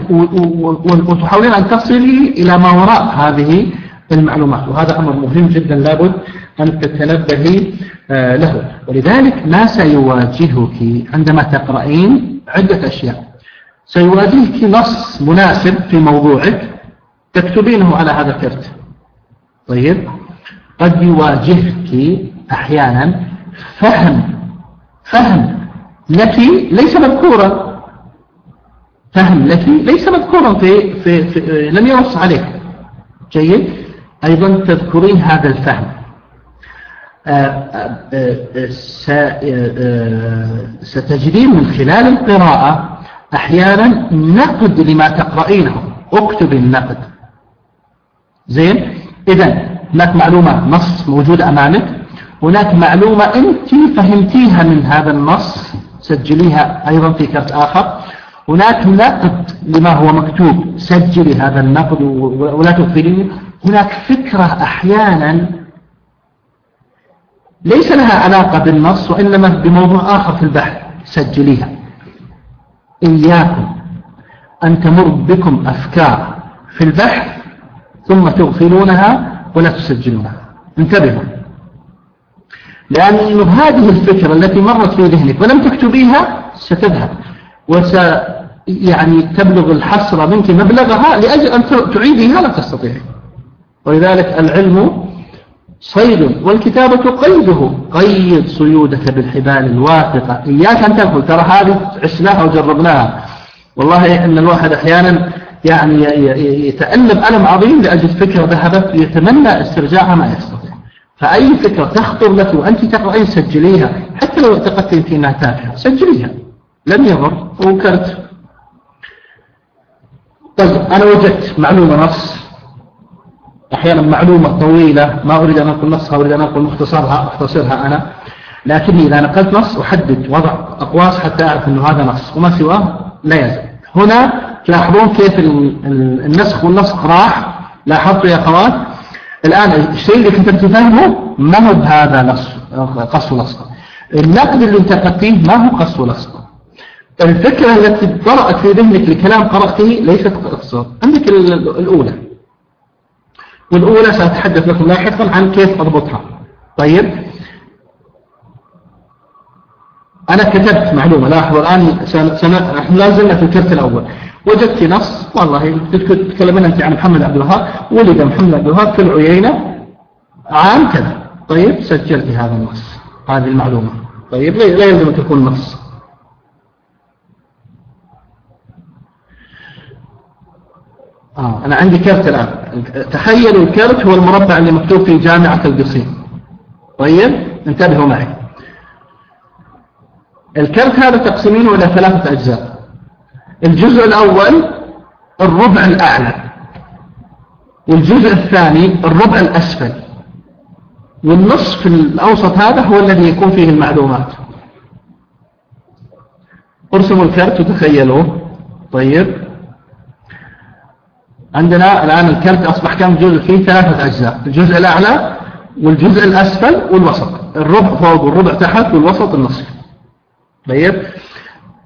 وتحاولين أن تصلي إلى ما وراء هذه المعلومات. وهذا أمر مهم جدا لابد أن تتنبهي آه، له. ولذلك ما سيواجهك عندما تقرأين عدة أشياء. سيواجهك نص مناسب في موضوعك تكتبينه على هذا الكرت. طيب. قد يواجهك أحيانا فهم فهم لك ليس مذكورا. فهم لك ليس مذكورا في, في, في لم ينص عليك. جيد. أيضا تذكرين هذا الفهم. آه، آه، آه، ستجدين من خلال القراءة أحيانا نقد لما تقرأينه. اكتب النقد. زين؟ إذا هناك معلومة نص موجود أمامك. هناك معلومة أنت فهمتيها من هذا النص سجليها أيضا في كرت آخر. هناك نقد لما هو مكتوب سجلي هذا النقد ولا تغفليه هناك فكرة أحيانا ليس لها علاقة بالنص وإنما بموضوع آخر في البحث سجليها. إياكم أن تمر بكم أفكار في البحث ثم تغفلونها ولا تسجلونها. انتبهوا. لأن هذه الفكرة التي مرت في ذهنك ولم تكتبيها ستذهب. وس يعني تبلغ الحسرة منك مبلغها لأجل أن تعيديها لا تستطيع. ولذلك العلم صيد والكتابة قيده قيد صيودك بالحبال الواثقة. إياك أن تقول ترى هذه عشناها وجربناها. والله إن الواحد أحيانا يعني يتألم ألم عظيم لأجل فكرة ذهبت يتمنى استرجاعها ما يستطيع. فأي فكرة تخطر لك وأنت تقرأين سجليها حتى لو اعتقدت أنت أنها تافهة سجليها. لم يضر وكرت طيب أنا وجدت معلومة نص. أحيانا معلومة طويلة ما أريد أن أقول نصها أريد أن أقول مختصرها أختصرها أنا. لكني إذا نقلت نص أحدد وضع أقواس حتى أعرف أنه هذا نص وما سواه لا يزال. هنا تلاحظون كيف النسخ والنسخ راح؟ لاحظتوا يا أخوات الآن الشيء اللي كتبت فهمه ما هو بهذا نص قص ولصق النقد اللي انتقدتيه ما هو قص ولصق الفكرة التي طرأت في ذهنك لكلام قرأته ليست قصة عندك الأولى. والأولى سأتحدث لكم لاحقا عن كيف أضبطها. طيب. أنا كتبت معلومة. لاحظوا الآن سنة إحنا لا زلنا في الكرت الأول. وجدت نص والله تتكلمين أنت عن محمد عبد الوهاب ولد محمد عبد الوهاب في العيينة عام كذا. طيب سجلت هذا النص هذه المعلومة. طيب لا يلزم تكون نص. آه أنا عندي كرت الآن. تخيلوا الكرت هو المربع اللي مكتوب في جامعة القصيم. طيب انتبهوا معي. الكرت هذا تقسمينه إلى ثلاثة أجزاء. الجزء الأول الربع الأعلى. والجزء الثاني الربع الأسفل. والنصف الأوسط هذا هو الذي يكون فيه المعلومات. ارسموا الكرت وتخيلوه طيب. عندنا الآن الكرت أصبح كم جزء؟ فيه ثلاثة أجزاء. الجزء الأعلى والجزء الأسفل والوسط. الربع فوق والربع تحت والوسط النصف. طيب.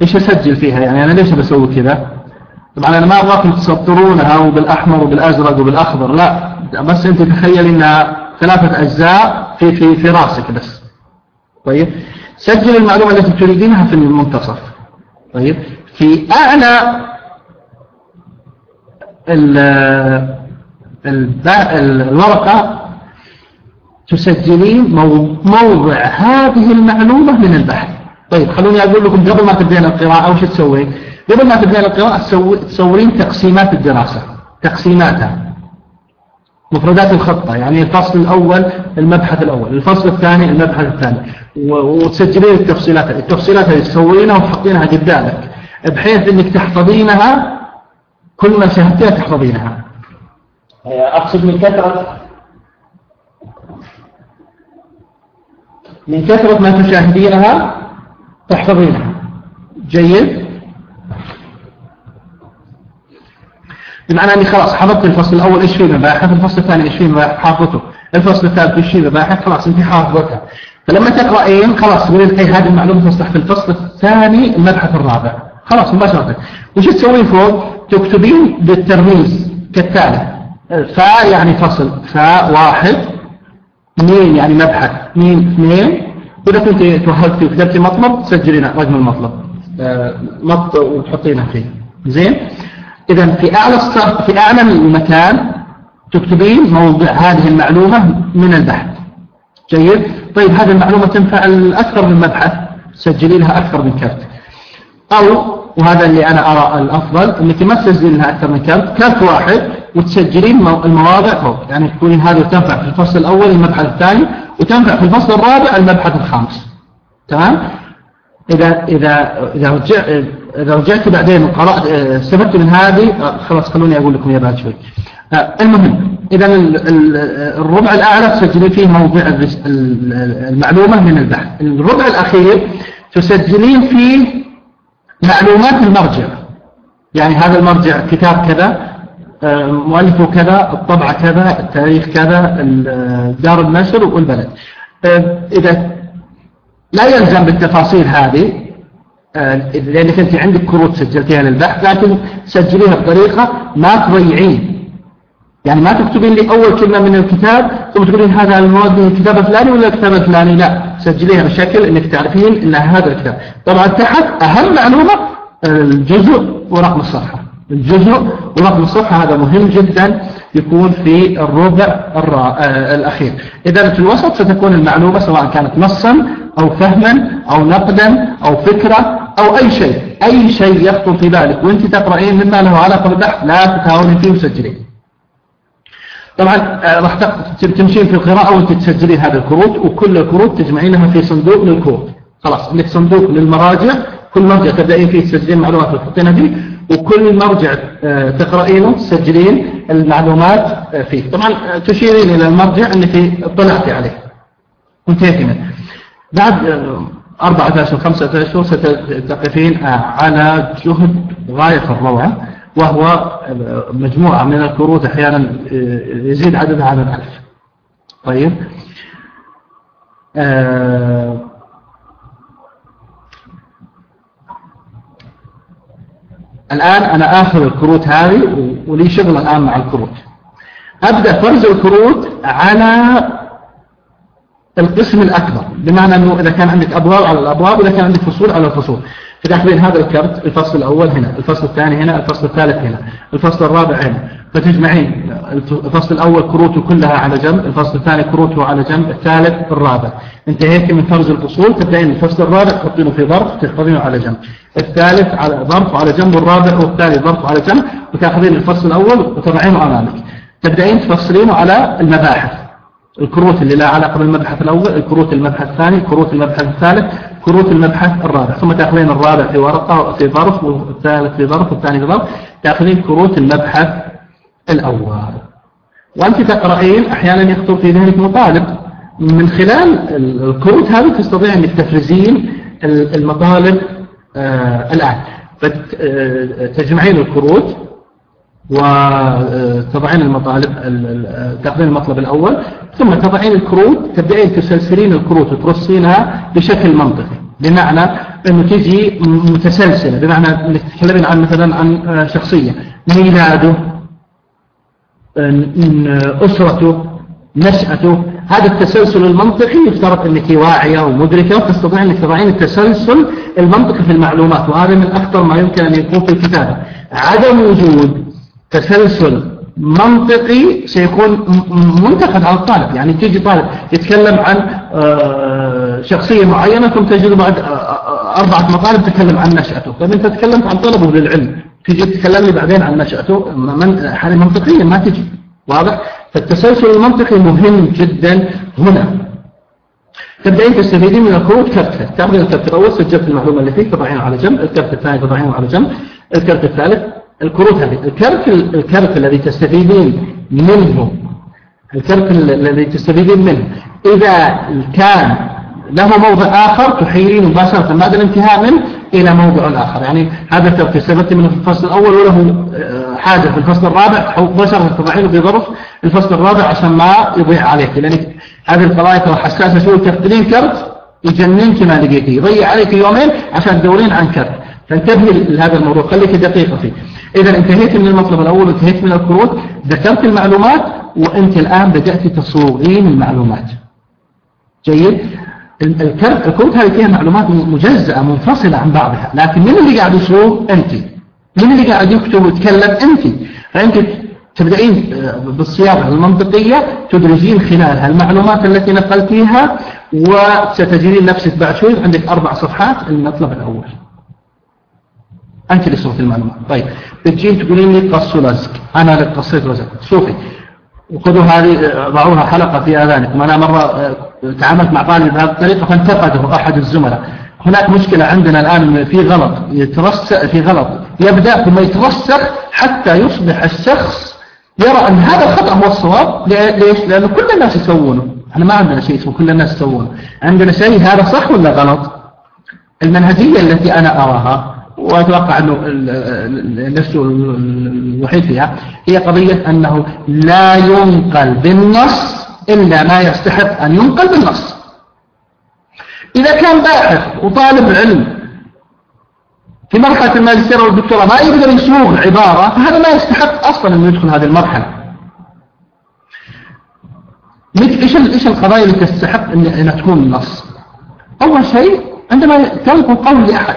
إيش أسجل فيها يعني؟ أنا ليش بسوي كذا؟ طبعا أنا ما أبغاكم تسطرونها وبالأحمر وبالأزرق وبالأخضر لا. بس أنت تخيل إنها ثلاثة أجزاء في في في رأسك بس. طيب؟ سجل المعلومة التي تريدينها في المنتصف. طيب؟ في أعلى الورقة تسجلين موضع هذه المعلومة من البحث. طيب خلوني أقول لكم قبل ما تبدين القراءة وش تسوي قبل ما تبدين القراءة تصورين تقسيمات الدراسة. تقسيماتها. مفردات الخطة يعني الفصل الأول المبحث الأول. الفصل الثاني المبحث الثاني. وتسجلين التفصيلات. التفصيلات اللي تسوينها وتحطينها قدامك. بحيث إنك تحفظينها كل ما شاهدتها تحفظينها. أقصد من كثرة من كثرة ما تشاهدينها تحفظينها. جيد. بمعنى أني خلاص حفظت الفصل الأول إيش فيه مباحث؟ الفصل الثاني إيش فيه مباحث؟ حافظته الفصل الثالث إيش فيه مباحث؟ خلاص أنت حافظتها. فلما تقرأين خلاص تقولين هي هذه المعلومة تصلح في الفصل الثاني المبحث الرابع. خلاص مباشرة. وش تسوين فوق؟ تكتبين بالترميز كالتالي. فاء يعني فصل. فاء واحد. اثنين يعني مبحث. اثنين اثنين. إذا كنت توهقتي وكتبتي مطلب تسجلين رقم المطلب. آه، مط وتحطينه فيه. زين؟ إذا في أعلى في أعلى المكان تكتبين موضع هذه المعلومة من البحث. جيد؟ طيب هذه المعلومة تنفع أكثر من مبحث. سجلي لها أكثر من كرت. أو وهذا اللي أنا أرى الأفضل أنك ما تسجلين لها أكثر من كرت كرت واحد وتسجلين المواضع فوق. يعني تكونين هذه تنفع في الفصل الأول المبحث الثاني وتنفع في الفصل الرابع المبحث الخامس. تمام؟ إذا إذا إذا رجع إذا رجعت بعدين وقرأت استفدت من هذه خلاص خلوني أقول لكم يا بعد شوي. المهم إذا الربع الأعلى تسجلين فيه موضع المعلومة من البحث. الربع الأخير تسجلين فيه معلومات المرجع. يعني هذا المرجع كتاب كذا مؤلفه كذا الطبعة كذا التاريخ كذا دار النشر والبلد. إذا لا يلزم بالتفاصيل هذه لأنك أنت عندك كروت سجلتها للبحث لكن سجليها بطريقة ما تضيعين يعني ما تكتبين لي أول كلمة من الكتاب ثم تقولين هذا المواد من الكتاب الفلاني ولا الكتاب الفلاني؟ لا. سجليها بشكل أنك تعرفين أن هذا الكتاب. طبعا تحت أهم معلومة الجزء ورقم الصفحة. الجزء. ورقم الصفحة هذا مهم جدا يكون في الربع آه، الأخير. إذا في الوسط ستكون المعلومة سواء كانت نصا أو فهما أو نقدا أو فكرة أو أي شيء. أي شيء يخطر في بالك وأنت تقرأين مما له علاقة بالبحث لا تتهاوني فيه وسجلين طبعا آه، راح تمشين في القراءة وأنت تسجلين هذه الكروت وكل الكروت تجمعينها في صندوق للكروت خلاص عندك صندوق للمراجع كل مرجع تبدأين فيه تسجلين معلومات وتحطينها فيه. وكل مرجع آه، تقرأينه تسجلين المعلومات آه، فيه. طبعا تشيرين إلى المرجع أنك اطلعتي عليه. وانتهيتي منه بعد أربعة أشهر خمسة أشهر ستقفين على جهد غاية الروعة وهو مجموعة من الكروت أحيانا يزيد عددها على الألف. طيب. آه الآن أنا آخذ الكروت هذه ولي شغل الآن مع الكروت. أبدأ فرز الكروت على القسم الأكبر بمعنى أنه إذا كان عندك أبواب على الأبواب وإذا كان عندك فصول على الفصول. فتحضرين هذا الكرت الفصل الأول هنا الفصل الثاني هنا الفصل الثالث هنا الفصل الرابع هنا. فتجمعين الفصل الأول كروته كلها على جنب الفصل الثاني كروته على جنب الثالث الرابع. انتهيت من فرز الفصول تبدأين الفصل الرابع تحطينه في ظرف تحفظينه على جنب. الثالث على ظرف على جنب الرابع والثالث ظرف على جنب وتأخذين الفصل الأول وتضعينه أمامك. تبدأين تفصلينه على المباحث. الكروت اللي لها علاقة بالمبحث الأول الكروت المبحث الثاني كروت المبحث الثالث. كروت المبحث الرابع ثم تأخذين الرابع في ورقة في ظرف والثالث في ظرف والثاني في ظرف تأخذين كروت المبحث الأول. وأنت تقرأين أحيانا يخطر في ذهنك مطالب. من خلال الكروت هذه تستطيع أنك تفرزين المطالب آه الآن. فتجمعين الكروت وتضعين المطالب تأخذين المطلب الأول. ثم تضعين الكروت تبدأين تسلسلين الكروت وترصينها بشكل منطقي. بمعنى أنه تجي متسلسلة بمعنى أنك تتكلمين عن مثلا عن شخصية. ميلاده أسرته نشأته هذا التسلسل المنطقي يفترض أنك واعية ومدركة وتستطيع أنك تضعين التسلسل المنطقي في المعلومات وهذا من أكثر ما يمكن أن يكون في الكتابة. عدم وجود تسلسل منطقي سيكون منتقد على الطالب. يعني تيجي طالب يتكلم عن آه، شخصية معينة ثم تجد بعد آه، آه، أربعة مطالب تتكلم عن نشأته. طيب أنت تكلمت عن طلبه للعلم. تيجي تتكلم لي بعدين عن نشأته. من هذه منطقيا ما تجي. واضح؟ فالتسلسل المنطقي مهم جدا هنا. تبدأين تستفيدين من الكروت كرت تأخذين الكرت الأول سجلت المعلومة اللي فيه تضعينها على جنب الكرت الثاني تضعينه على جنب الكرت الثالث الكروت هذه الكرت الكرت الذي تستفيدين منه الكرت الذي تستفيدين منه. إذا كان له موضع آخر تحيلين مباشرة بعد الانتهاء منه إلى موضع آخر. يعني هذا الكرت استفدت منه في الفصل الأول وله آه، حاجة في الفصل الرابع أو مباشرة تضعينه بظرف الفصل الرابع عشان ما يضيع عليك. لأن هذه القضايا ترى حساسة شوي. تفقدين كرت يجننك ما لقيتيه يضيع عليك يومين عشان تدورين عن كرت. فانتبهي لهذا الموضوع. خليك دقيقة فيه. إذا انتهيت من المطلب الأول وانتهيت من الكروت ذكرت المعلومات وأنت الآن بدأت تصوغين المعلومات. جيد؟ الكروت هذه فيها معلومات مجزأة منفصلة عن بعضها. لكن من اللي قاعد يصوغ؟ أنت. من اللي قاعد يكتب ويتكلم؟ أنت. فأنت تبدأين آه، بالصياغة المنطقية تدرجين خلالها المعلومات التي نقلتيها وستجدين نفسك بعد شوي عندك أربع صفحات المطلب الأول. أنت اللي صوت المعلومات طيب بتجين تقولين لي قصوا لزق أنا اللي قصيت لزق شوفي وخذوا هذه ضعوها حلقة في آذانكم أنا مرة آه، تعاملت مع طالب بهذه الطريقة فانتقده أحد الزملاء. هناك مشكلة عندنا الآن في غلط. يترسخ في غلط. يبدأ ثم يترسخ حتى يصبح الشخص يرى أن هذا الخطأ هو الصواب. ليش؟ لأنه كل الناس يسوونه. إحنا ما عندنا شيء اسمه كل الناس يسوونه. عندنا شيء هذا صح ولا غلط؟ المنهجية التي أنا أراها وأتوقع أنه نفسه الوحيد فيها هي قضية أنه لا ينقل بالنص إلا ما يستحق أن ينقل بالنص. إذا كان باحث وطالب علم في مرحلة الماجستير والدكتوراه ما يقدر يسوق عبارة فهذا ما يستحق أصلا أنه يدخل هذه المرحلة. إيش إيش القضايا اللي تستحق أنها تكون نص أول شيء عندما تنقل قول لأحد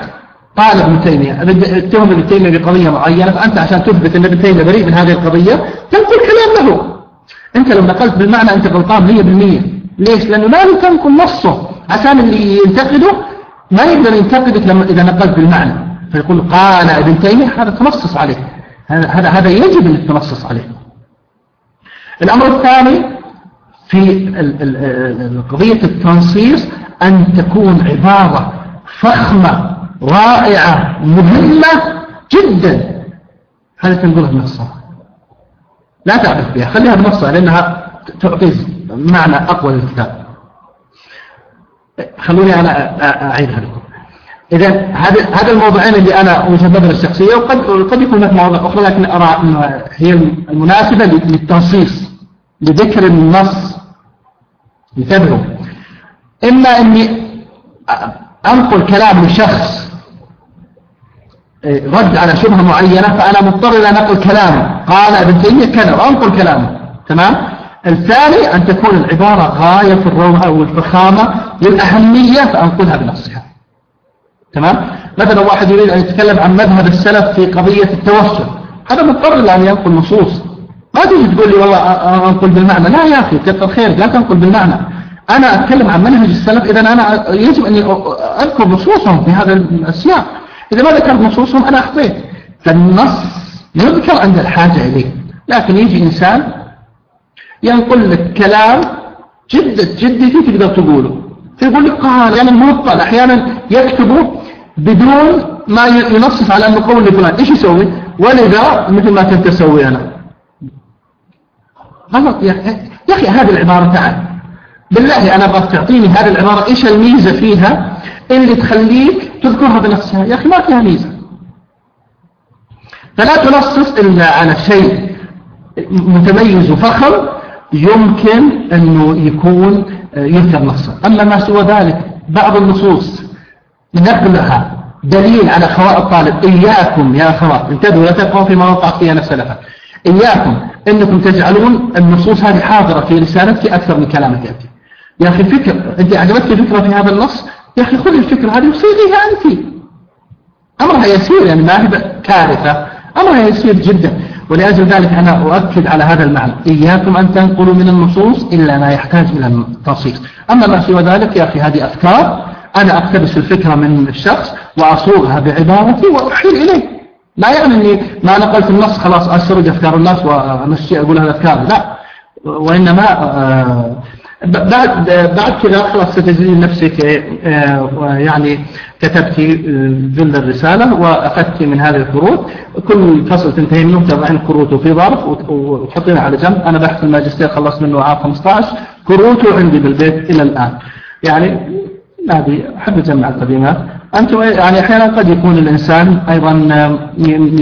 قال ابن تيمية اتهم ابن تيمية بقضية معينة فأنت عشان تثبت أن ابن تيمية بريء من هذه القضية تنقل كلام له. أنت لو نقلت بالمعنى أنت غلطان 100% ليش؟ لأنه لازم تنقل نصه. عشان اللي ينتقده ما يقدر ينتقدك لما إذا نقلت بالمعنى. فيقول قال ابن تيمية هذا تنصص عليه. هذا هذا يجب أن تنصص عليه. الأمر الثاني في قضية التنصيص أن تكون عبارة فخمة رائعة مهمة جدا. هذا تنقلها بنصها لا تعرف بها. خليها بنصها لأنها تعطي معنى أقوى للكتاب. خلوني أنا أعيدها لكم. إذا هذا الموضوعين اللي أنا وجهة الشخصية وقد قد يكون هناك مواضيع أخرى لكن أرى أنها هي المناسبة للتنصيص لذكر النص انتبهوا إما أني أنقل كلام لشخص رد على شبهة معينة فأنا مضطر إلى نقل كلامه قال ابن تيمية كذا وأنقل كلامه. تمام؟ الثاني أن تكون العبارة غاية في الروعة والفخامة للأهمية فأنقلها بنصها تمام؟ مثلا واحد يريد أن يتكلم عن مذهب السلف في قضية التوسل. هذا مضطر إلى أن ينقل نصوص. ما تيجي تقول لي والله أنقل بالمعنى. لا يا أخي كثر خيرك لا تنقل بالمعنى. أنا أتكلم عن منهج السلف إذا أنا يجب أن أذكر نصوصهم في هذا السياق إذا ما ذكرت نصوصهم؟ أنا أخطيت فالنص يذكر عند الحاجة إليه. لكن يجي إنسان ينقل لك كلام جدة جدتي تقدر تقوله. فيقول لك قال يعني المبطل أحيانا يكتبه بدون ما ينصف على أنه قول لفلان. إيش يسوي؟ ولذا مثل ما كنت أسوي أنا. غلط يا أخي هذه العبارة تعال. بالله أنا أبغاك تعطيني هذه العبارة. إيش الميزة فيها؟ اللي تخليك تذكرها بنفسها. يا أخي ما فيها ميزة. فلا تنصص إلا على شيء متميز وفخم يمكن أنه يكون يذكر نصا أما ما سوى ذلك بعض النصوص نقلها دليل على خواء الطالب. إياكم يا أخوات انتبهوا لا تقعوا فيما وقعت فيها نفس لها إياكم أنكم تجعلون النصوص هذه حاضرة في رسالتك أكثر من كلامك أنت يا أخي فكر أنت أعجبتك فكرة في هذا النص؟ يا أخي خذ الفكرة هذه وصيغيها أنت. أمرها يسير يعني ما هي كارثة. أمرها يسير جدا. ولأجل ذلك أنا أؤكد على هذا المعنى. إياكم أن تنقلوا من النصوص إلا ما يحتاج إلى التنصيص. أما ما سوى ذلك يا أخي هذه أفكار. أنا أقتبس الفكرة من الشخص وأصوغها بعبارتي وأحيل إليه. لا يعني أني ما نقلت النص خلاص أسرج أفكار الناس وأمشي أقول هذا أفكار. لا. وإنما آه بعد بعد كذا خلاص ستجدين نفسك آه، يعني كتبت جل الرسالة وأخذت من هذه الكروت. كل فصل تنتهي منه تضعين كروته في ظرف وتحطينه على جنب. أنا بحث الماجستير خلصت منه عام 15 كروته عندي بالبيت إلى الآن. يعني هذه أحب أجمع القديمات أنتم يعني أحيانا قد يكون الإنسان أيضا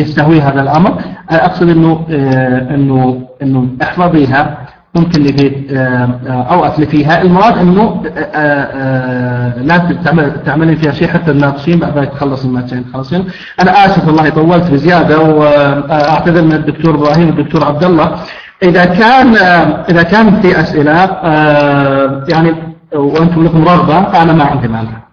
يستهوي هذا الأمر. أقصد أنه آه، أنه أنه احفظيها ممكن لفي آه، آه، أو أتلي فيها المراد أنه آه، لا تعملين فيها شيء حتى الناقصين بعد ذلك تخلص الماتشين خلصين أنا آسف والله طولت بزيادة وأعتذر من الدكتور إبراهيم والدكتور عبد الله. إذا كان إذا كان في أسئلة يعني وأنتم لكم رغبة فأنا ما عندي مانع.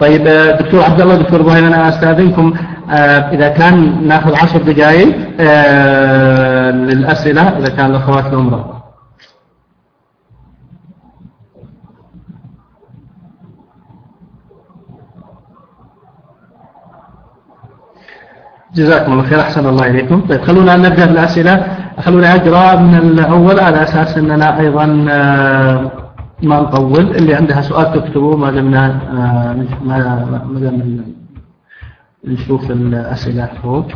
طيب آه، دكتور عبد الله دكتور إبراهيم أنا أستأذنكم آه، إذا كان ناخذ عشر دقائق آه، للأسئلة إذا كان الأخوات لهم رغبه. جزاكم الله خير أحسن الله إليكم. طيب خلونا نبدأ بالأسئلة خلونا أقرأ من الأول على أساس أننا أيضا ما نطول اللي عندها سؤال تكتبه ما دمنا آه، ما دام نشوف الأسئلة فوق.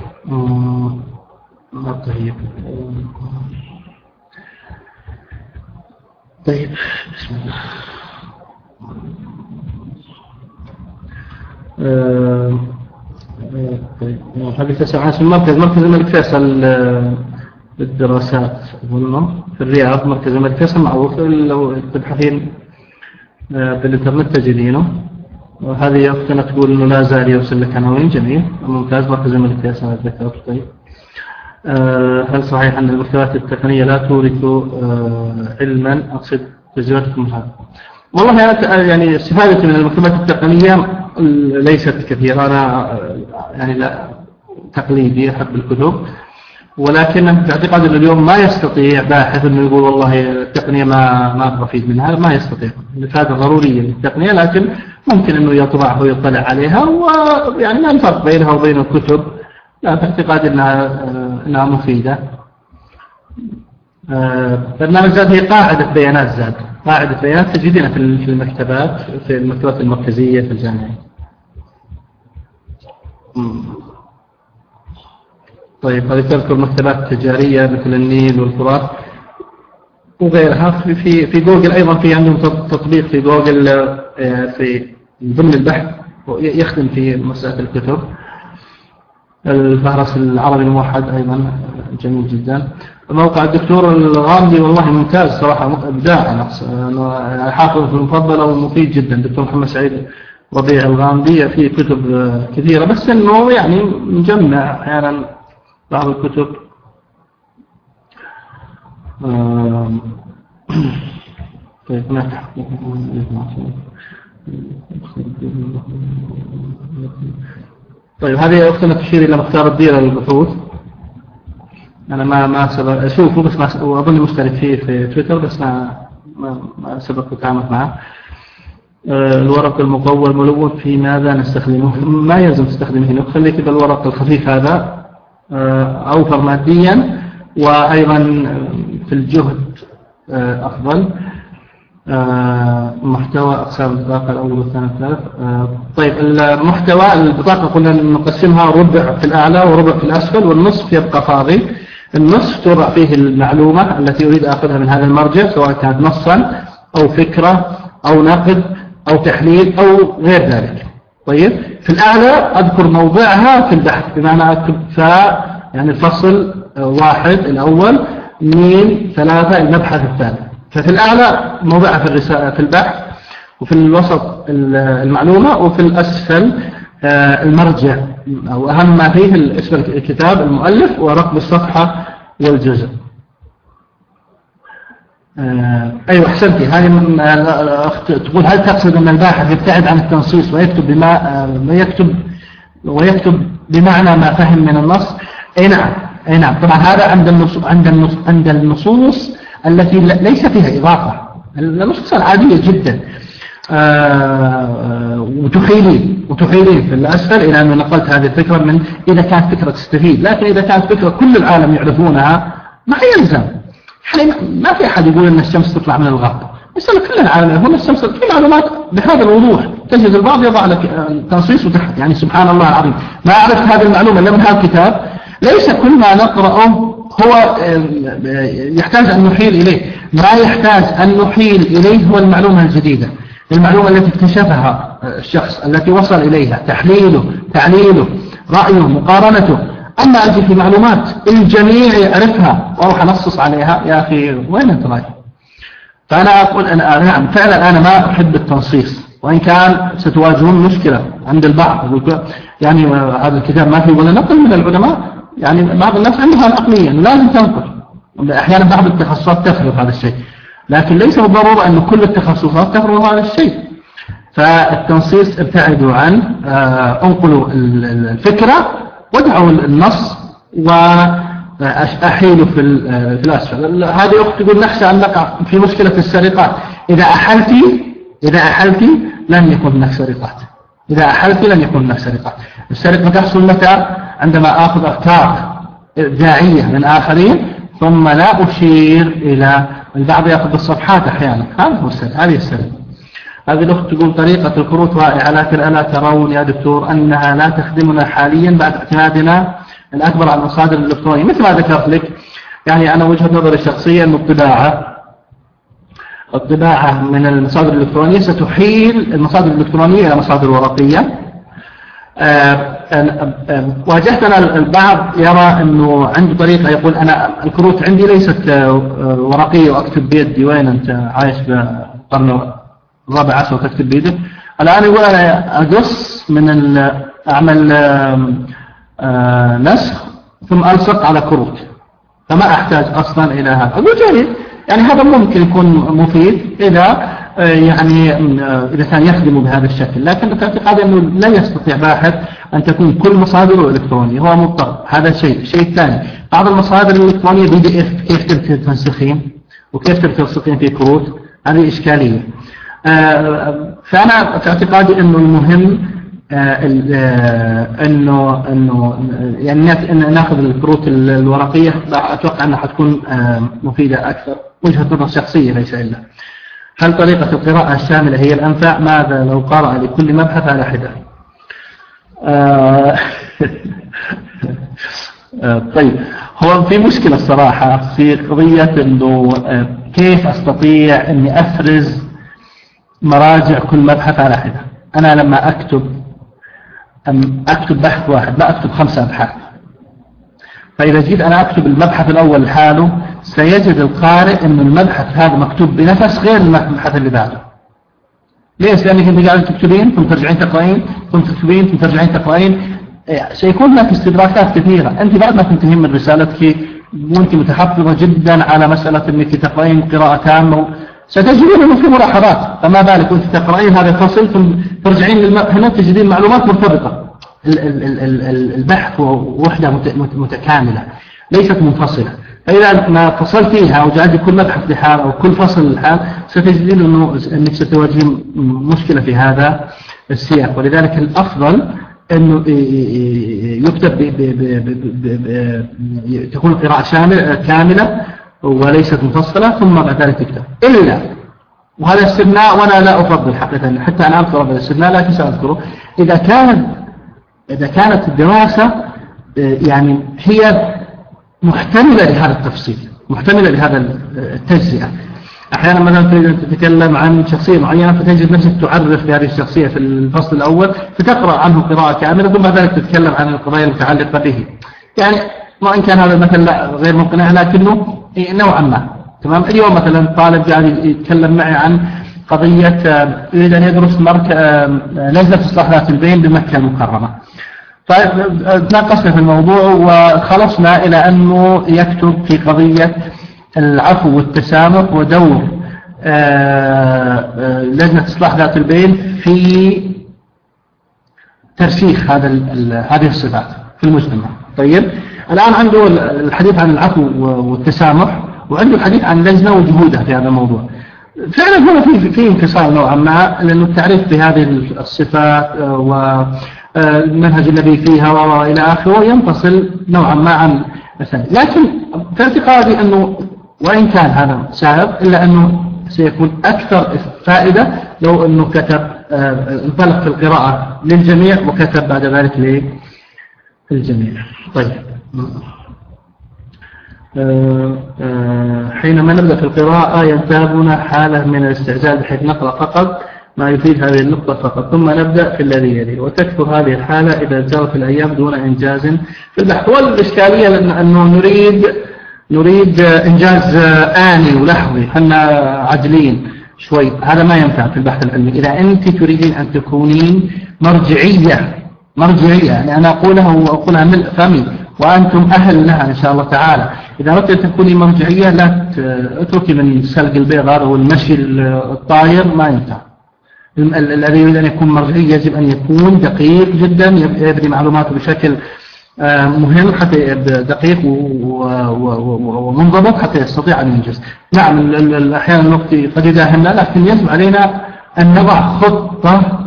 طيب. طيب بسم الله. آه، طيب. هذه تسعة عن المركز مركز الملك فيصل آه، للدراسات أظن في الرياض مركز الملك فيصل معروف لو تبحثين آه، بالإنترنت تجدينه وهذه أختنا تقول أنه لا زال يرسل لك عناوين جميل. ممتاز. مركز الملك فيصل ذكرت طيب. آه، هل صحيح أن المكتبات التقنية لا تورث آه، علما؟ أقصد تجربتكم هذا والله أنا يعني استفادتي من المكتبات التقنية ليست كثيرة. أنا يعني لا تقليدي أحب الكتب. ولكن باعتقاد أن اليوم ما يستطيع باحث أنه يقول والله التقنية ما ما بفيد منها ما يستطيع. الإفادة ضرورية للتقنية لكن ممكن أنه يطبعها ويطلع عليها ويعني ما الفرق بينها وبين الكتب. لا باعتقاد أنها أنها مفيدة. برنامج زاد هي قاعدة بيانات زاد. قاعدة بيانات تجدينها في المكتبات في المكتبات المركزية في الجامعة. طيب هذه تذكر مكتبات تجارية مثل النيل والفرات وغيرها. في في في جوجل أيضا في عندهم تطبيق في جوجل آه، في ضمن البحث يخدم في مسألة الكتب. الفهرس العربي الموحد أيضا جميل جدا. موقع الدكتور الغامدي والله ممتاز صراحة إبداع أنا حافظ المفضلة ومفيد جدا. الدكتور محمد سعيد ربيع الغامدي فيه كتب كثيرة. بس أنه يعني مجمع أحيانا بعض الكتب. طيب طيب هذه أختنا تشير إلى مختار الديرة للبحوث أنا ما ما سبق أشوفه بس ما وأظني مشترك فيه في تويتر بس ما ما, سبق وتعاملت معه. آه، الورق المقوى ملون في ماذا نستخدمه ما يلزم تستخدمه هنا. خليك بالورق الخفيف هذا. أوفر ماديا وأيضا في الجهد آه، أفضل. محتوى أقسام البطاقة الأول والثاني والثالث. طيب المحتوى البطاقة قلنا نقسمها ربع في الأعلى وربع في الأسفل والنصف يبقى فاضي. النصف توضع فيه المعلومة التي أريد أخذها من هذا المرجع سواء كانت نصا أو فكرة أو نقد أو تحليل أو غير ذلك. طيب في الأعلى أذكر موضعها في البحث بمعنى أكتب فاء يعني الفصل واحد الأول ميم ثلاثة المبحث الثاني. ففي الأعلى موضعها في الرسالة في البحث وفي الوسط المعلومة وفي الأسفل آه، المرجع أو أهم ما فيه اسم الكتاب المؤلف ورقم الصفحة والجزء. آه، أيوة أحسنتي هذه أخت تقول هل تقصد أن الباحث يبتعد عن التنصيص ويكتب بما آه، ويكتب ويكتب بمعنى ما فهم من النص؟ أي نعم أي نعم. طبعا هذا عند النصوص عند النصوص, عند النصوص التي ليس فيها إضافة. النصوص العادية جدا. آه، وتحيلين وتحيلين في الأسفل إلى أن نقلت هذه الفكرة من إذا كانت فكرة تستفيد لكن إذا كانت فكرة كل العالم يعرفونها ما يلزم. يعني ما في أحد يقول أن الشمس تطلع من الغرب. يسأل كل العالم يقول الشمس في معلومات بهذا الوضوح تجد البعض يضع لك تنصيص وتحت يعني سبحان الله العظيم. ما أعرف هذه المعلومة إلا من هذا الكتاب. ليس كل ما نقرأه هو آه، يحتاج أن نحيل إليه. ما يحتاج أن نحيل إليه هو المعلومة الجديدة. المعلومة التي اكتشفها الشخص التي وصل إليها تحليله تعليله رأيه مقارنته أما أجي في معلومات الجميع يعرفها وأروح أنصص عليها. يا أخي وين أنت رايح فأنا أقول أنا نعم فعلا أنا ما أحب التنصيص. وإن كان ستواجهون مشكلة عند البعض يعني هذا الكتاب ما فيه ولا نقل من العلماء. يعني بعض الناس عندها العقلية لازم تنقل. أحيانا بعض التخصصات تفرض هذا الشيء. لكن ليس بالضرورة أن كل التخصصات تفرض هذا الشيء. فالتنصيص ابتعدوا عن آه، أنقلوا الفكرة ودعوا النص وأحيلوا في في الأسفل. هذه أخت تقول نخشى أن نقع في مشكلة السرقات. إذا أحلتي إذا أحلتي لن يكون هناك سرقات. إذا أحلتي لن يكون هناك سرقات. السرقة تحصل متى؟ عندما آخذ أفكار إبداعية من آخرين ثم لا أشير إلى البعض يأخذ الصفحات أحيانا. هذا هو السر هذه السر هذه الأخت تقول طريقة الكروت رائعة لكن ألا ترون يا دكتور أنها لا تخدمنا حاليا بعد اعتمادنا الأكبر على المصادر الإلكترونية. مثل ما ذكرت لك يعني أنا وجهة نظري الشخصية أن الطباعة الطباعة من المصادر الإلكترونية ستحيل المصادر الإلكترونية إلى مصادر ورقية. آه، واجهت أنا البعض يرى أنه عنده طريقة يقول أنا الكروت عندي ليست آه، ورقية وأكتب بيدي وين أنت؟ عايش بالقرن الرابع عشر وتكتب بيدك الآن يقول أنا أقص من أعمل آه، نسخ ثم ألصق على كروت. فما أحتاج أصلا إلى هذا. أقول جيد. يعني هذا ممكن يكون مفيد إذا آه، يعني آه، إذا كان يخدم بهذا الشكل. لكن في أنه لا يستطيع باحث أن تكون كل مصادره إلكترونية. هو مضطر. هذا شيء الشيء الثاني بعض المصادر الإلكترونية PDF. كيف تنسخين وكيف تلصقين في كروت؟ هذه إشكالية. فأنا في اعتقادي أنه المهم إنه إنه يعني ناخذ الكروت الورقية أتوقع إنها حتكون مفيدة أكثر وجهة نظر شخصية ليس إلا. هل طريقة القراءة الشاملة هي الأنفع؟ ماذا لو قرأ لكل مبحث على حدة؟ آه، آه، طيب. هو في مشكلة الصراحة في قضية أنه آه، كيف أستطيع أني أفرز مراجع كل مبحث على حدة. أنا لما أكتب أكتب بحث واحد لا أكتب خمسة أبحاث. فإذا جيت أنا أكتب المبحث الأول لحاله سيجد القارئ أن المبحث هذا مكتوب بنفس غير المبحث اللي بعده. ليش؟ لأنك أنت قاعد تكتبين ثم ترجعين تقرأين ثم تكتبين ثم ترجعين تقرأين. سيكون هناك استدراكات كثيرة. أنت بعد ما تنتهين من رسالتك وأنت متحفظة جدا على مسألة أنك تقرأين قراءة تامة ستجدون أنه في ملاحظات فما بالك وأنت تقرأين هذا الفصل ثم ترجعين هنا تجدين معلومات مرتبطة البحث وحدة متكاملة ليست منفصلة فإذا ما فصلتيها وجعلت كل مبحث لحال أو كل فصل لحال ستجدين أنه أنك ستواجهين مشكلة في هذا السياق ولذلك الأفضل أنه يكتب تكون قراءة كاملة وليست مفصلة ثم بعد ذلك تكتب إلا وهذا استثناء وأنا لا أفضل حقيقة حتى أنا أذكر هذا الاستثناء لكن سأذكره. إذا كانت إذا كانت الدراسة يعني هي محتملة لهذا التفصيل محتملة لهذا التجزئة. أحيانا مثلا تريد أن تتكلم عن شخصية معينة فتجد نفسك تعرف بهذه الشخصية في الفصل الأول فتقرأ عنه قراءة كاملة ثم ذلك تتكلم عن القضايا المتعلقة به. يعني وإن كان هذا المثل غير مقنع لكنه نوعا ما. تمام؟ اليوم مثلا طالب قاعد يتكلم معي عن قضية يريد أن يدرس نزلة إصلاح ذات البين بمكة المكرمة. فتناقشنا في الموضوع وخلصنا إلى أنه يكتب في قضية العفو والتسامح ودور آه، آه، لجنة إصلاح ذات البين في ترسيخ هذا هذه الصفات في المجتمع. طيب؟ الآن عنده الحديث عن العفو والتسامح وعنده الحديث عن اللجنة وجهودها في هذا الموضوع. فعلا هنا في في انفصال نوعا ما لأنه التعريف بهذه الصفات آه، والمنهج الذي فيها وإلى آخره ينفصل نوعا ما عن الثاني. لكن في اعتقادي أنه وإن كان هذا سائغ إلا أنه سيكون أكثر فائدة لو أنه كتب آه، انطلق في القراءة للجميع وكتب بعد ذلك للجميع. طيب. آه، آه، حينما نبدأ في القراءة ينتابنا حالة من الاستعجال بحيث نقرأ فقط ما يفيد هذه النقطة فقط. ثم نبدأ في الذي يلي. وتكثر هذه الحالة إذا جرت الأيام دون إنجاز في البحث والإشكالية أنه نريد نريد إنجاز آني ولحظي إحنا عجلين شوي. هذا ما ينفع في البحث العلمي. إذا أنت تريدين أن تكونين مرجعية مرجعية. يعني أنا أقولها وأقولها من فمي وأنتم أهل لها إن شاء الله تعالى. إذا أردت أن تكوني مرجعية لا اتركي من سلق البيض هذا والمشي الطاير ما ينفع. الذي يريد أن يكون مرجعي يجب أن يكون دقيق جدا يبني معلوماته بشكل آه، مهم حتى دقيق ومنضبط حتى يستطيع أن ينجز. نعم أحيانا الوقت قد يداهمنا لكن يجب علينا أن نضع خطة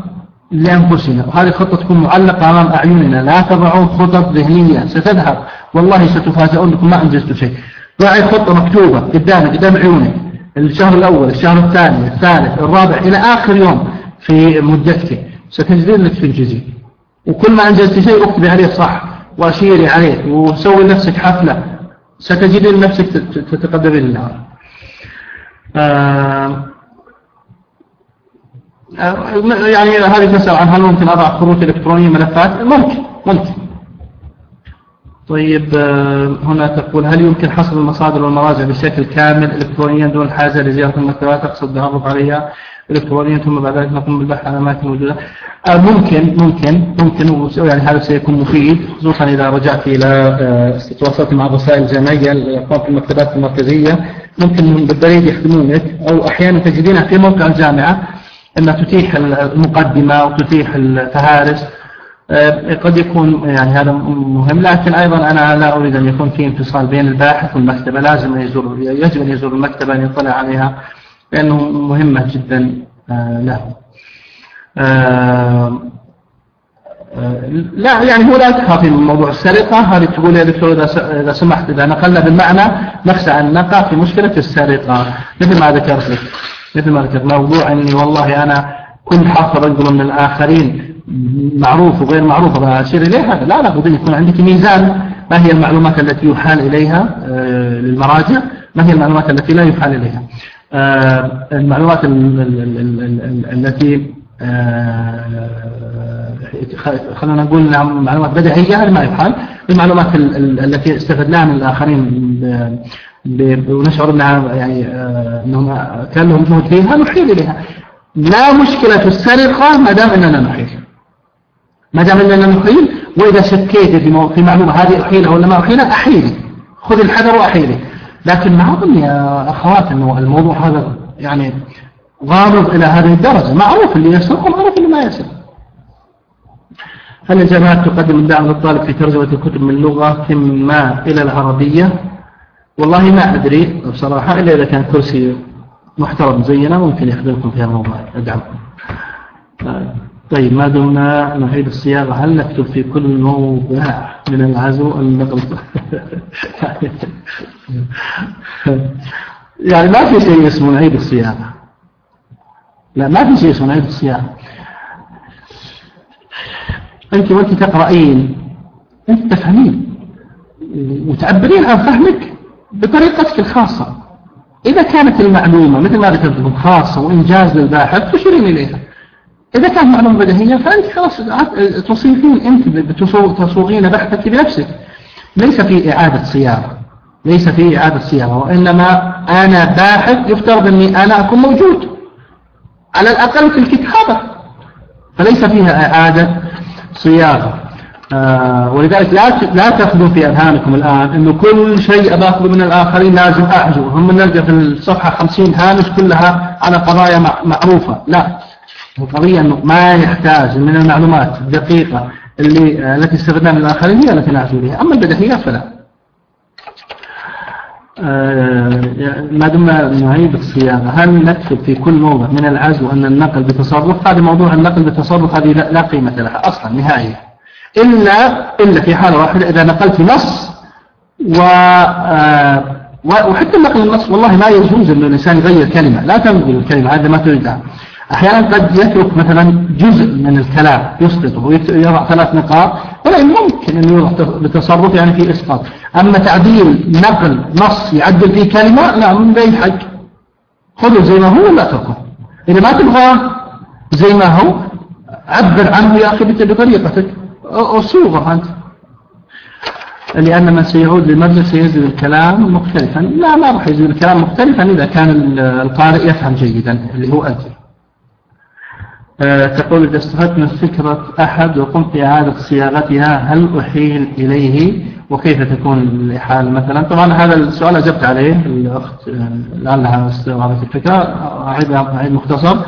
لأنفسنا. وهذه الخطة تكون معلقة أمام أعيننا. لا تضعون خطط ذهنية. ستذهب. والله ستفاجئون أنكم ما أنجزتوا شيء. ضعي خطة مكتوبة قدامك قدام عيونك الشهر الأول الشهر الثاني الثالث الرابع إلى آخر يوم في مدتك ستجدين أنك تنجزين وكل ما أنجزت شيء أكتبي عليه صح. وأشيري عليه. وسوي لنفسك حفلة. ستجدين نفسك تتقدمين للنار. آه يعني هذه تسأل عن هل ممكن أضع خروج إلكترونية ملفات؟ ممكن ممكن. طيب آه، هنا تقول هل يمكن حصر المصادر والمراجع بشكل كامل إلكترونيا دون حاجة لزيارة المكتبات أقصد التعرف عليها إلكترونيا ثم بعد ذلك نقوم بالبحث عن أماكن موجودة؟ آه، ممكن ممكن ممكن يعني هذا سيكون مفيد خصوصا إذا رجعت إلى تواصلت مع الرسائل الجامعية في المكتبات المركزية. ممكن بالبريد يخدمونك أو أحيانا تجدينها في موقع الجامعة أنها تتيح المقدمة وتتيح الفهارس. آه، قد يكون يعني هذا مهم. لكن أيضا أنا لا أريد أن يكون في انفصال بين الباحث والمكتبة. لازم أن يزور يجب أن يزور المكتبة أن يطلع عليها لأنه مهمة جدا آه، له. آه، لا يعني هو لا تخافي من موضوع السرقة. هذه تقول يا دكتور إذا سمحت إذا نقلنا بالمعنى نخشى أن نقع في مشكلة السرقة. مثل ما ذكرت لك. مثل ما ذكرت موضوع أني والله أنا كنت حافظ أنقل من الآخرين معروف وغير معروف أشير إليها لا لا بد يكون عندك ميزان. ما هي المعلومات التي يحال إليها؟ آه، للمراجع. ما هي المعلومات التي لا يحال إليها؟ آه، المعلومات التي آه، خلينا نقول معلومات بديهية ما يحال. المعلومات التي استفدناها من الآخرين ونشعر انها يعني إنهم كان لهم جهد فيها نحيل إليها. لا مشكلة في السرقة ما دام إننا نحيل. ما دام إننا نحيل وإذا شكيت في معلومة هذه أحيلها ولا ما أحيلها أحيلي. خذ الحذر وأحيلي. لكن ما أظن يا أخوات إنه الموضوع هذا يعني غامض إلى هذه الدرجة. معروف اللي يسرق ومعروف اللي ما يسرق. هل الجامعات تقدم الدعم للطالب في ترجمة الكتب من اللغة ما إلى العربية؟ والله ما أدري بصراحة إلا إذا كان كرسي محترم زينا ممكن يخدمكم في هذا الموضوع. أدعمكم طيب ما دمنا نعيد الصياغة. هل نكتب في كل موضع من العزو النقل يعني ما في شيء اسمه نعيد الصياغة. لا ما في شيء اسمه نعيد الصياغة. أنت وأنت تقرأين أنت تفهمين. وتعبرين عن فهمك. بطريقتك الخاصة. إذا كانت المعلومة مثل ما ذكرت خاصة وإنجاز للباحث تشيرين إليها. إذا كانت معلومة بديهية فأنت خلاص تصيغين أنت تصوغين بحثك بنفسك. ليس في إعادة صياغة. ليس في إعادة صياغة وإنما أنا باحث يفترض أني أنا أكون موجود. على الأقل في الكتابة. فليس فيها إعادة صياغة. آه ولذلك لا لا تأخذوا في أذهانكم الآن إنه كل شيء باخذه من الآخرين لازم احجه هم نلقى في الصفحة 50 هامش كلها على قضايا معروفة. لا. القضية إنه ما يحتاج من المعلومات الدقيقة اللي آه التي استفدناها من الآخرين هي التي نعزو بها. أما البديهيات فلا. آه ما دمنا نعيد الصياغة هل نكتب في كل موضع من العزو أن النقل بتصرف؟ هذا موضوع النقل بتصرف هذه لا قيمة لها أصلا نهائيا. إلا إلا في حالة واحدة إذا نقلت نص و آه، وحتى نقل النص والله ما يجوز أن الإنسان يغير كلمة لا تنقل الكلمة هذا ما تريدها أحيانا قد يترك مثلا جزء من الكلام يسقطه ويضع ثلاث نقاط ولكن ممكن أن يوضع بتصرف يعني في إسقاط. أما تعديل نقل نص يعدل فيه كلمة لا من بين حق خذه زي ما هو ولا تركه. إذا ما تبغاه زي ما هو عبر عنه يا أخي بطريقتك. أصوغه أنت لأن من سيعود للمجلس سيزيد الكلام مختلفا. لا ما راح يزيد الكلام مختلفا إذا كان القارئ يفهم جيدا اللي هو أنت. أه تقول إذا استفدت من فكرة أحد وقمت بإعادة صياغتها هل أحيل إليه؟ وكيف تكون الإحالة مثلا؟ طبعا هذا السؤال أجبت عليه الأخت أه، لعلها استوعبت الفكرة. أعيد مختصر. آه،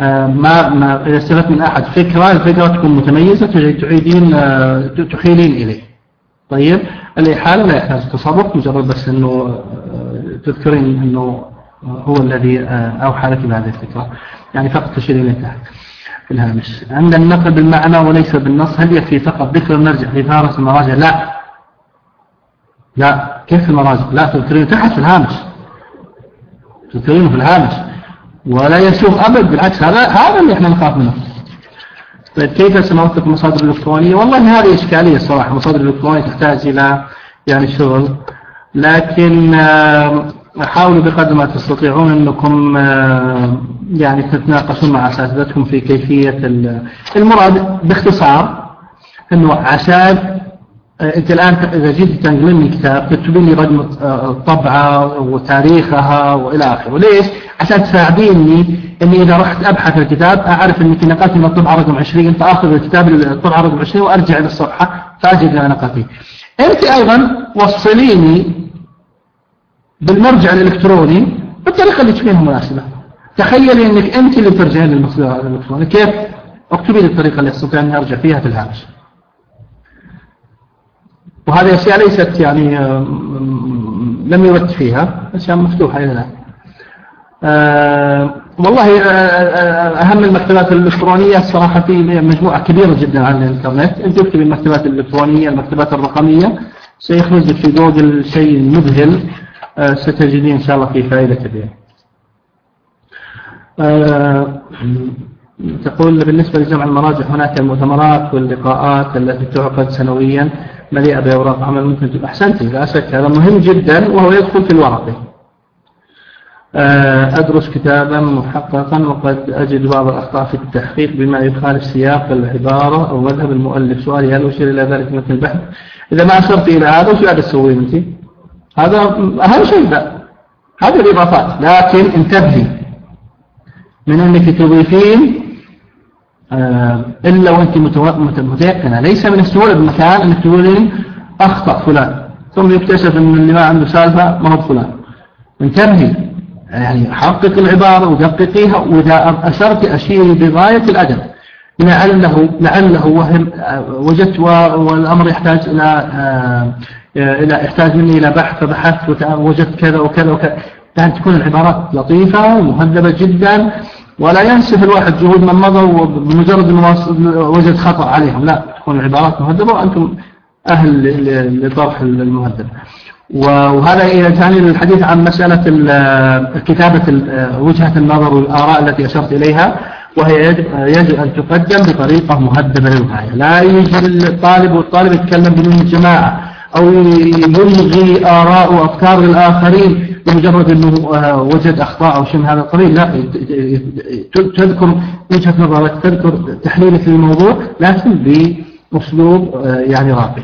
ما, ما إذا استفدت من أحد فكرة الفكرة تكون متميزة تعيدين آه، تحيلين إليه. طيب الإحالة لا يحتاج تصرف مجرد بس أنه آه، تذكرين أنه هو الذي أوحى لك بهذه الفكرة. يعني فقط تشيرين إليه تحت. في الهامش. عند النقل بالمعنى وليس بالنص هل يكفي فقط ذكر المرجع في فارس المراجع؟ لا. لا. كيف المراجع؟ لا تذكرين تحت في الهامش. تذكرينه في الهامش. ولا يسوغ أبد بالعكس هذا هذا اللي إحنا نخاف منه. طيب كيف سنوثق المصادر الإلكترونية؟ والله هذه إشكالية الصراحة المصادر الإلكترونية تحتاج إلى يعني شغل. لكن حاولوا بقدر ما تستطيعون أنكم يعني تتناقشون مع أساتذتكم في كيفية المراد باختصار أنه آه، أنت الآن إذا جيت تنقلين من كتاب تكتبين لي رقم آه، الطبعة وتاريخها وإلى آخره. ليش؟ عشان تساعديني أني إذا رحت أبحث الكتاب أعرف أنك نقلت من الطبعة رقم 20 فأخذ الكتاب الطبعة رقم 20 وأرجع للصفحة فأجد أنا نقلتي. أنت أيضا وصليني بالمرجع الإلكتروني بالطريقة اللي تشوفينها مناسبة. تخيلي أنك أنت اللي ترجعين للمصدر الإلكتروني. كيف؟ اكتبي لي الطريقة اللي أستطيع أني أرجع فيها في الهامش. وهذه أشياء ليست يعني لم يرد فيها أشياء مفتوحة إلى الآن أه والله آه، آه، أهم المكتبات الإلكترونية الصراحة في مجموعة كبيرة جدا على الإنترنت. أنت تكتب المكتبات الإلكترونية المكتبات الرقمية. سيخرج في جوجل شيء مذهل ستجدين إن شاء الله في فائدة كبيرة. تقول بالنسبة لجمع المراجع هناك المؤتمرات واللقاءات التي تعقد سنويا مليئة بأوراق عمل ممكن أحسنتي لا شك هذا مهم جدا وهو يدخل في الورقة. آه، أدرس كتابا محققا وقد أجد بعض الأخطاء في التحقيق بما يخالف سياق العبارة أو مذهب المؤلف. سؤالي هل أشير إلى ذلك مثل البحث؟ إذا ما أشرت إلى هذا وش قاعد تسوي أنت؟ هذا أهم شيء ذا هذه الإضافات. لكن انتبهي من أنك تضيفين إلا وأنت متيقنة. ليس من السهولة بمكان أنك تقولين أخطأ فلان. ثم يكتشف أن اللي ما عنده سالفة ما هو فلان انتبهي. يعني حقق العبارة ودققيها وإذا أشرت أشيري بغاية الأدب. لعله لعله وهم وجدت والأمر يحتاج إلى إلى يحتاج مني إلى بحث فبحثت وجدت كذا وكذا وكذا. يعني تكون العبارات لطيفة ومهذبة جدا. ولا ينسف الواحد جهود من مضى وبمجرد أنه وجد خطأ عليهم. لا تكون العبارات مهذبة وأنتم أهل لطرح المهذب. وهذا يجعلني للحديث عن مسألة كتابة وجهة النظر والآراء التي أشرت إليها وهي يجب أن تقدم بطريقة مهذبة للغاية. لا يجب الطالب والطالب يتكلم بدون جماعة أو يلغي آراء وأفكار الآخرين بمجرد أنه آه، وجد أخطاء أو شيء من هذا القبيل لا تذكر وجهة نظرك تذكر تحليلك للموضوع لكن بأسلوب آه، يعني راقي.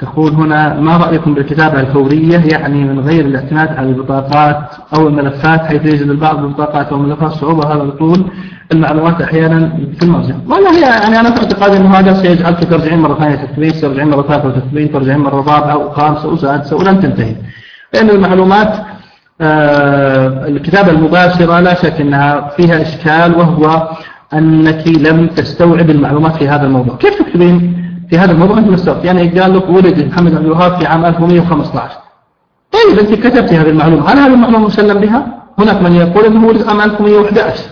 تقول هنا ما رأيكم بالكتابة الفورية؟ يعني من غير الاعتماد على البطاقات أو الملفات حيث يجد البعض البطاقات أو الملفات صعوبة. هذا طول المعلومات أحيانا في المرجع والله يعني أنا في اعتقادي أنه هذا سيجعلك ترجعين مرة ثانية تكبير ترجعين مرة ثالثة وتكبير ترجعين مرة رابعة وخامسة وسادسة ولن تنتهي. لأن المعلومات آه الكتابة المباشرة لا شك أنها فيها إشكال وهو أنك لم تستوعب المعلومات في هذا الموضوع. كيف تكتبين في هذا الموضوع؟ أنت مستوعب. يعني قال لك ولد محمد عبد الوهاب في عام 1115 طيب أنت كتبت هذه المعلومة. هل هذه المعلومة مسلم بها؟ هناك من يقول أنه ولد عام 1111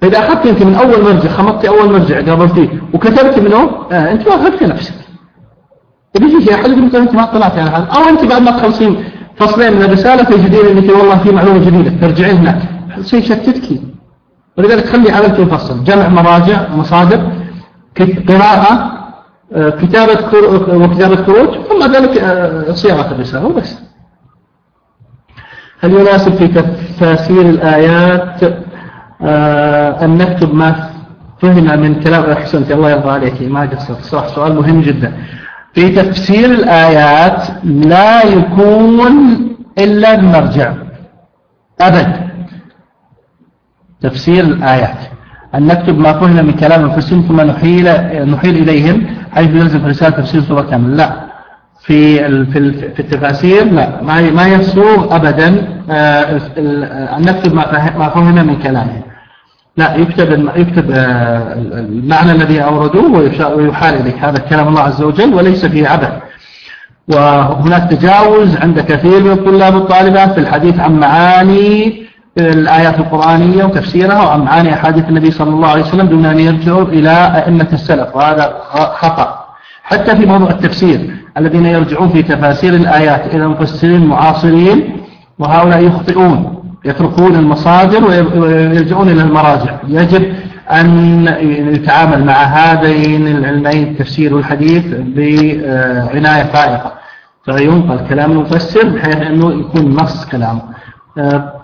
فإذا أخذت أنت من أول مرجع خمطت أول مرجع قابلتيه وكتبت منه آه أنت ما أخذت نفسك. وبيجي شيء أحد يقول أنت ما طلعت على هذا؟ أو أنت بعد ما تخلصين فصلين من الرسالة تجدين أنك والله في معلومة جديدة ترجعين هناك. شيء شتتك ولذلك خلي على الفصل جمع مراجع مصادر قراءة آه، كتابة وكتابة كروت ثم ذلك آه، صياغة الرسالة وبس. هل يناسب في تفاسير الآيات أن نكتب ما فهم من كلام أحسنت الله يرضى عليك ما قصرت صح سؤال مهم جدا. في تفسير الآيات لا يكون إلا بمرجع أبد تفسير الآيات. أن نكتب ما فهم من كلام المفسرين ثم نحيل, نحيل إليهم حيث يلزم رسالة تفسير سورة كاملة. لا. في في التفاسير لا. ما ما يصوغ أبدا آه، أن نكتب ما فهم من كلامهم لا يكتب يكتب آه، المعنى الذي أوردوه ويحال إليك. هذا كلام الله عز وجل وليس فيه عبث. وهناك تجاوز عند كثير من الطلاب والطالبات في الحديث عن معاني الآيات القرآنية وتفسيرها وعن معاني أحاديث النبي صلى الله عليه وسلم دون أن يرجعوا إلى أئمة السلف. وهذا خطأ. حتى في موضوع التفسير الذين يرجعون في تفاسير الآيات إلى مفسرين معاصرين وهؤلاء يخطئون. يتركون المصادر ويرجعون إلى المراجع. يجب أن يتعامل مع هذين العلمين التفسير والحديث بعناية فائقة فينقل كلام المفسر بحيث أنه يكون نص كلامه.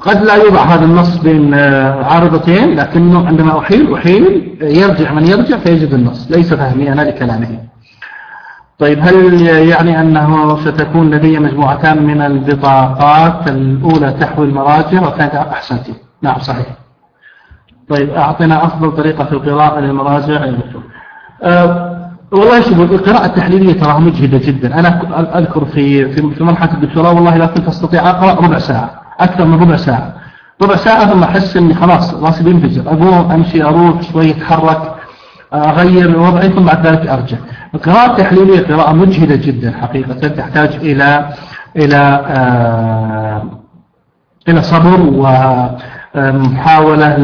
قد لا يوضع هذا النص بين عارضتين لكنه عندما أحيل أحيل يرجع من يرجع فيجد النص. ليس فهمي أنا لكلامه. طيب هل يعني أنه ستكون لدي مجموعتان من البطاقات الأولى تحوي المراجع والثانية أحسنتي نعم صحيح. طيب أعطنا أفضل طريقة في القراءة للمراجع يا دكتور. أه والله شوف القراءة التحليلية تراها مجهدة جدا. أنا أذكر في في مرحلة الدكتوراه والله لا كنت أستطيع أقرأ ربع ساعة أكثر من ربع ساعة. ربع ساعة ثم أحس إني خلاص راسي بينفجر. أقوم أمشي أروح شوي أتحرك. أغير وضعي ثم بعد ذلك أرجع. القراءة التحليلية قراءة مجهدة جدا حقيقة تحتاج إلى إلى آه إلى صبر ومحاولة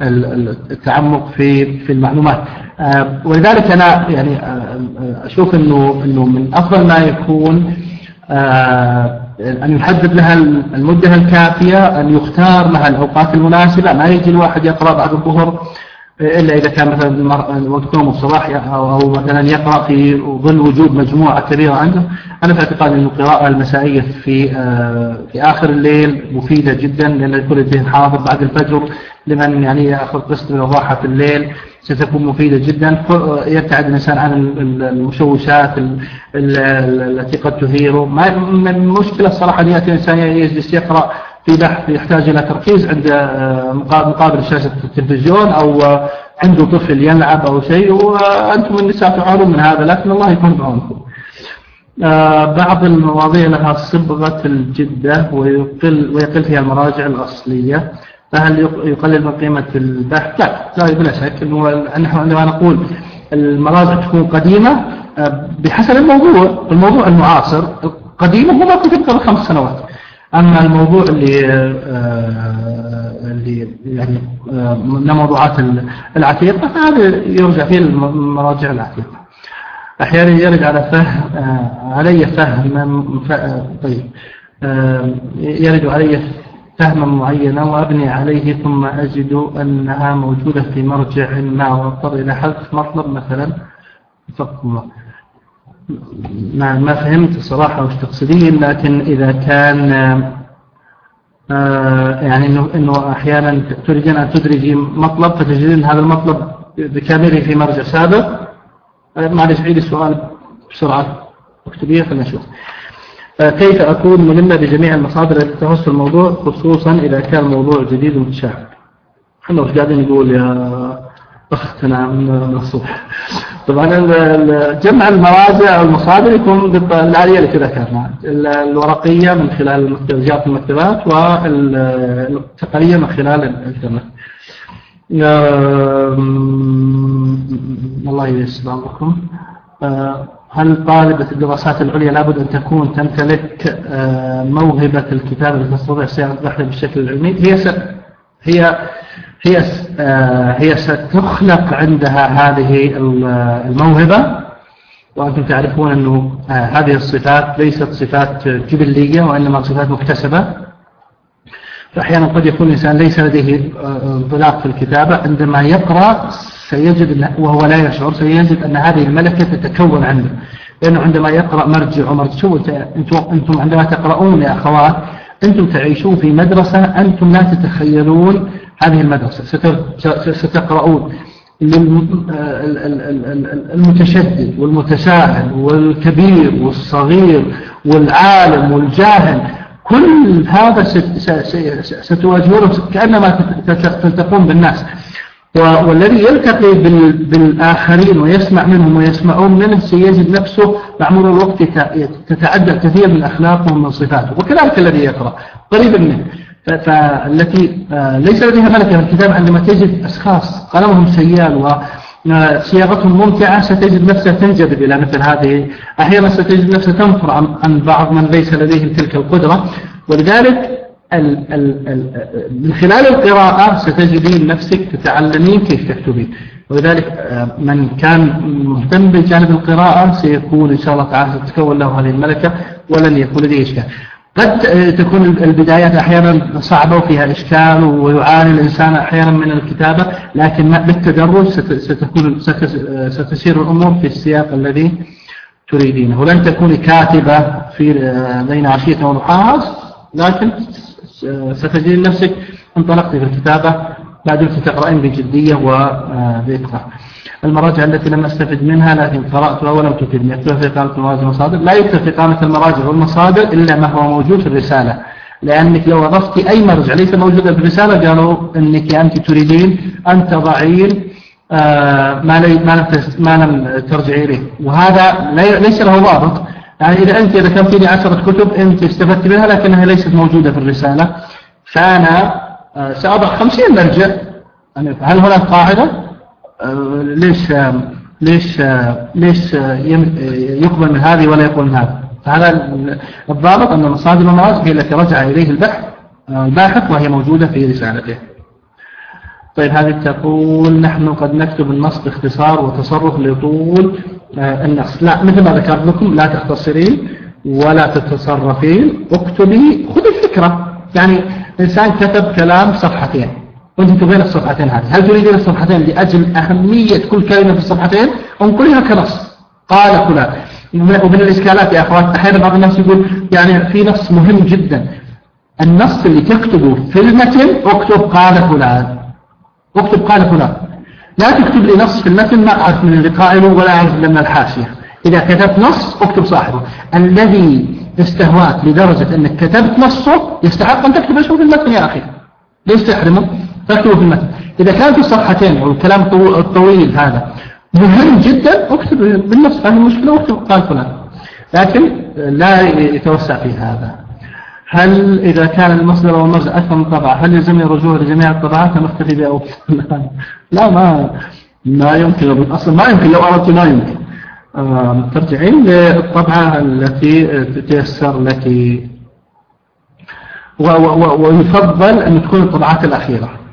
للتعمق في في المعلومات. آه، ولذلك أنا يعني آه، أشوف إنه إنه من أفضل ما يكون آه، أن يحدد لها المدة الكافية أن يختار لها الأوقات المناسبة. ما يجي الواحد يقرأ بعد الظهر إلا إذا كان مثلا وقت نوم الصباح أو مثلا يقرأ في ظل وجود مجموعة كبيرة عنده. أنا في اعتقادي أن القراءة المسائية في آه، في آخر الليل مفيدة جدا لأن يكون الذهن حاضر بعد الفجر لمن يعني يأخذ قسط من الراحة في الليل ستكون مفيدة جدا. يبتعد الإنسان عن المشوشات التي قد تثيره. ما من مشكلة الصراحة أن يأتي الإنسان يجلس يقرأ في بحث يحتاج إلى تركيز عند آه، مقابل شاشة التلفزيون أو آه، عنده طفل يلعب أو شيء وأنتم النساء تعانون من هذا لكن الله يكون بعونكم آه، بعض المواضيع لها صبغة الجدة ويقل, ويقل فيها المراجع الأصلية فهل يقلل من قيمة البحث؟ لا لا بلا شك نحن عندما نقول المراجع تكون قديمة بحسب الموضوع الموضوع المعاصر قديمة هو ما كتب قبل خمس سنوات أما الموضوع اللي آه، اللي يعني من الموضوعات العتيقة فهذا يرجع فيه المراجع العتيقة. أحيانا يرد على فهم علي فهم طيب يرد علي فهما معينا وأبني عليه ثم أجد أنها موجودة في مرجع ما واضطر إلى حذف مطلب مثلا. الله ما فهمت الصراحة وش تقصدين لكن إذا كان آه، يعني إنه, إنه أحيانا تريدين أن تدرجي مطلب فتجدين هذا المطلب بكامله في مرجع سابق. آه، معلش عيد السؤال بسرعة. اكتبيه خلينا نشوف. آه، كيف أكون ملمة بجميع المصادر التي تخص الموضوع خصوصا إذا كان موضوع جديد ومتشابه إحنا وش قاعدين نقول يا أختنا من الصبح؟ طبعا جمع المراجع والمصادر يكون بالآلية كذا ذكرنا. الورقية من خلال جهات المكتبات والتقنية من خلال الإنترنت. الله يسر لكم آه، هل طالبة الدراسات العليا لابد أن تكون تمتلك آه، موهبة الكتابة لتستطيع صياغة بحث بالشكل العلمي؟ هي. هي هي آه، هي ستخلق عندها هذه الموهبة. وأنتم تعرفون أنه آه، هذه الصفات ليست صفات جبلية وإنما صفات مكتسبة. فأحيانا قد يكون الإنسان ليس لديه انطلاق في الكتابة. عندما يقرأ سيجد وهو لا يشعر سيجد أن هذه الملكة تتكون عنده. لأنه عندما يقرأ مرجع ومرجع أنتم عندما تقرؤون يا أخوات أنتم تعيشون في مدرسة أنتم لا تتخيلون هذه المدرسة ستقرؤون المتشدد والمتساهل والكبير والصغير والعالم والجاهل. كل هذا ستواجهونه كأنما تلتقون بالناس. والذي يلتقي بالآخرين ويسمع منهم ويسمعون منه سيجد نفسه مع مرور الوقت تتعدل كثير من أخلاقه ومن صفاته. وكذلك الذي يقرأ قريبا منه. فالتي آه، ليس لديها ملكة في الكتاب عندما تجد أشخاص قلمهم سيال وصياغتهم ممتعة ستجد نفسها تنجذب إلى مثل هذه. أحيانا ستجد نفسها تنفر عن بعض من ليس لديهم تلك القدرة. ولذلك من خلال القراءة ستجدين نفسك تتعلمين كيف تكتبين. ولذلك آه، من كان مهتم بجانب القراءة سيكون إن شاء الله تعالى تتكون له هذه الملكة ولن يكون لديه إشكال. قد تكون البدايات أحيانا صعبة وفيها إشكال ويعاني الإنسان أحيانا من الكتابة لكن بالتدرج ستكون ستسير الأمور في السياق الذي تريدينه. ولن تكوني كاتبة في آه، بين عشية وضحاها لكن ستجدين نفسك انطلقت في الكتابة بعد تقرأين بجدية وبإتقان المراجع التي لم أستفد منها لكن قرأتها ولم تفيدني أكتبها في قامة المراجع والمصادر لا يكتب في قامة المراجع والمصادر إلا ما هو موجود في الرسالة. لأنك لو أضفت أي مرجع ليس موجودا في الرسالة قالوا أنك أنت تريدين أن تضعين آه، ما ما ما لم ترجعي إليه. وهذا ليس له ضابط. يعني إذا أنت ذكرتني عشرة كتب أنت استفدت منها لكنها ليست موجودة في الرسالة. فأنا آه، سأضع خمسين مرجع. يعني هل هناك قاعدة؟ ليش ليش ليش يقبل من هذه ولا يقبل من هذه؟ فهذا الضابط أن مصادر المراجع هي التي رجع إليه البحث الباحث وهي موجودة في رسالته. طيب هذه تقول نحن قد نكتب النص باختصار وتصرف لطول آه، النص. لا مثل ما ذكرت لكم لا تختصرين ولا تتصرفين اكتبي خذ الفكرة. يعني إنسان كتب كلام صفحتين. وانت تبغين الصفحتين هذه. هل تريدين الصفحتين لأجل أهمية كل كلمة في الصفحتين؟ كلها كنص قال فلان. ومن الإشكالات يا أخوات أحيانا بعض الناس يقول يعني في نص مهم جدا. النص اللي تكتبه في المتن اكتب قال فلان. اكتب قال فلان. لا تكتب لي نص في المتن ما أعرف من اللي قائله ولا أعرف من الحاشية. إذا كتبت نص اكتب صاحبه. الذي استهواك لدرجة أنك كتبت نصه يستحق أن تكتب اسمه في المتن يا أخي. ليش تحرمه تكتبه في المتن. إذا كان في الصفحتين والكلام الطويل هذا مهم جدا أكتب بالنص هذه المشكلة واكتب قال فلان. لكن لا يتوسع في هذا. هل إذا كان المصدر والمرجع أكثر من طبعة هل يلزمني الرجوع لجميع الطبعات أكتفي بأول لا ما ما يمكن. أصلا ما يمكن لو أردت لا يمكن. ترجعين للطبعة التي تتيسر لك. ويفضل أن تكون الطبعات الأخيرة.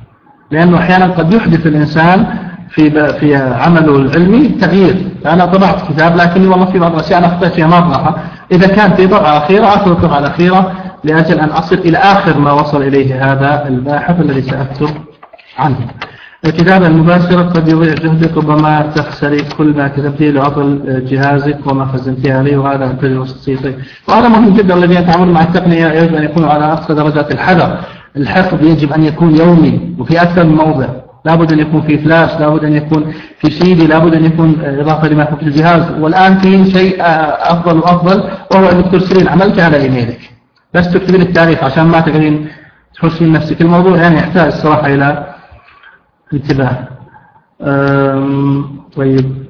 لأنه أحيانا قد يحدث الإنسان في في عمله العلمي تغيير. أنا طبعت كتاب لكني والله في بعض الأشياء أنا أخطأت فيها مرة. إذا كان في طبعة أخيرة أخذ الطبعة الأخيرة لأجل أن أصل إلى آخر ما وصل إليه هذا الباحث الذي سأكتب عنه. الكتابة المباشرة قد يضيع جهدك ربما تخسري كل ما كتبتيه لعطل جهازك وما خزنتيه عليه وهذا التجربة الشخصية وهذا مهم جدا الذين يتعاملون مع التقنية يجب أن يكونوا على أقصى درجات الحذر. الحفظ يجب أن يكون يومي وفي أكثر من موضع. لابد أن يكون في فلاش لابد أن يكون في سيدي لابد أن يكون إضافة لما يكون في الجهاز. والآن في شيء أفضل وأفضل وهو أنك ترسلين عملك على إيميلك. بس تكتبين التاريخ عشان ما تقدرين تحسين نفسك. الموضوع يعني يحتاج الصراحة إلى انتباه. طيب.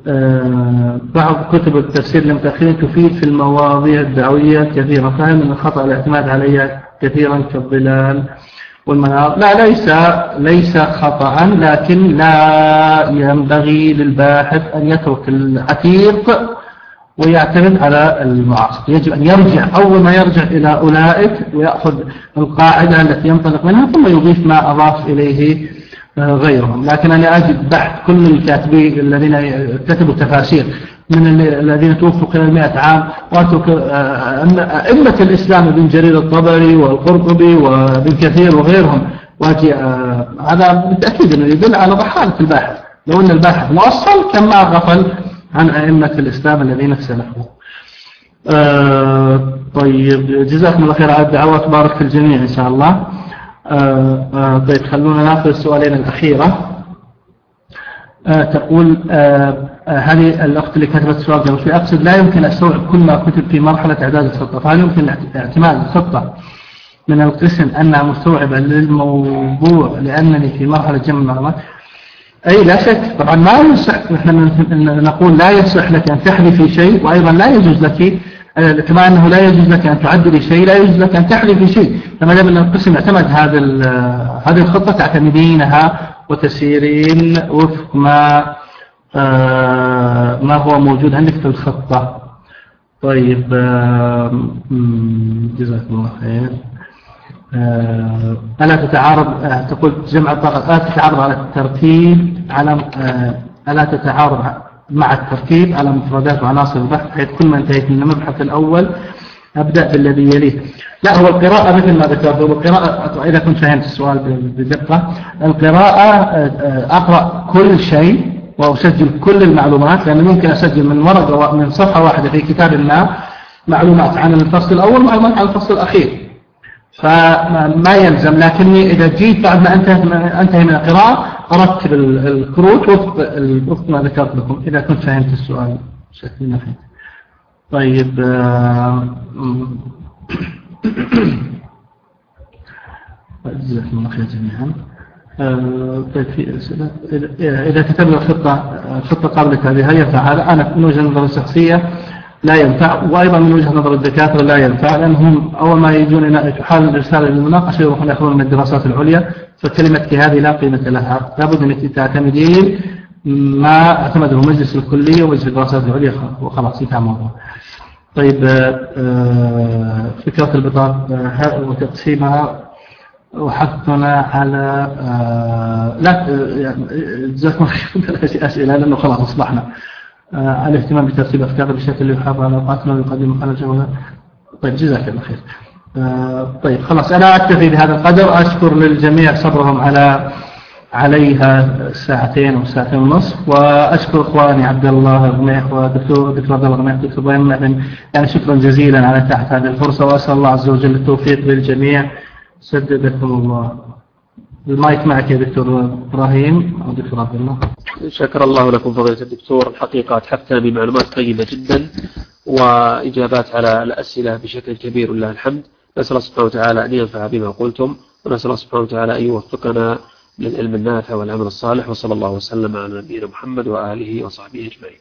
بعض كتب التفسير المتأخرين تفيد في المواضيع الدعوية كثيرا فهم من الخطأ الاعتماد عليها كثيرا كالظلال؟ والمنار لا ليس ليس خطأ لكن لا ينبغي للباحث أن يترك العتيق ويعتمد على المعاصر يجب أن يرجع أول ما يرجع إلى أولئك ويأخذ القاعدة التي ينطلق منها ثم يضيف ما أضاف إليه غيرهم. لكن أنا أجد بحث كل الكاتبين الذين كتبوا تفاسير من الذين توفوا خلال 100 عام. واترك أئمة الإسلام ابن جرير الطبري والقرطبي وابن كثير وغيرهم. واجي هذا بالتأكيد أنه يدل على ضحالة الباحث. لو أن الباحث موصل كما غفل عن أئمة الإسلام الذين اختلفوا طيب جزاكم الله خير على الدعوات. بارك في الجميع إن شاء الله. آه، آه، طيب خلونا نأخذ السؤالين الأخيرة. آه، تقول هذه الأخت اللي كتبت السؤال قبل شوي أقصد لا يمكن أستوعب كل ما كتب في مرحلة إعداد الخطة فهل يمكن اعتماد الخطة من القسم أنها مستوعبة للموضوع لأنني في مرحلة جمع المعلومات؟ أي لا شك. طبعا ما يصح نحن نقول لا يصح لك أن تحذفي شيء وأيضا لا يجوز لك كما أنه لا يجوز لك أن تعدلي شيء لا يجوز لك أن تحلفي شيء. فما دام أن القسم اعتمد هذا هذه الخطة تعتمدينها وتسيرين وفق ما آه، ما هو موجود عندك في الخطة. طيب جزاكم الله خير. آه، ألا تتعارض آه، تقول جمع ألا تتعارض على الترتيب على ألا تتعارض مع الترتيب على مفردات وعناصر البحث حيث كل ما انتهيت من المبحث الأول أبدأ بالذي يليه. لا هو القراءة مثل ما ذكرت. القراءة إذا كنت فهمت السؤال بدقة القراءة آه، أقرأ كل شيء وأسجل كل المعلومات لأن ممكن أسجل من ورقة من صفحة واحدة في كتاب ما معلومات عن الفصل الأول ومعلومات عن الفصل الأخير. فما يلزم. لكني إذا جيت بعد ما أنتهي من القراءة أرتب الكروت وفق ما ذكرت لكم. إذا كنت فهمت السؤال بشكل نفسي طيب آه، جزاكم الله خير جميعا. آه، طيب في أسئلة؟ إذا كتبنا الخطة الخطة قبل هذه هي فعالة أنا من وجهة نظري الشخصية لا ينفع وأيضا من وجهة نظر الدكاترة لا ينفع لأنهم أول ما يجون تحال الرسالة للمناقشة يروحون يأخذون من الدراسات العليا فكلمتك هذه لا قيمة لها. لابد أنك تعتمدين ما أعتمده مجلس الكلية ومجلس الدراسات العليا وخلاص انتهى الموضوع. طيب آه، فكرة البطاقة وتقسيمها وحثنا على آه، لا جزاكم الله أسئلة لأنه خلاص أصبحنا آه، الاهتمام بترتيب أفكار بشكل يحافظ على أوقاتنا ويقدم خلال طيب جزاك الله خير. آه، طيب خلاص أنا أكتفي بهذا القدر أشكر للجميع صبرهم على عليها ساعتين أو ساعتين ونصف وأشكر إخواني عبد الله غميح ودكتور دكتور عبد الله غميح دكتور إبراهيم يعني شكرا جزيلا على تحت هذه الفرصة وأسأل الله عز وجل التوفيق للجميع. سددكم الله. المايك معك يا دكتور إبراهيم أو دكتور عبد الله. شكر الله لكم فضيلة الدكتور. الحقيقة تحفتنا بمعلومات طيبة جدا وإجابات على الأسئلة بشكل كبير ولله الحمد. نسأل الله سبحانه وتعالى أن ينفع بما قلتم ونسأل الله سبحانه وتعالى أن يوفقنا للعلم النافع والعمل الصالح وصلى الله وسلم على نبينا محمد وآله وصحبه أجمعين.